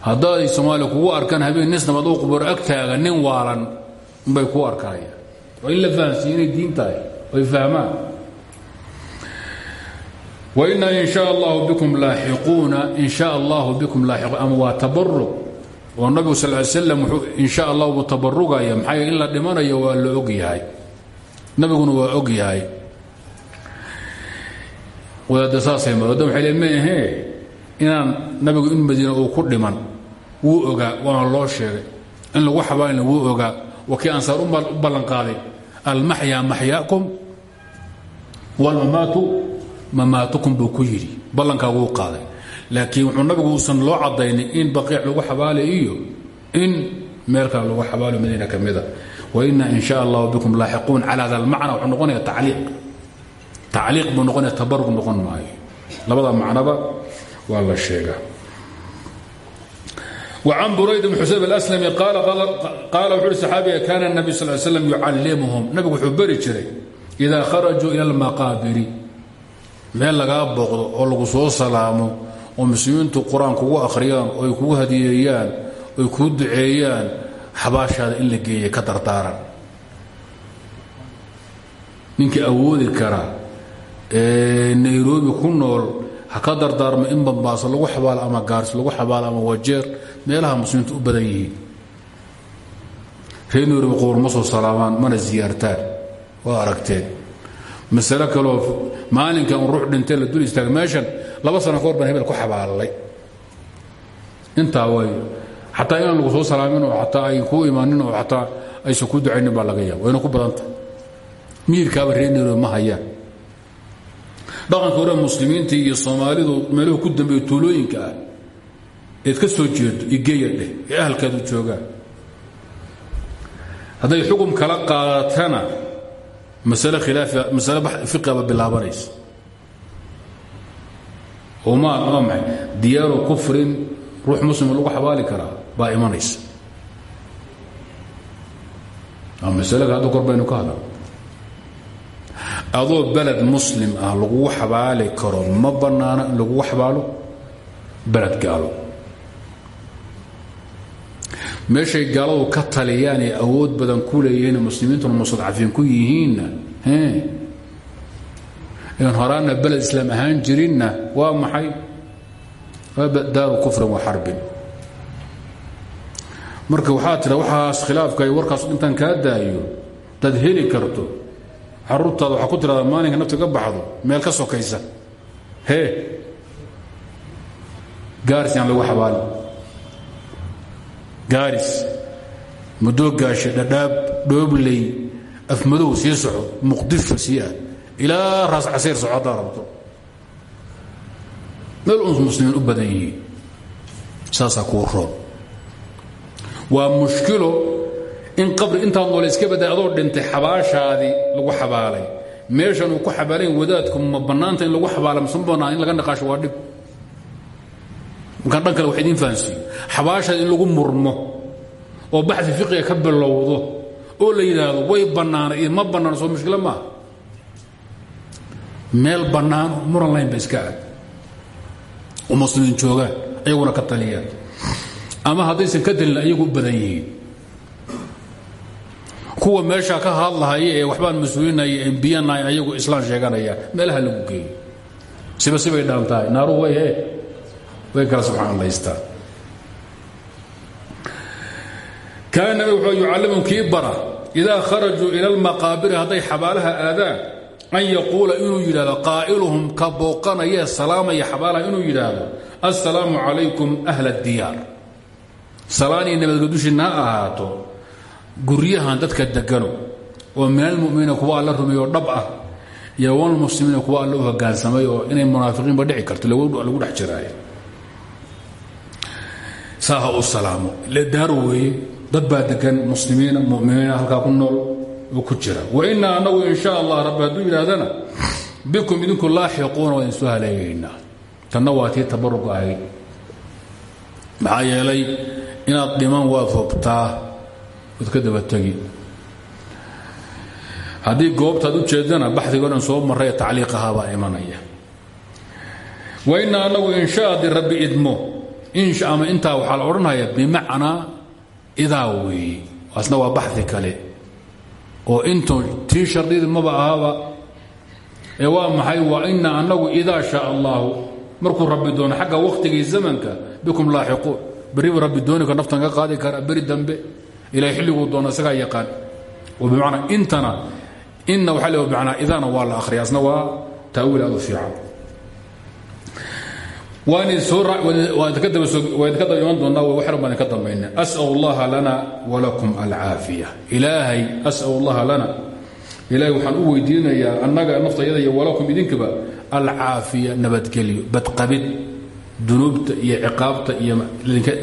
Hadday soomaaliya kugu arkaan habeen nis nabad u agtaaga nin waalan bay kuu arkaayaan. Waa in la fahansiiyo inay diin tahay oy fahmaan. Waina in sha allahu bikum laaxiquuna in sha allahu bikum laaxiquun ama waa tabarug oo nabigu sal ly slam wuxuu in sha allah buu dhimanayo waa la og yahay. Nabiguna waa og wadaadda saasay wadaadda waxay le maahee inaan nabigu in madiina uu ku dhiman wuu ogaa waana loo sheegay. In lagu xabaalina wuu ogaa. Waa kii ansaar u ballanqaaday almaxyaa maxyaakum waalmamaatu mamaatukum buu ku yidhi. Ballankaa wuu qaaday. Laakiin wuxuu nabigu uusan loo cadaynin in baqiic lagu xabaali iyo in meel kale lagu xabaalo madiina ka mida waina in sha allahu bikum laaxiquun cala hada almacna wuxuu noqonaya tacliiq tacliiq buu noqonaya tabarug noqon maayo labada macnaba waa la sheegaa وعن بريد بن xusayb الأسلمي قال وxu uhi صxaabiga كان النبي صل سلم يucalمهم nabigu wuxuu beri jiray إida kharajuu إلى المaqاabiri meel lagaa booqdo oo lagu soo salaamo oo muslimiintu qur-aan kugu akhriyaan oo ay kugu hadiyeeyaan oy kuu duceeyaan xabaashaada in la geeya ka dardaaran ninkii awoodi kara ee nairobi ku nool ha ka dardaarmo in bambaaso lagu xabaalo ama gaarsi lagu xabaalo ama wajeer meelaha muslimiintu u badan yihiin. Reer nairobi qowr ma soo salaamaan mana siyaartaan waa aragteen. Masale kaloo maalinka un ruux dhintee la dul istaaga meeshan laba sano ka hor baan hebel ku xabaalay. Intaa way xataa inaan lagu soo salaamin oo xataa ay kuu imaanin oo xataa aysan kuu ducaynin baa laga yaaba wayna ku badanta. Miirkaaba reer nairobi ma hayaan dhaqanka hore muslimiinta iyo soomaalidu meeluhu ku dambeeyo tuulooyinka ah eed ka soo jeedo igeya dheh ee ahalkaadu joogaan hadday xukum kala qaadatana masale khilaafi masale fiqiaba bilaabanaysa. Ma ma maxay diyaaru kufrin ruux muslima lagu xabaali karaa baa imanaysa. Waa masalada hadda kor ka hadal adoo beled muslim ah lagugu xabaali karo ma bannaano in lagugu xabaalo beled gaalo. Meeshay gaaladu ka taliyaan ee awood badan ku leeyihiin muslimiintuna mustadcafiin ku yihiinna n horaana beled islaam ahaan jirinna waa maxay? Daaru kufrin wa xarbin. Marka waxaa tira waxaas khilaafka warkaas intaan kaa daayo dad heli karto caruurtaada waxaa ku tiradaa maalinka nafta ka baxdo meel ka sokaysa. Hee gaaris yaan lagu xabaali. Gaaris. Madoogaashe dhadhaab dhoobley afmadow sii soco muqdisho sii aad. Ilaa raas casiir soco haddaad rabto. Meel uns muslimiin u badan yihiin. Saasaa kuu roon. Waa mushkilo in qabri intaad noole iska badday adoo dhintay xabaashaadii lagu xabaalay. Meeshan uu ku xabaalayn wadaadku ma bannaanta in lagu xabaala bannaan in laga naqaasho waa dhib. Markaan kale wax idiin fahansiiyo xabaashaada in lagu murmo oo baxdi fiqiga ka bilowdo oo la yidhaahdo way bannaana iyo ma bannaan soo mushkilo maaha meel bannaan muran layn ba iska aad. Oo muslimiin joogaan ayaguna ka taliyaan ama haddaysan ka talin ayagu badan yihiin kuwa meeshaa ka hadlahaya ee waxbaan mas'uulinaya ayagu islaan sheeganaya meelaha lagu geeyo. Siba sibay dhaan tahay. Way he way kala subxaanlaystaa kaana wuxuu yucallimun kii bara idaa kharajuu ila almaqaabiri hadday xabaalaha aadaan an yaquula inuu yidhahdo qaa'iluhum ka booqanayee salaamaya xabaalaha inuu yidhaahdo assalaamu calaykum ahla addiyaar salaanii nabadga dushiinna ha ahaato guryahan dadka degano oo min almuminiina kuwa alla rumeeyo dhab ah iyo walmuslimiina kuwa alla u hogaansamay oo inay munaafiqiinba dhici karto lagu dhex jiraayo saa ha u salaamo. Ile daaro weeye dad baa degan muslimiina muminiina halkaa ku nool oo ku jira. Wainaa anagu in allah rabbi hadduu bikum idinku laaxiquuna waa idin soo haleegaynaa tanna waa tii tabaruga ahayd waad ka daba tegi haddii goobtaad u jeedana baxdigo soo marray tacliiqahabaa imanaya. Wainaa anagu in sha haddii rabbi idmo ama intaa waxaa la odhanaya bimacnaa idaa weeye asna waa baxdi kale. Oo intu tii shardidi maba ahaba ee waa maxay? Waa ina anagu idaa shaa allahu markuu rabbi doono xagga wakhtigii zamanka bikum laaxiquun. Beriba rabbi dooniga naftan ka qaadi kara beri dambe ilaa xilliguu doono isagaa yaqaan. Oo bimacnaa intana inna waxaa le bimacnaa idaana waa la akhriya asna waa taawiil aad u fiican. Idinka daba iman doonaa waxran baan idinka dambayna. As'al lana walakum alcaafiya ilaahay as'al allaha lana. Ilaahay waxaan u weydiinayaa annaga naftayada iyo walakum idinkaba alcaafiya nabadgelyo badqabid dunuubta iyo ciqaabta iyo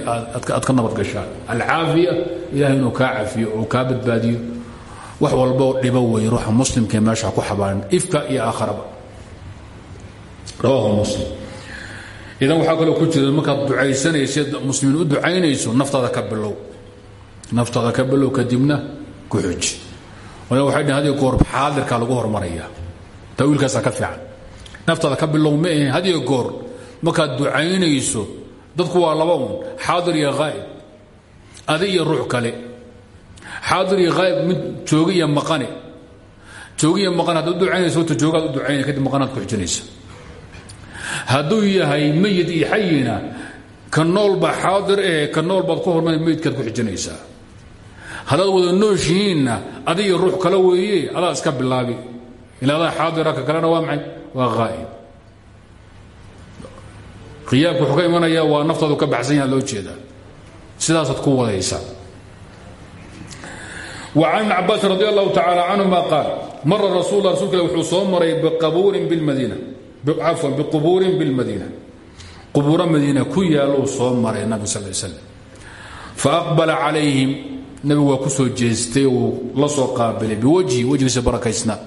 aad ka nabad gashaan alcaafiya ilahay inuu kaa cafiyo oo kaa badbaadiyo. Wax walboo dhibo weeye ruuxa muslimkaee meesha ku xabaaran ifka iyo aakharaba rawaahu muslim. Idan waxaa kaloo ku jira markaad ducaysanaysa muslimiin u ducaynayso naftaada ka bilow. Naftaada ka bilow kadibna ku xuji wala waxay dhaheen hadiyo goor lagu hormaraya tawiilkaasaa ka fiican. Naftaada ka bilow ma ahe hadiyo markaad ducaynayso dadku waa laba un xaadir iyo haa'ib adi iyo ruux kale. Xaadir iyo haa'ib mid jooga iyo maqane jooga iyo maqane haddaad u ducaynayso joogaad u kadib maqanaad ku xujinaysa hadduu yahay meyid iyo xayina ka noolba xaadir eh ka nool ku hormar meyidkaad ku xijinaysaa. Haddaad wada nooshihiinna adiga ruux kale weeye adaa iska bilaabi ila adaa ka kalena waa maxay? Waa haa'ib qiyaabka wuxuu ka imanaya waa naftaadu ka baxsan yaha loo jeedaa sidaasaad ku wadaysaa وعن ابن عباس رضي الله تعالى عنهما قال مر رسول الله رسول الله وxuu soo maray بqبور بالمدينة cafwan biqubuurin bilmadiina qubuuro madiina ku yaalou soo maray nabig sal slam faaqbala calayhim nebigu waa ku soo jeestay uu la soo qaabilay biwajhi wejgiisa barakaysna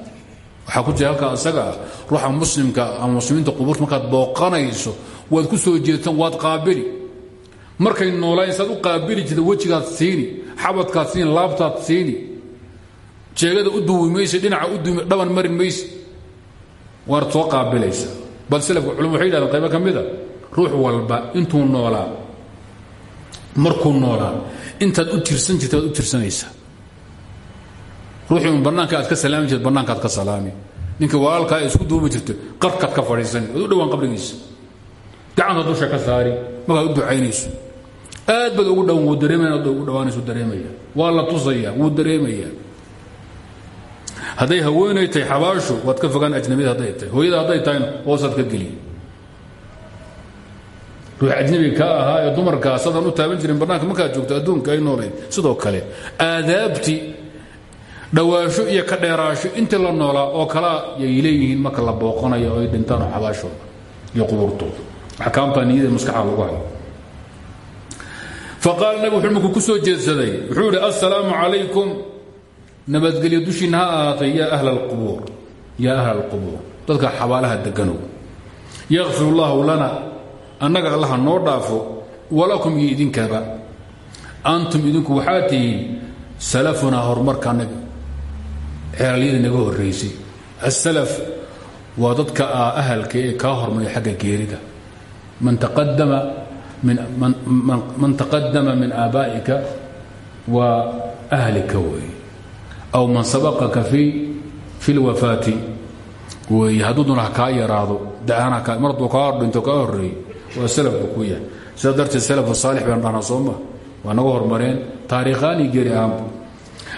waxaa ku jira halkaa isaga ah ruuxa muslimka ama muslimiinta qubuurta markaad booqanayso waad ku soo jeestaan waad qaabili. Markay noolayn u qaabili jirta wejigaad siini xabadkaad siini laabtaad siini. Jeegada u duwi dhinaca u duwi dhaban mari mayse waad soo qaabilaysa. Bal slafka culum waxay yidhahdeen qaybo ruux walba intuu noolaa. Markuu noolaa intaad u tirsan jirta u tirsanaysaa ruuxii un aad ka salaami jirta bannaanka aad ka salaami. Ninka walaalkaa isku duubi jirta qarkaad ka fadhiisani waad u dhowaan qabrigiisa gacanta dusha ka saari. Markaad u ducaynayso. Aad baad ugu dhowan wuu dareemaya ugu dhawaanaysu dareemaya waa tusaya wuu dareemaya hadday haweenay xabaashu waad ka fogaan ajnabiyada hadday hooyada hadday tahayna hoosaad ka geliya. Ruux ajnabi ka ahaa ee dumarkaa sadaan u taaban jirin bannaanka markaad joogto adduunka ay noolayd sidoo kale aadaabti dhawaasho iyo ka dheeraasho intii la noolaa oo kalaa yay marka la booqanayo oo ay dhintaan oo xabaashooda iyo qubuurtooda axkaamtaa niyada maskaxda lagu hayo. Faqaala nabig wuxuu ku soo jeedsaday wuxuu yidhi assalaamu calaykum. Nabadgelyo dushiinna ha ahaatay yaa ahla alqubuur yaa ahla alqubuur dadka xabaalaha deganow yakfir allahu lana annaga allaha noo dhaafo walakum iyo idinkaba antum idinku waxaa tihiin salafunaa horumarka annaga xeelalyada naga horraysay asalaf waa dadka ah ahalka ee kaa hormaya xagga geerida man taqadama min aabaa'ika wa ahlika wey aw man sabaqaka fi lwafaati wey hadduu duna kaa yaraado daana mar hadduu kaa dhinto kaa horreey waa salafka ku yahay sidaa darteed salafu saalix baan dhahnaa sooma waa naga hormareen taariikhaani geeri ahaanba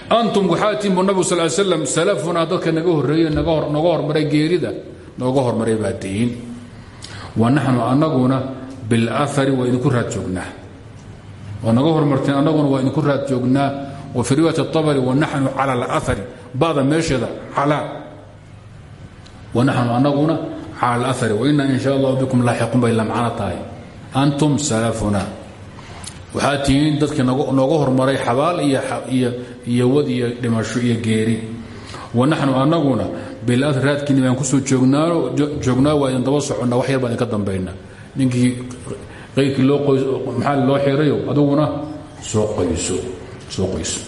antum waxaa tihin bu nabig sal slam salafunaa dadka naga horreeye noga hormaray geerida nooga hormaray baa tihiin wa naxnu annaguna bilahari waa idinku raad joognaa. Waa naga hormarteen annaguna waa idinku raad joognaa. Wa fii riwaayat abri wanaxnu cala alahari bada meesheeda calaa. Wanaxnu annaguna cala alahari waina in sha allahu bikum laaxiqun bay la macno tahay. Antum salafuna waxaa tihiin dadkii nooga hormaray xabaal iyo wad iyo dhimasho iyo geeri. Wanaxnu annaguna bilahri raadkiinni baan ku soo joognaa waa idin daba soconnaa wax yar baan idinka dambaynaa ninkii qayrkii loo maxaa loo xirayo aduguna soo qayso soo qayso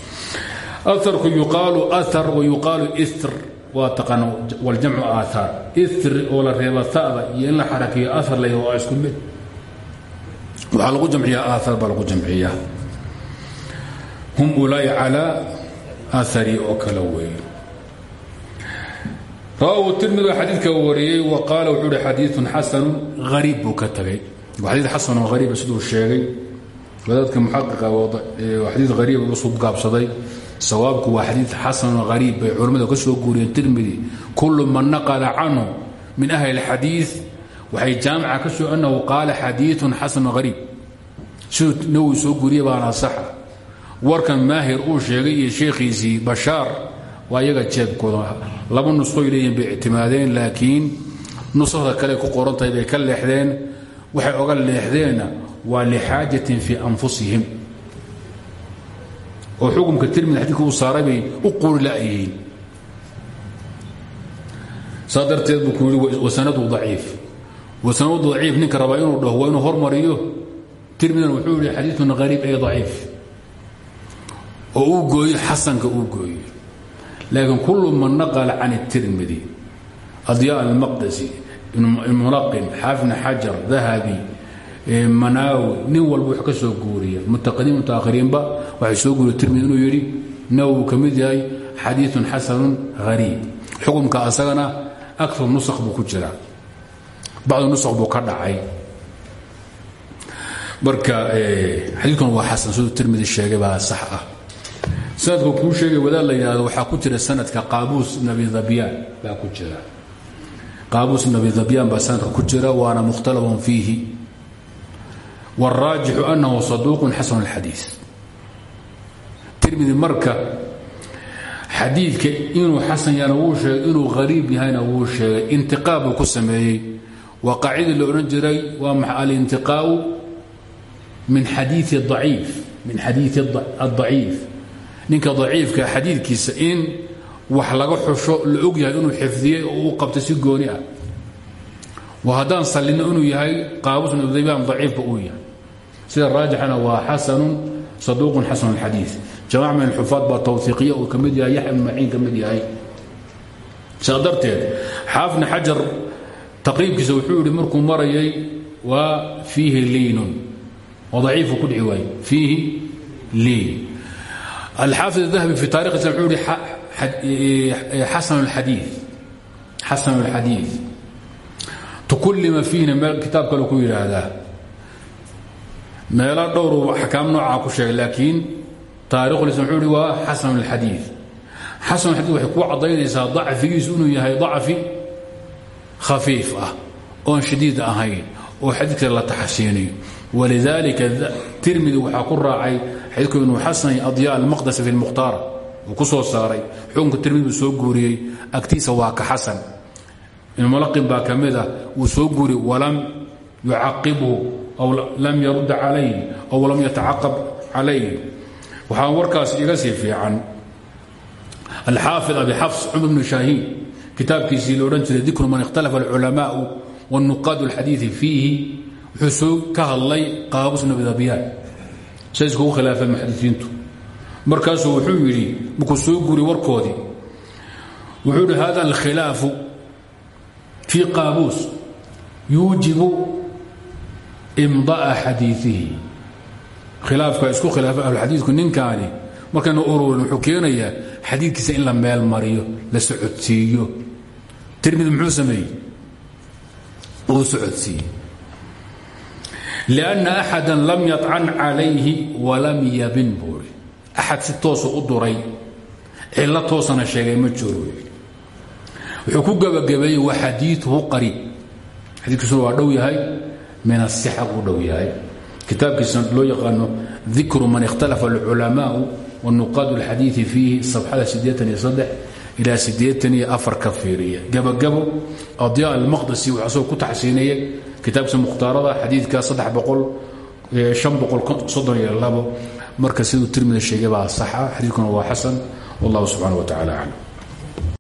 aarku yuqaalu aar wa yuqaalu ir waa taqaan waljamcu aaaar ir oo la reeba ta'da iyo in la xarakeeyo aar la waa isku mid. Waxaa lagu jamciyaa aar baa lagu jamciyaa. Hum ulaa'i calaa aari oo kale weeye rawahu tirmidi xadiidka wariyey wa qaala wuxuu hi xadiiun xasanu hariib buu ka tagay. Waa xadii xasanoo hariiba siduu sheegay. Wadaadka muxaqiqa xadii hariib usuu gaabsaday. Sawaabku waa xadii xasanoo hariib bay culammada ka soo guuriyeen. Tirmidi kullu man naqala canhu min ahli اlxadiid waxay jaamica ka soo annahu qaala xadiiun xasanu hariib siduu nawowi soo guuriye baana saxa. Warkan maahir uu sheegay iyo sheekhiisii waa iyaga jeebkooda laba nusqoy leeyihiin bay ictimaadeen laakiin nuskhada kale ku qorantahay bay ka leexdeen. Waxay oga leexdeenna waa lixaajatin fii anfusihim. Oo xukumka tirmidi xadiidka uu saaray bay u quuri la'yihiin saa darteed buu ku yidhi wasanadu daciif. Wasanadu daciif ninka rabaa inuu dhaho waa inuu hormariyo. Tirmidina wuxuu yihi xadiidun hariib ee daciif. Oo uu gooyo xasanka uu gooyo laakiin kullu man naqala can اtirmidi adya almaqdasi mulaqin xaafin xajar dahabi manaawi nin walba wax ka soo guuriya mutaqadiim mutaahiriinba waxay soo guuriya tirmidi inuu yidhi nawwi ka mid yahay xadiiun xasanun hariib xukumka asagana akar nusakh buu ku jiraa bacdu nusakh buu ka dhacay marka xadiidkan waa xasan siduu tirmidi sheegay baa sax ah sanadka kuu sheegay wadaad la yidhahdo waxaa ku jira sanadka qaabuus nabi dhabyaan baa ku jira qaabuus nabi dhabyaan baa sanadka ku jira waana mukhtalafun fiihi wاraajixu anahu saduuqun xasan اlxadiiث tirmidi marka xadiidka inuu xasan yana wuu sheegay inuu hariib yahayna wuu sheegay intiqaa buu ku sameeyey waa qaacidii la odhan jiray waa maxa alintiqaau min xadiii aciif min xadiii الضaciif ninka daciifka xadiidkiisa in wax laga xusho la og yahay inuu xifdiyey oo uu qabtay si gooni ah. Wa haddaan sallinno inuu yahay qaabusn ibdayban daciifba uu yahay. Sida raajixana waa xasanun saduuqun xasan اlxadiiث jamac min xufaad baa tawhiiqiya uu ka mid yahay yaxya ibn maciin ka mid yahay. Saa darteed xaafna xajar taqriibkiisa wuxuu yidhi markuu marayay waa fiihi liinun. Oo daciifu ku dhici waaye fiihi lii alxaafid الdahabi fi taarikh islam wuxuu ihi xasan اlxadiiث xasan اlxadiiث tukullima fiihina meel kitaab kale ku yidhaahdaa meelo dhowru axkaam noocaa ku sheegay laakiin taarikhulislam wuxuu ihi waa xasan اlxadiiث xasan اlxadiiث waxay ku caddaynaysaa dacfigiisu inuu yahay dacfi khafiif ah oon shadiid ahayn oo xadiidka la taxsiiniyo walidaalika tirmidi waxaa ku raacay xadiidku inuu xasan adya almaqdasi fi lmukhtaar uu ku soo saaray. Xukunka tirmidi soo guuriyey agtiisa waa ka xasan. Ibnulaqin baa ka mid ah soo guuriyey walam yucaqibhu aw lam yarud calayh aw lam yatacaqab calayh waxaa warkaas iga sii fiican. Alxaafid abi xafs cumar bnu shaahiin kitaabkiisii jiray dikru man ikhtalafa alculamaau wanuqaad اlxadiiثi fiihi wuxuu soo ka hadlay qaabus nabidabiyaan say iskugu khilaafeen muxadisiintu. Markaasuu wuxuu yidhi markuu soo guri warkoodii wuxuu yidhi hada alkhilaafu fii qaabuus yuujibu imda'a xadiiihi khilaafka isku khilaafa ahluxadiidku ninkaani markaynu ururin wuxuu keenayaa xadiidkiisa in la meel mariyo la socodsiiyo. Tirmidi muxuu sameeyey? Uu socodsiiyey لأنa أxada lam yaطcan calayhi walam yabin buuri axad si toosu u duray cilo toosana sheegay ma jiro wuxuu ku gebagabeeyey wa xadiiثuhu qariib xadiikiisuna waa dhow yahay min الصxa u dhow yahay kitaabkiisa loo yaqaano dikru man اkhtalafa الculamaءu wanuqaad الxadiiثi fiihi صafxada ieean iyo saddex ilaa ieean iyo afar ka fiiriya. Gebagabo adya almaqdisi wuxuu asagoo ku taxsiinayay kitaabkiisa mukhtaarada xadiidka marka siduu tirmida sheegay baa saxa xadiidkuna waa xasan. Wallahu subxana wa tacala aclam